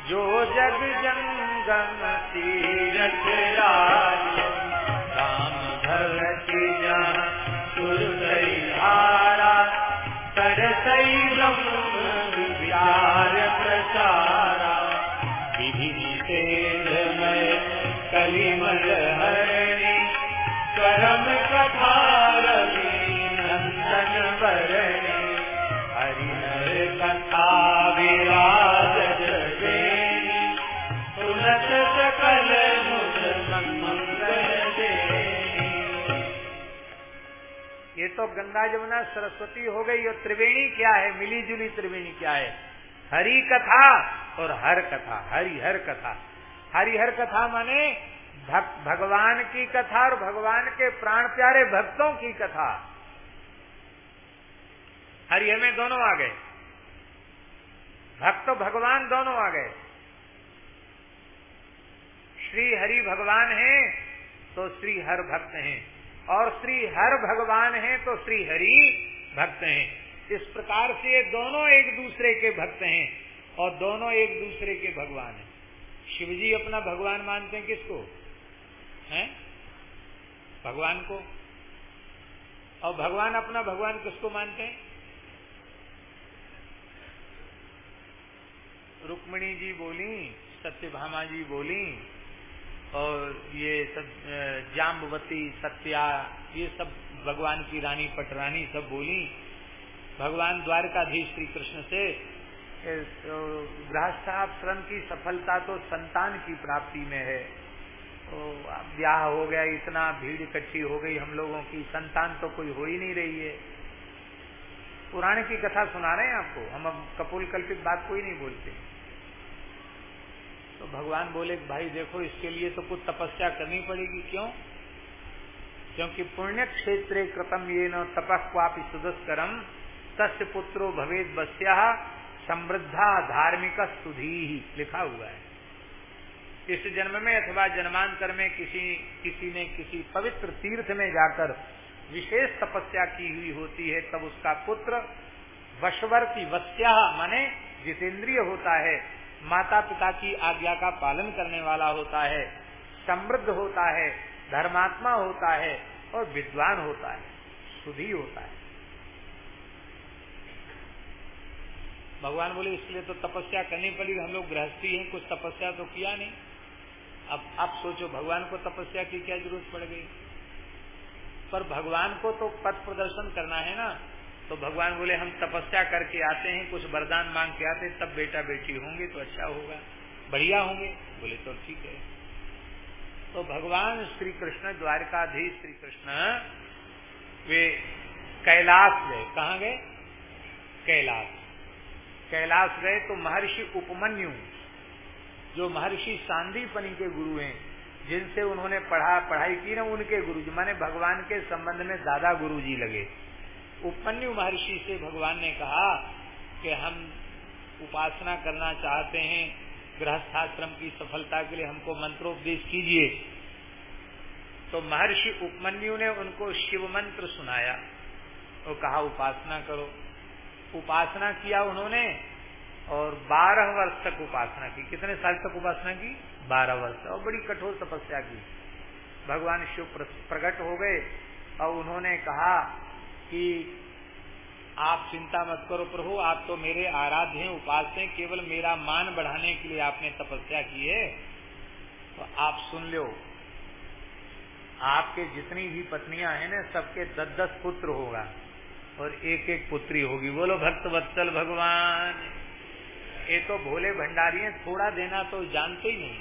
जो जग जंगम तीरथ राम धरती तो गंगा जमुना सरस्वती हो गई और त्रिवेणी क्या है? मिली जुली त्रिवेणी क्या है? हरि कथा और हर कथा हरिहर कथा। हरिहर कथा माने भक, भगवान की कथा और भगवान के प्राण प्यारे भक्तों की कथा। हरिहर में दोनों आ गए। भक्त भगवान दोनों आ गए। श्री हरि भगवान हैं तो श्री हर भक्त हैं। और श्री हर भगवान हैं तो श्री हरि भक्त हैं। इस प्रकार से ये दोनों एक दूसरे के भक्त हैं और दोनों एक दूसरे के भगवान हैं। शिवजी अपना भगवान मानते हैं किसको? हैं? भगवान को। और भगवान अपना भगवान किसको मानते हैं? रुक्मणी जी बोली, सत्यभामा जी बोली और ये सब जाम्बवती, सत्या, ये सब भगवान की रानी, पटरानी सब बोली। भगवान द्वारकाधीश श्री कृष्ण से तो गृहस्थाश्रम की सफलता तो संतान की प्राप्ति में है। तो ब्याह हो गया, इतना भीड़ इकट्ठी हो गई हम लोगों की, संतान तो कोई हो ही नहीं रही है। पुराने की कथा सुना रहे हैं आपको? हम अब कपूल कल्पित बात कोई नहीं बोलते। तो भगवान बोले, भाई देखो, इसके लिए तो कुछ तपस्या करनी पड़ेगी, क्यों? क्योंकि पुण्य क्षेत्र कृतम ये न तपह क्वापि सुदस्करम तस्य पुत्रो भवेद बस्या समृद्धा धार्मिक सुधी, लिखा हुआ है। इस जन्म में अथवा जन्मांतर में किसी किसी ने किसी पवित्र तीर्थ में जाकर विशेष तपस्या की हुई होती है, तब उसका पुत्र वशवर्ती वस्या माने जितेंद्रिय होता है माता पिता की आज्ञा का पालन करने वाला होता है, समृद्ध होता है, धर्मात्मा होता है और विद्वान होता है, सुधी होता है। भगवान बोले, इसलिए तो तपस्या करनी पड़ी, हम लोग गृहस्थी हैं, कुछ तपस्या तो किया नहीं। अब आप सोचो, भगवान को तपस्या की क्या ज़रूरत पड़ गई? पर भगवान को तो पथ प्रदर्शन करना है ना। तो भगवान बोले, हम तपस्या करके आते हैं, कुछ वरदान मांग के आते तब बेटा बेटी होंगे तो अच्छा होगा। बढ़िया होंगे। बोले तो ठीक है। तो भगवान श्री कृष्ण द्वारकाधीश श्री कृष्ण वे कैलाश गए। कहा गए? कैलाश। कैलाश गए तो महर्षि उपमन्यु, जो महर्षि सांदीपनी के गुरु हैं, जिनसे उन्होंने पढ़ा, पढ़ाई की ना, उनके गुरु जी माने भगवान के संबंध में दादा गुरु जी लगे। उपमन्यु महर्षि से भगवान ने कहा कि हम उपासना करना चाहते हैं, गृहस्थाश्रम की सफलता के लिए हमको मंत्रोपदेश कीजिए। तो महर्षि उपमन्यु ने उनको शिव मंत्र सुनाया और कहा, उपासना करो। उपासना किया उन्होंने और 12 वर्ष तक उपासना की। कितने साल तक उपासना की? 12 वर्ष और बड़ी कठोर तपस्या की। भगवान शिव प्रकट हो गए और उन्होंने कहा कि आप चिंता मत करो प्रभु, आप तो मेरे आराध्य हैं उपास्य हैं, केवल मेरा मान बढ़ाने के लिए आपने तपस्या की है। तो आप सुन लो, आपके जितनी भी पत्नियाँ हैं ना, सबके दस दस पुत्र होगा, और एक एक पुत्री होगी। बोलो, भक्त वत्सल भगवान। ये तो भोले भंडारी हैं, थोड़ा देना तो जानते ही नहीं।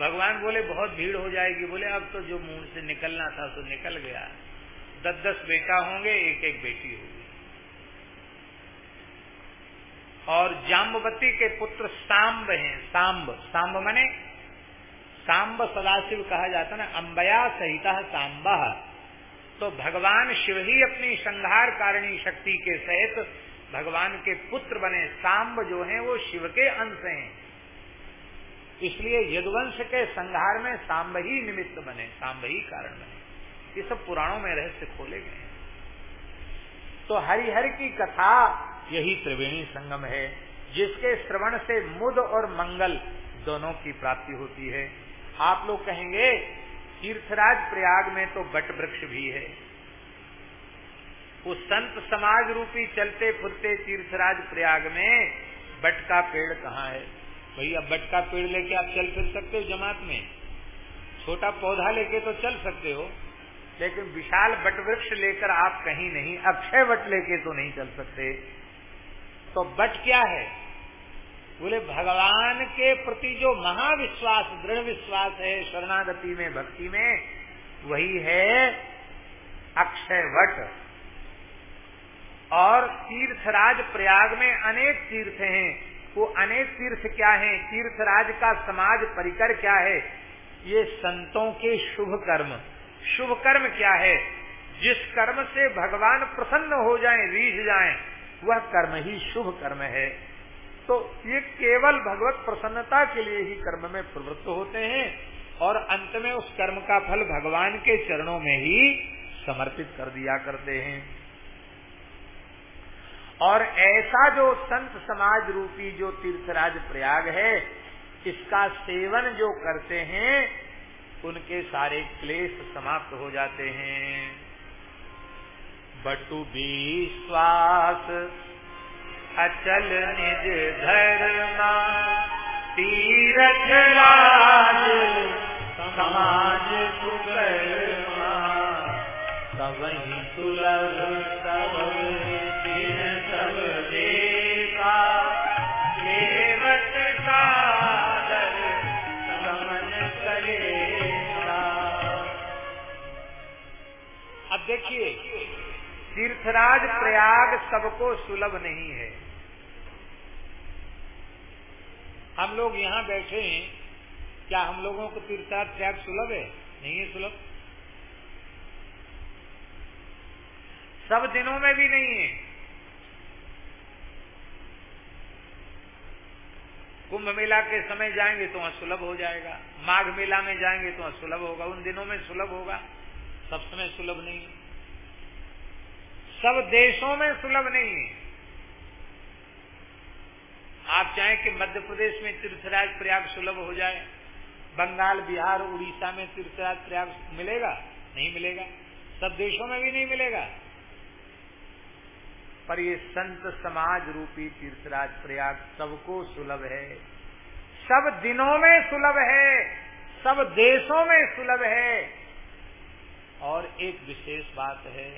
भगवान बोले, बहुत भीड़ हो जाएगी। बोले, अब तो जो मुँह से निकलना था तो निकल गया। दस दस बेटा होंगे एक एक बेटी होगी। और जाम्बवती के पुत्र सांब हैं, सांब। सांब मने सांब सदाशिव कहा जाता ना, अंबया सहित सांब। तो भगवान शिव ही अपनी संहार कारिणी शक्ति के सहित भगवान के पुत्र बने सांब जो हैं, वो शिव के अंश हैं। इसलिए यदुवंश के संहार में सांब ही निमित्त बने, सांब ही कारण बने। ये सब पुराणों में रहस्य खोले गए तो हरिहर की कथा यही त्रिवेणी संगम है, जिसके श्रवण से मुद और मंगल दोनों की प्राप्ति होती है। आप लोग कहेंगे, तीर्थराज प्रयाग में तो बट वृक्ष भी है। उस संत समाज रूपी चलते फुरते तीर्थराज प्रयाग में बट का पेड़ कहाँ है? भैया बट का पेड़ लेके आप चल फिर सकते हो जमात में। छोटा पौधा लेके तो चल सकते हो। लेकिन विशाल बट वृक्ष लेकर आप कहीं नहीं, अक्षय वट लेके तो नहीं चल सकते। तो बट क्या है? बोले, भगवान के प्रति जो महाविश्वास, दृढ़ विश्वास है, शरणागति में, भक्ति में, वही है अक्षय वट। और तीर्थराज प्रयाग में अनेक तीर्थ हैं। वो अनेक तीर्थ क्या हैं? तीर्थराज का समाज परिकर क्या है? ये संतों के शुभ कर्म। शुभ कर्म क्या है? जिस कर्म से भगवान प्रसन्न हो जाए, रीझ जाए, वह कर्म ही शुभ कर्म है। तो ये केवल भगवत प्रसन्नता के लिए ही कर्म में प्रवृत्त होते हैं और अंत में उस कर्म का फल भगवान के चरणों में ही समर्पित कर दिया करते हैं। और ऐसा जो संत समाज रूपी जो तीर्थराज प्रयाग है, इसका सेवन जो करते हैं उनके सारे क्लेश समाप्त हो जाते हैं। बटु विश्वास, अचल निज धर्मा, तीरथ राज, समाज सुकर्मा। सब सुलभ देखिए, तीर्थराज प्रयाग सबको सुलभ नहीं है। हम लोग यहाँ बैठे हैं, क्या हम लोगों को तीर्थराज प्रयाग सुलभ है? नहीं है सुलभ। सब दिनों में भी नहीं है। कुंभ मेला के समय जाएँगे तो वहाँ सुलभ हो जाएगा। माघ मेला में जाएँगे तो वहाँ सुलभ होगा। उन दिनों में सुलभ होगा। सब समय सुलभ नहीं है। सब देशों में सुलभ नहीं है। आप चाहें कि मध्य प्रदेश में तीर्थराज प्रयाग सुलभ हो जाए, बंगाल, बिहार, उड़ीसा में तीर्थराज प्रयाग मिलेगा? नहीं मिलेगा। सब देशों में भी नहीं मिलेगा। पर ये संत समाज रूपी तीर्थराज प्रयाग सबको सुलभ है। सब दिनों में सुलभ है। सब देशों में सुलभ है। और एक विशेष बात है,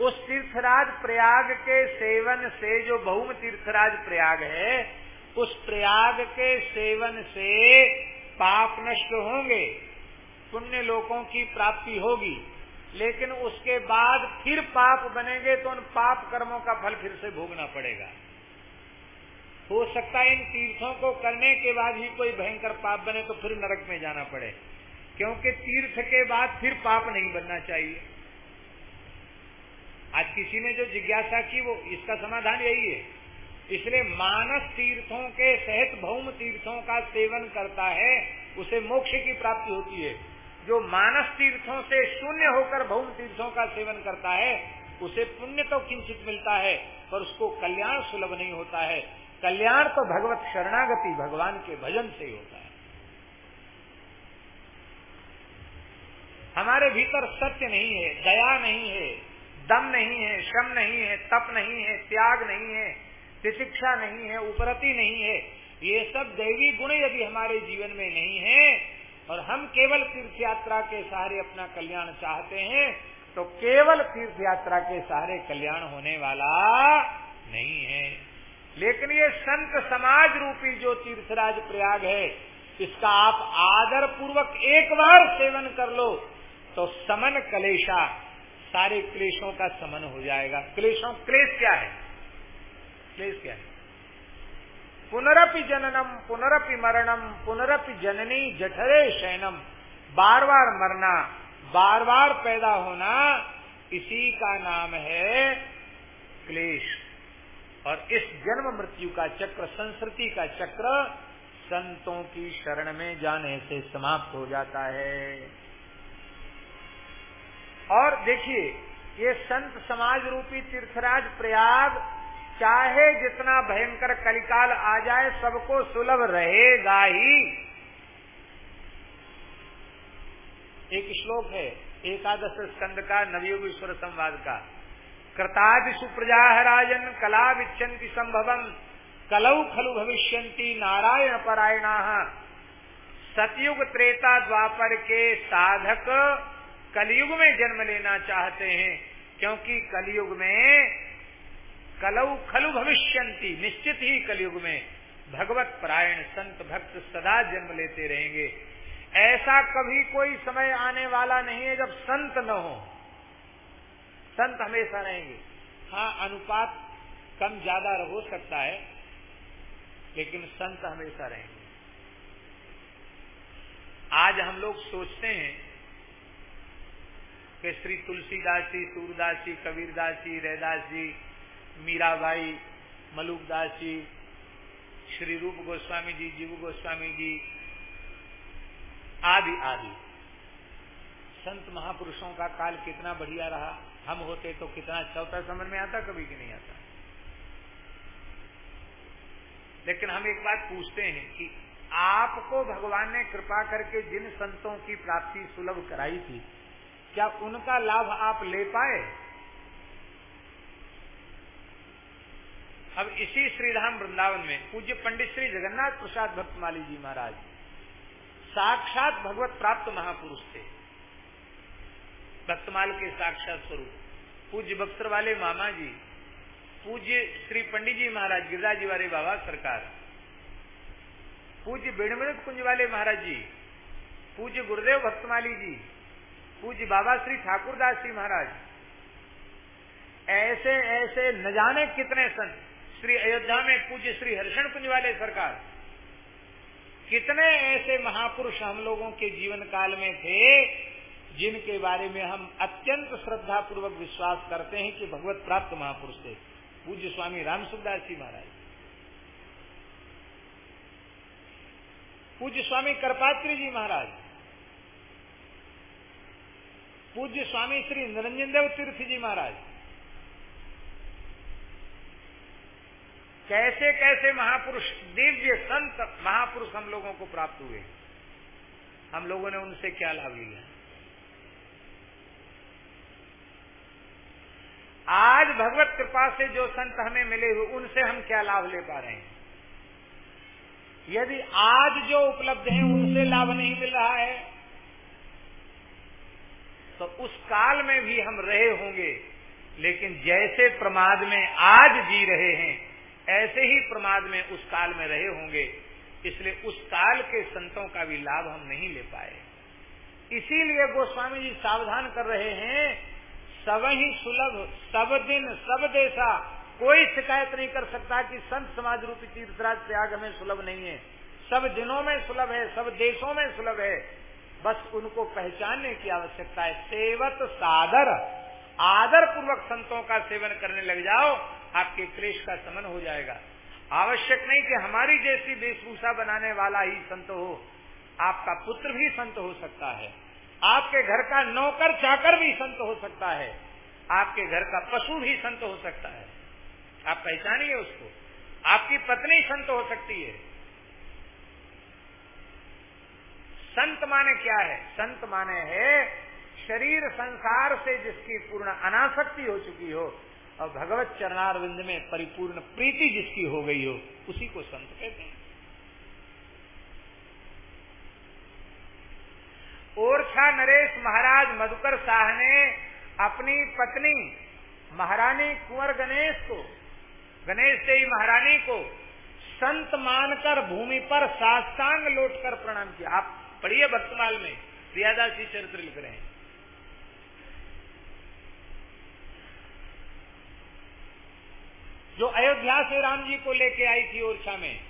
उस तीर्थराज प्रयाग के सेवन से जो बहुम तीर्थराज प्रयाग है, उस प्रयाग के सेवन से पाप नष्ट होंगे, पुण्य लोगों की प्राप्ति होगी, लेकिन उसके बाद फिर पाप बनेंगे तो उन पाप कर्मों का फल फिर से भोगना पड़ेगा। हो सकता है इन तीर्थों को करने के बाद ही कोई भयंकर पाप बने तो फिर नरक में जाना पड़े। क्योंकि तीर्थ के बाद फिर पाप नहीं बनना चाहिए। आज किसी ने जो जिज्ञासा की वो इसका समाधान यही है। इसलिए मानस तीर्थों के सहित भौम तीर्थों का सेवन करता है, उसे मोक्ष की प्राप्ति होती है। जो मानस तीर्थों से शून्य होकर भौम तीर्थों का सेवन करता है, उसे पुण्य तो किंचित मिलता है, पर उसको कल्याण सुलभ नहीं होता है। कल्याण तो भगवत शरणागति भगवान के भजन से ही होता है। हमारे भीतर सत्य नहीं है, दया नहीं है, दम नहीं है श्रम नहीं है, तप नहीं है, त्याग नहीं है, तितिक्षा नहीं है, उपरति नहीं है। ये सब दैवी गुण यदि हमारे जीवन में नहीं है और हम केवल तीर्थ यात्रा के सहारे अपना कल्याण चाहते हैं तो केवल तीर्थ यात्रा के सहारे कल्याण होने वाला नहीं है। लेकिन ये संत समाज रूपी जो तीर्थराज प्रयाग है, इसका आप आदर पूर्वक एक बार सेवन कर लो। तो समन कलेशा, सारे क्लेशों का समन हो जाएगा। क्लेशों, क्लेश क्या है? क्लेश क्या है? पुनरपि जननम, पुनरपि मरणम, पुनरपि जननी जठरे शयनम। बार बार मरना बार बार पैदा होना, इसी का नाम है क्लेश। और इस जन्म मृत्यु का चक्र संस्कृति का चक्र संतों की शरण में जाने से समाप्त हो जाता है। और देखिए, ये संत समाज रूपी तीर्थराज प्रयाग, चाहे जितना भयंकर कलिकाल आ जाए, सबको सुलभ रहेगा ही। एक श्लोक है, एकादश स्कंद का, नवयुगेश्वर संवाद का। कृतादिशु प्रजा राजन कला विच्छन्ति संभवम कलऊ खलु भविष्यंति नारायण परायणा। सतयुग त्रेता द्वापर के साधक कलयुग में जन्म लेना चाहते हैं, क्योंकि कलयुग में कलऊ खलु भविष्यंती निश्चित ही कलयुग में भगवत परायण संत भक्त सदा जन्म लेते रहेंगे। ऐसा कभी कोई समय आने वाला नहीं है जब संत न हो। संत हमेशा रहेंगे। हाँ अनुपात कम ज़्यादा हो सकता है, लेकिन संत हमेशा रहेंगे। आज हम लोग सोचते हैं कि श्री तुलसीदास जी सूरदास जी कबीरदास जी रैदास जी मीराबाई, मलुकदास जी श्री रूप गोस्वामी जी, जीव गोस्वामी जी, आदि आदि। संत महापुरुषों का काल कितना बढ़िया रहा। हम होते तो कितना चौथा समझ में आता, कभी कि नहीं आता। लेकिन हम एक बात पूछते हैं कि आपको भगवान ने कृपा करके जिन संतों की प्राप्ति सुलभ कराई थी क्या उनका लाभ आप ले पाए? अब इसी श्रीधाम वृंदावन में पूज्य पंडित श्री जगन्नाथ प्रसाद भक्तमाली जी महाराज साक्षात भगवत प्राप्त महापुरुष थे। भक्तमाल के साक्षात स्वरूप। पूज्य बक्सर वाले मामा जी, पूज्य श्री पंडित जी महाराज, गिरिराज वाले बाबा सरकार, पूज्य बेड़मृत कुंज वाले महाराज जी, पूज्य गुरुदेव भक्तमाली जी पूज्य बाबा श्री ठाकुरदास जी महाराज। ऐसे ऐसे न जाने कितने संत श्री अयोध्या में पूज्य श्री हर्षण कुंज वाले सरकार। कितने ऐसे महापुरुष हम लोगों के जीवन काल में थे, जिनके बारे में हम अत्यंत श्रद्धा पूर्वक विश्वास करते हैं कि भगवत प्राप्त महापुरुष थे, पूज्य स्वामी राम सुखदास जी महाराज। पूज्य स्वामी करपात्री जी महाराज पूज्य स्वामी श्री निरंजन देव तीर्थ जी महाराज। कैसे कैसे महापुरुष, दिव्य संत महापुरुष हम लोगों को प्राप्त हुए। हम लोगों ने उनसे क्या लाभ लिया? आज भगवत कृपा से जो संत हमें मिले हुए, उनसे हम क्या लाभ ले पा रहे हैं? यदि आज जो उपलब्ध है, उनसे लाभ नहीं मिल रहा है तो उस काल में भी हम रहे होंगे, लेकिन जैसे प्रमाद में आज जी रहे हैं, ऐसे ही प्रमाद में उस काल में रहे होंगे। इसलिए उस काल के संतों का भी लाभ हम नहीं ले पाए। इसीलिए गोस्वामी जी सावधान कर रहे हैं, सब ही सुलभ, सब दिन, सब देशा, कोई शिकायत नहीं कर सकता कि संत समाज रूपी तीर्थराज त्याग हमें सुलभ नहीं है। सब दिनों में सुलभ है, सब देशों में सुलभ है। बस उनको पहचानने की आवश्यकता है। सेवत सादर आदर पूर्वक संतों का सेवन करने लग जाओ, आपके क्लेश का समन हो जाएगा। आवश्यक नहीं कि हमारी जैसी वेशभूषा बनाने वाला ही संत हो, आपका पुत्र भी संत हो सकता है। आपके घर का नौकर चाकर भी संत हो सकता है। आपके घर का पशु भी संत हो सकता है। आप पहचानिए उसको। आपकी पत्नी संत हो सकती है। संत माने क्या है? संत माने है, शरीर संसार से जिसकी पूर्ण अनासक्ति हो चुकी हो, और भगवत चरणारविंद में परिपूर्ण प्रीति जिसकी हो गई हो, उसी को संत कहते हैं। ओरछा नरेश महाराज मधुकर शाह ने अपनी पत्नी महारानी कुंवर गणेश को, गणेश देवी महारानी को संत मानकर भूमि पर साष्टांग लौटकर प्रणाम किया। आप पढ़िए भक्तमाल में, प्रियादासी चरित्र लिख रहे हैं। जो अयोध्या से राम जी को लेके आई थी ओरछा में,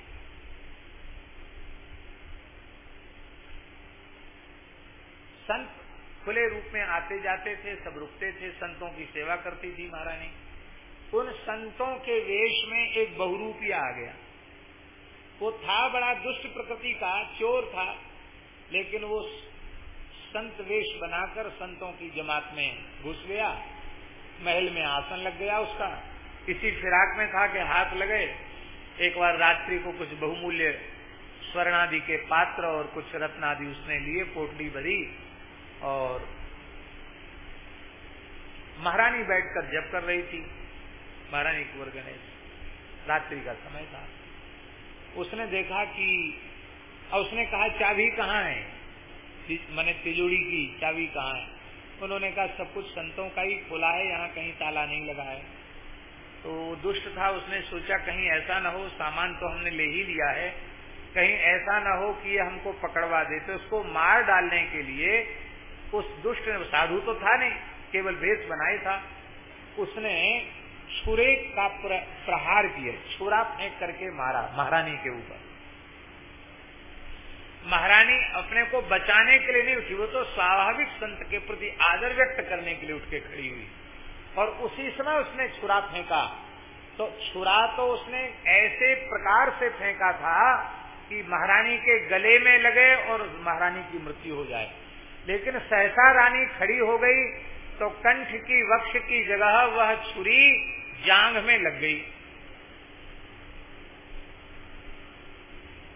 संत खुले रूप में आते जाते थे, सब रुकते थे, संतों की सेवा करती थी महारानी। उन संतों के वेश में एक बहुरूपिया आ गया। वो था बड़ा दुष्ट प्रकृति का, चोर था लेकिन वो संत वेश बनाकर संतों की जमात में घुस गया, महल में आसन लग गया उसका। इसी फिराक में था कि हाथ लगे, एक बार रात्रि को कुछ बहुमूल्य स्वर्णादि के पात्र और कुछ रत्न आदि उसने लिए, पोटली भरी और महारानी बैठकर जप कर रही थी। महारानी कुंवर गणेश रात्रि का समय था। उसने देखा कि और उसने कहा, चाबी कहाँ है? मैंने तिजोड़ी की, चाबी कहाँ है? उन्होंने कहा, सब कुछ संतों का ही खुला है, यहाँ कहीं ताला नहीं लगा है। तो दुष्ट था, उसने सोचा, कहीं ऐसा न हो, सामान तो हमने ले ही लिया है। कहीं ऐसा न हो कि ये हमको पकड़वा दे। तो उसको मार डालने के लिए उस दुष्ट ने, साधु तो था नहीं, केवल भेष बनाए था। उसने छुरे का प्रहार किया, छुरा फेंक करके मारा, महारानी के ऊपर। महारानी अपने को बचाने के लिए नहीं उठी, वो तो स्वाभाविक संत के प्रति आदर व्यक्त करने के लिए उठ के खड़ी हुई। और उसी समय उसने छुरा फेंका। तो छुरा तो उसने ऐसे प्रकार से फेंका था कि महारानी के गले में लगे और महारानी की मृत्यु हो जाए। लेकिन सहसा रानी खड़ी हो गई तो कंठ की वक्ष की जगह वह छुरी जांग में लग गई।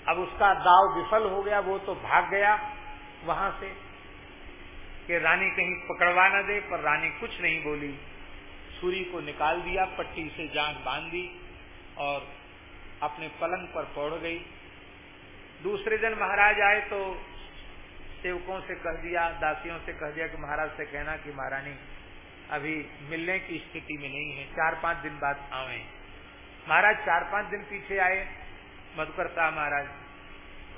अब उसका दाव विफल हो गया, वो तो भाग गया वहाँ से कि रानी कहीं पकड़वा न दे, पर रानी कुछ नहीं बोली। सूरी को निकाल दिया, पट्टी से जांग बाँध दी और अपने पलंग पर पौड़ गई। दूसरे दिन महाराज आए तो सेवकों से कह दिया, दासियों से कह दिया कि महाराज से कहना कि महारानी, अभी मिलने की स्थिति में नहीं है, चार पाँच दिन बाद आवे। महाराज चार पाँच दिन पीछे आए मधुकर साहब महाराज।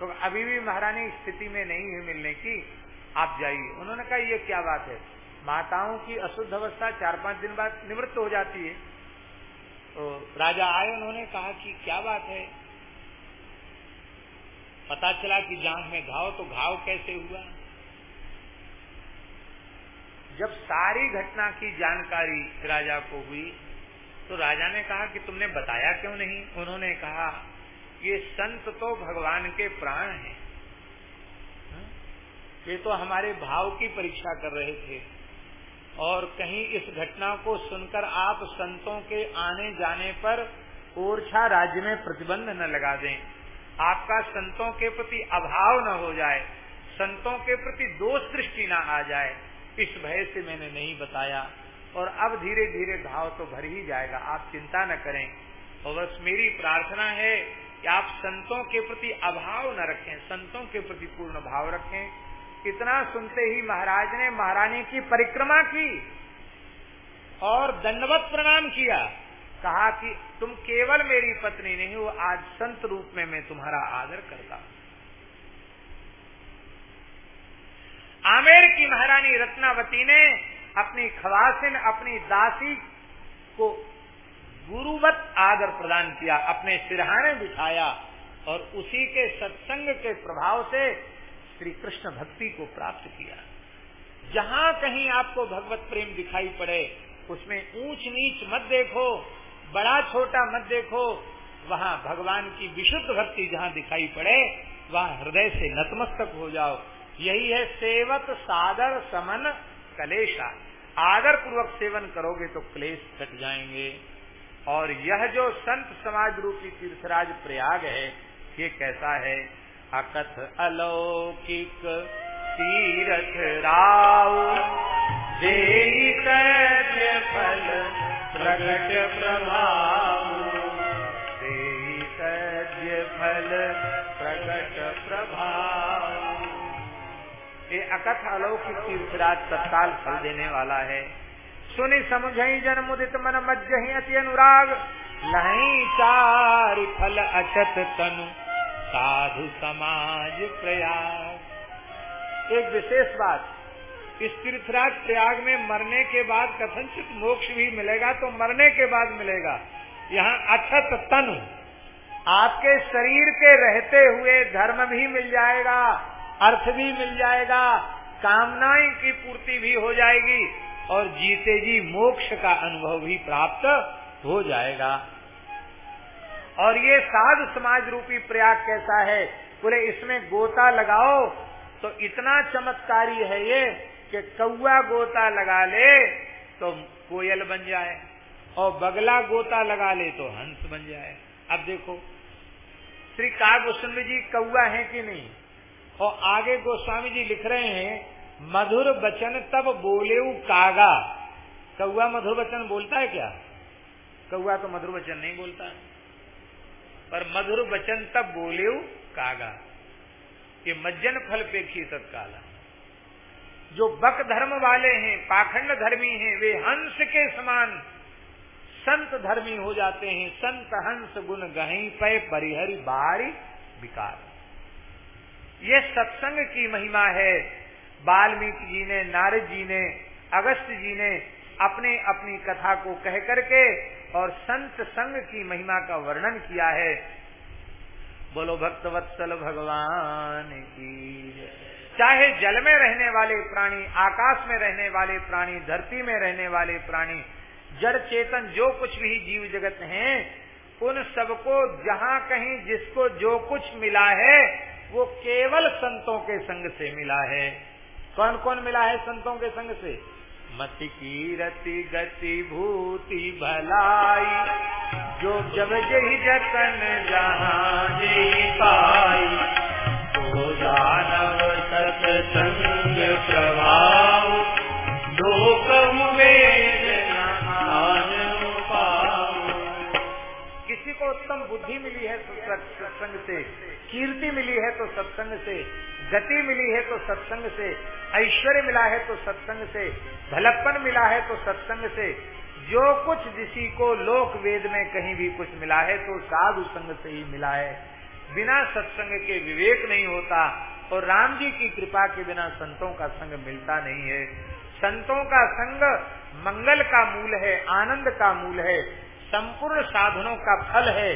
तो अभी भी महारानी स्थिति में नहीं है मिलने की, आप जाइए। उन्होंने कहा, ये क्या बात है? माताओं की अशुद्ध अवस्था चार पाँच दिन बाद निवृत्त हो जाती है। तो राजा आए, उन्होंने कहा कि क्या बात है? पता चला कि जांघ में घाव तो घाव कैसे हुआ? जब सारी घटना की जानकारी राजा को हुई तो राजा ने कहा कि तुमने बताया क्यों नहीं? उन्होंने कहा ये संत तो भगवान के प्राण हैं। हाँ? ये तो हमारे भाव की परीक्षा कर रहे थे। और कहीं इस घटना को सुनकर आप संतों के आने जाने पर ओरछा राज्य में प्रतिबंध न लगा दें। आपका संतों के प्रति अभाव न हो जाए। संतों के प्रति दोष दृष्टि न आ जाए। इस भय से मैंने नहीं बताया। और अब धीरे धीरे घाव तो भर ही जाएगा। आप चिंता न करें। और बस मेरी प्रार्थना है कि आप संतों के प्रति अभाव न रखें, संतों के प्रति पूर्ण भाव रखें। इतना सुनते ही महाराज ने महारानी की परिक्रमा की और दंडवत प्रणाम किया। कहा कि तुम केवल मेरी पत्नी नहीं हो आज संत रूप में मैं तुम्हारा आदर करता आमेर की महारानी रत्नावती ने अपनी खवासिन, अपनी दासी को गुरुवत आदर प्रदान किया, अपने सिरहाने बिठाया और उसी के सत्संग के प्रभाव से श्री कृष्ण भक्ति को प्राप्त किया। जहाँ कहीं आपको भगवत प्रेम दिखाई पड़े, उसमें ऊंच नीच मत देखो, बड़ा छोटा मत देखो, वहाँ भगवान की विशुद्ध भक्ति जहाँ दिखाई पड़े, वहाँ हृदय से नतमस्तक हो जाओ। यही है सेवत सादर समन कलेशा। आदर पूर्वक सेवन करोगे तो क्लेश कट जाएँगे। और यह जो संत समाज रूपी तीर्थराज प्रयाग है, ये कैसा है? अकथ अलौकिक तीरथ राव फल प्रकट प्रभाव। फल प्रगट प्रभाव। ये अकथ अलौकिक तीर्थराज तत्काल फल देने वाला है। सुनि समझ जन मुदित मन मज्जही अति अनुराग। लही चार फल अचत तनु, साधु समाज प्रयाग। एक विशेष बात, इस तीर्थराज प्रयाग में मरने के बाद कथनचित मोक्ष भी मिलेगा तो मरने के बाद मिलेगा। यहाँ अछत तनु, आपके शरीर के रहते हुए धर्म भी मिल जाएगा, अर्थ भी मिल जाएगा, कामनाएँ की पूर्ति भी हो जाएगी। और जीते जी मोक्ष का अनुभव भी प्राप्त हो जाएगा। और ये साध समाज रूपी प्रयाग कैसा है? बोले, इसमें गोता लगाओ तो इतना चमत्कारी है ये कि कौआ गोता लगा ले तो कोयल बन जाए, और बगला गोता लगा ले तो हंस बन जाए। अब देखो, श्री का गोस्वामी जी कौआ है कि नहीं? और आगे गोस्वामी जी लिख रहे हैं मधुर बचन तब बोले कागा। कौआ मधुर वचन बोलता है क्या? कौआ तो मधुर वचन नहीं बोलता। है पर मधुर वचन तब बोले कागा। ये मज्जन फल पेक्षी तत्काला। जो बक धर्म वाले हैं, पाखंड धर्मी हैं, वे हंस के समान संत धर्मी हो जाते हैं। संत हंस गुण गही पे परिहरी बारी विकार। ये सत्संग की महिमा है। वाल्मीकि जी ने नारद जी ने अगस्त जी ने अपने अपनी कथा को कह करके और संत संग की महिमा का वर्णन किया है। बोलो, भक्तवत्सल भगवान की चाहे जल में रहने वाले प्राणी, आकाश में रहने वाले प्राणी, धरती में रहने वाले प्राणी, जड़, चेतन, जो कुछ भी जीव जगत हैं, उन सबको जहाँ कहीं जिसको जो कुछ मिला है, वो केवल संतों के संग से मिला है। कौन कौन मिला है संतों के संग से? मति की रति गति भूति भलाई जो जब जही जतन पाई तो दानव सत्संग प्रभाव किसी को उत्तम बुद्धि मिली है तो सत्संग से कीर्ति मिली है तो सत्संग से गति मिली है तो सत्संग से, ऐश्वर्य मिला है तो सत्संग से भलप्पन मिला है तो सत्संग से। जो कुछ किसी को लोक वेद में कहीं भी कुछ मिला है तो साधु संग से ही मिला है। बिना सत्संग के विवेक नहीं होता और राम जी की कृपा के बिना संतों का संग मिलता नहीं है। संतों का संग मंगल का मूल है, आनंद का मूल है, संपूर्ण साधनों का फल है।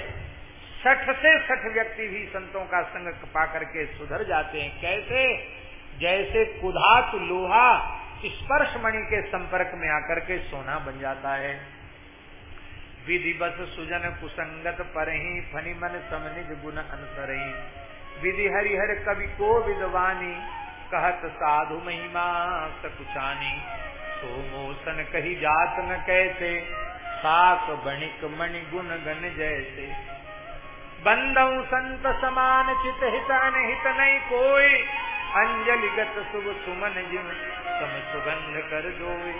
सठ से सठ व्यक्ति भी संतों का संग पा करके सुधर जाते हैं। कैसे? जैसे कुधात लोहा स्पर्श मणि के संपर्क में आकर के सोना बन जाता है। विधि बस सुजन कुसंगत पर ही फनी मन समनिज गुण अनुसर ही विधि हरिहर कवि को विद्वानी, कहत साधु महिमा सकुचानी। सोमोसन कही जात न कैसे, साक बणिक मणि गुण गण जैसे। बंदऊ संत समान चित हित अनहित नहीं कोई। अंजलि गत शुभ सुमन जिम सम सुगंध कर जोए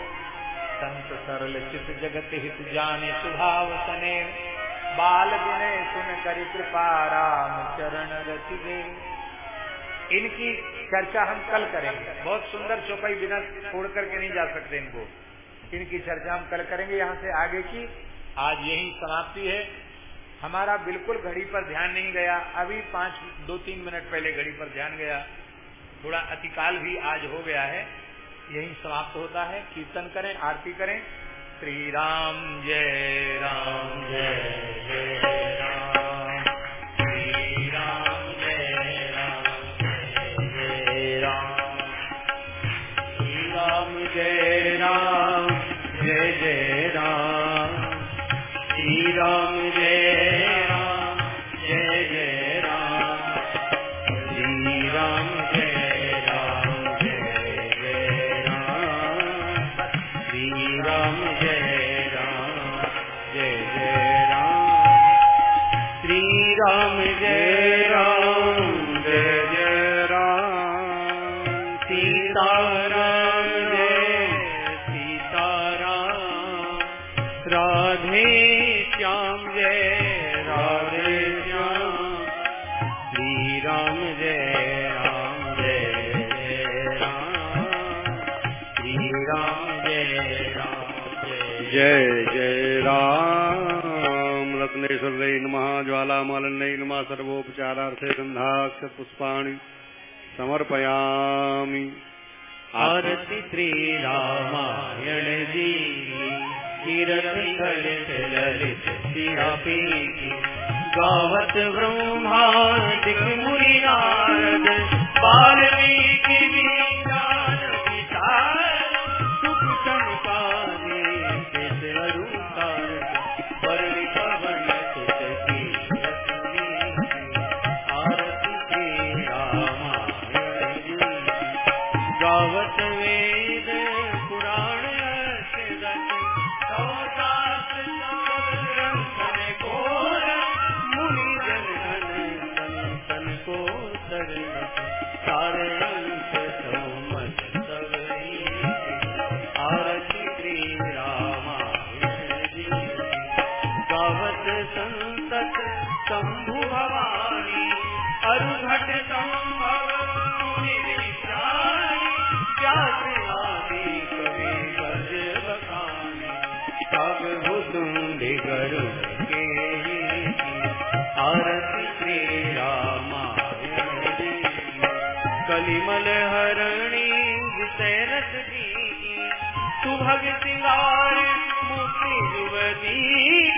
संत सरल चित जगत हित जाने सुभाव सने। बाल गुणे सुन कर कृपा राम चरण रति दे। इनकी चर्चा हम कल करेंगे। बहुत सुंदर चौपाई बिना छोड़ करके नहीं जा सकते इनको। इनकी चर्चा हम कल करेंगे यहाँ से आगे की। आज यही समाप्ति है। हमारा बिल्कुल घड़ी पर ध्यान नहीं गया। अभी पाँच, दो, तीन मिनट पहले घड़ी पर ध्यान गया। थोड़ा अतिकाल भी आज हो गया है। यही समाप्त होता है। कीर्तन करें, आरती करें। श्री राम जय राम जय जय राम। नमः ज्वालामालन्यै नमः सर्वोपचारार्थे गन्धाक्ष पुष्पाणि समर्पयामि। आरति श्री रामायण जी ललित गावत ब्रह्मादिक मुनि नारद वाल्मीकि सुभग सिंगार मुक्ति युवती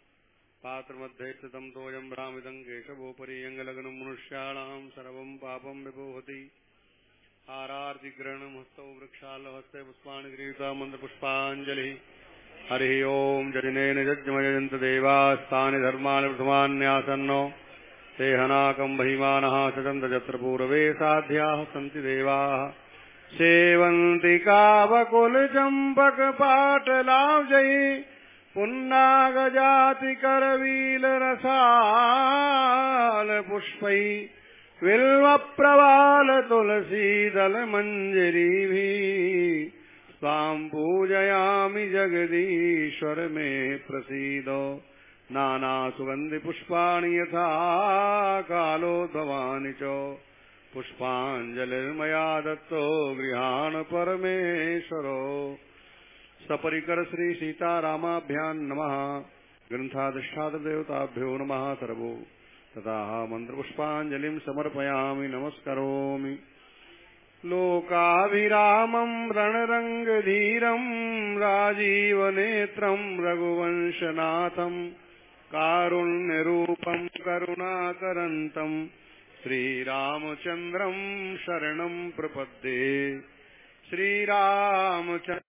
पात्रमध्ये स्थितं तोयं यङ्गलग्नं मनुष्याणां सर्वं पापं विभोहति। आरार्तिग्रहणं हस्तौ वृक्षालहस्ते पुष्पाणि गृहीता मन्त्रपुष्पाञ्जलिः हरिः ओम् जजनेन यज्ञमयजन्त देवास्तानि धर्माणि प्रथमान्यासन्नो। ते हनाकम् बहिमानः सचन्त यत्र पूर्वे साध्याः सन्ति देवाः। सेवन्ति कावकुलचम्पकपाटलाब्जैः पुन्नागजातिकरवीलरसालपुष्पैः बिल्वप्रवालतुलसीदलमञ्जरीभिः स्वाम् पूजयामि जगदीश्वर मे प्रसीद। नानासुगन्धिपुष्पाणि यथा कालोद्भवानि च। पुष्पाञ्जलिर्मया दत्तो गृहाण परमेश्वरो। सपरिकर श्री सीतारामाभ्याम् नमः। ग्रन्थाधिष्ठातदेवताभ्यो नमः, सर्वो। तथा मन्त्रपुष्पाञ्जलिम् समर्पयामि, नमस्करोमि। लोकाभिरामम् रणरङ्गधीरम् राजीवनेत्रम् रघुवंशनाथम् कारुण्यरूपम् करुणाकरन्तम् श्रीरामचन्द्रम् शरणम् प्रपद्ये। श्रीरामचन्द्र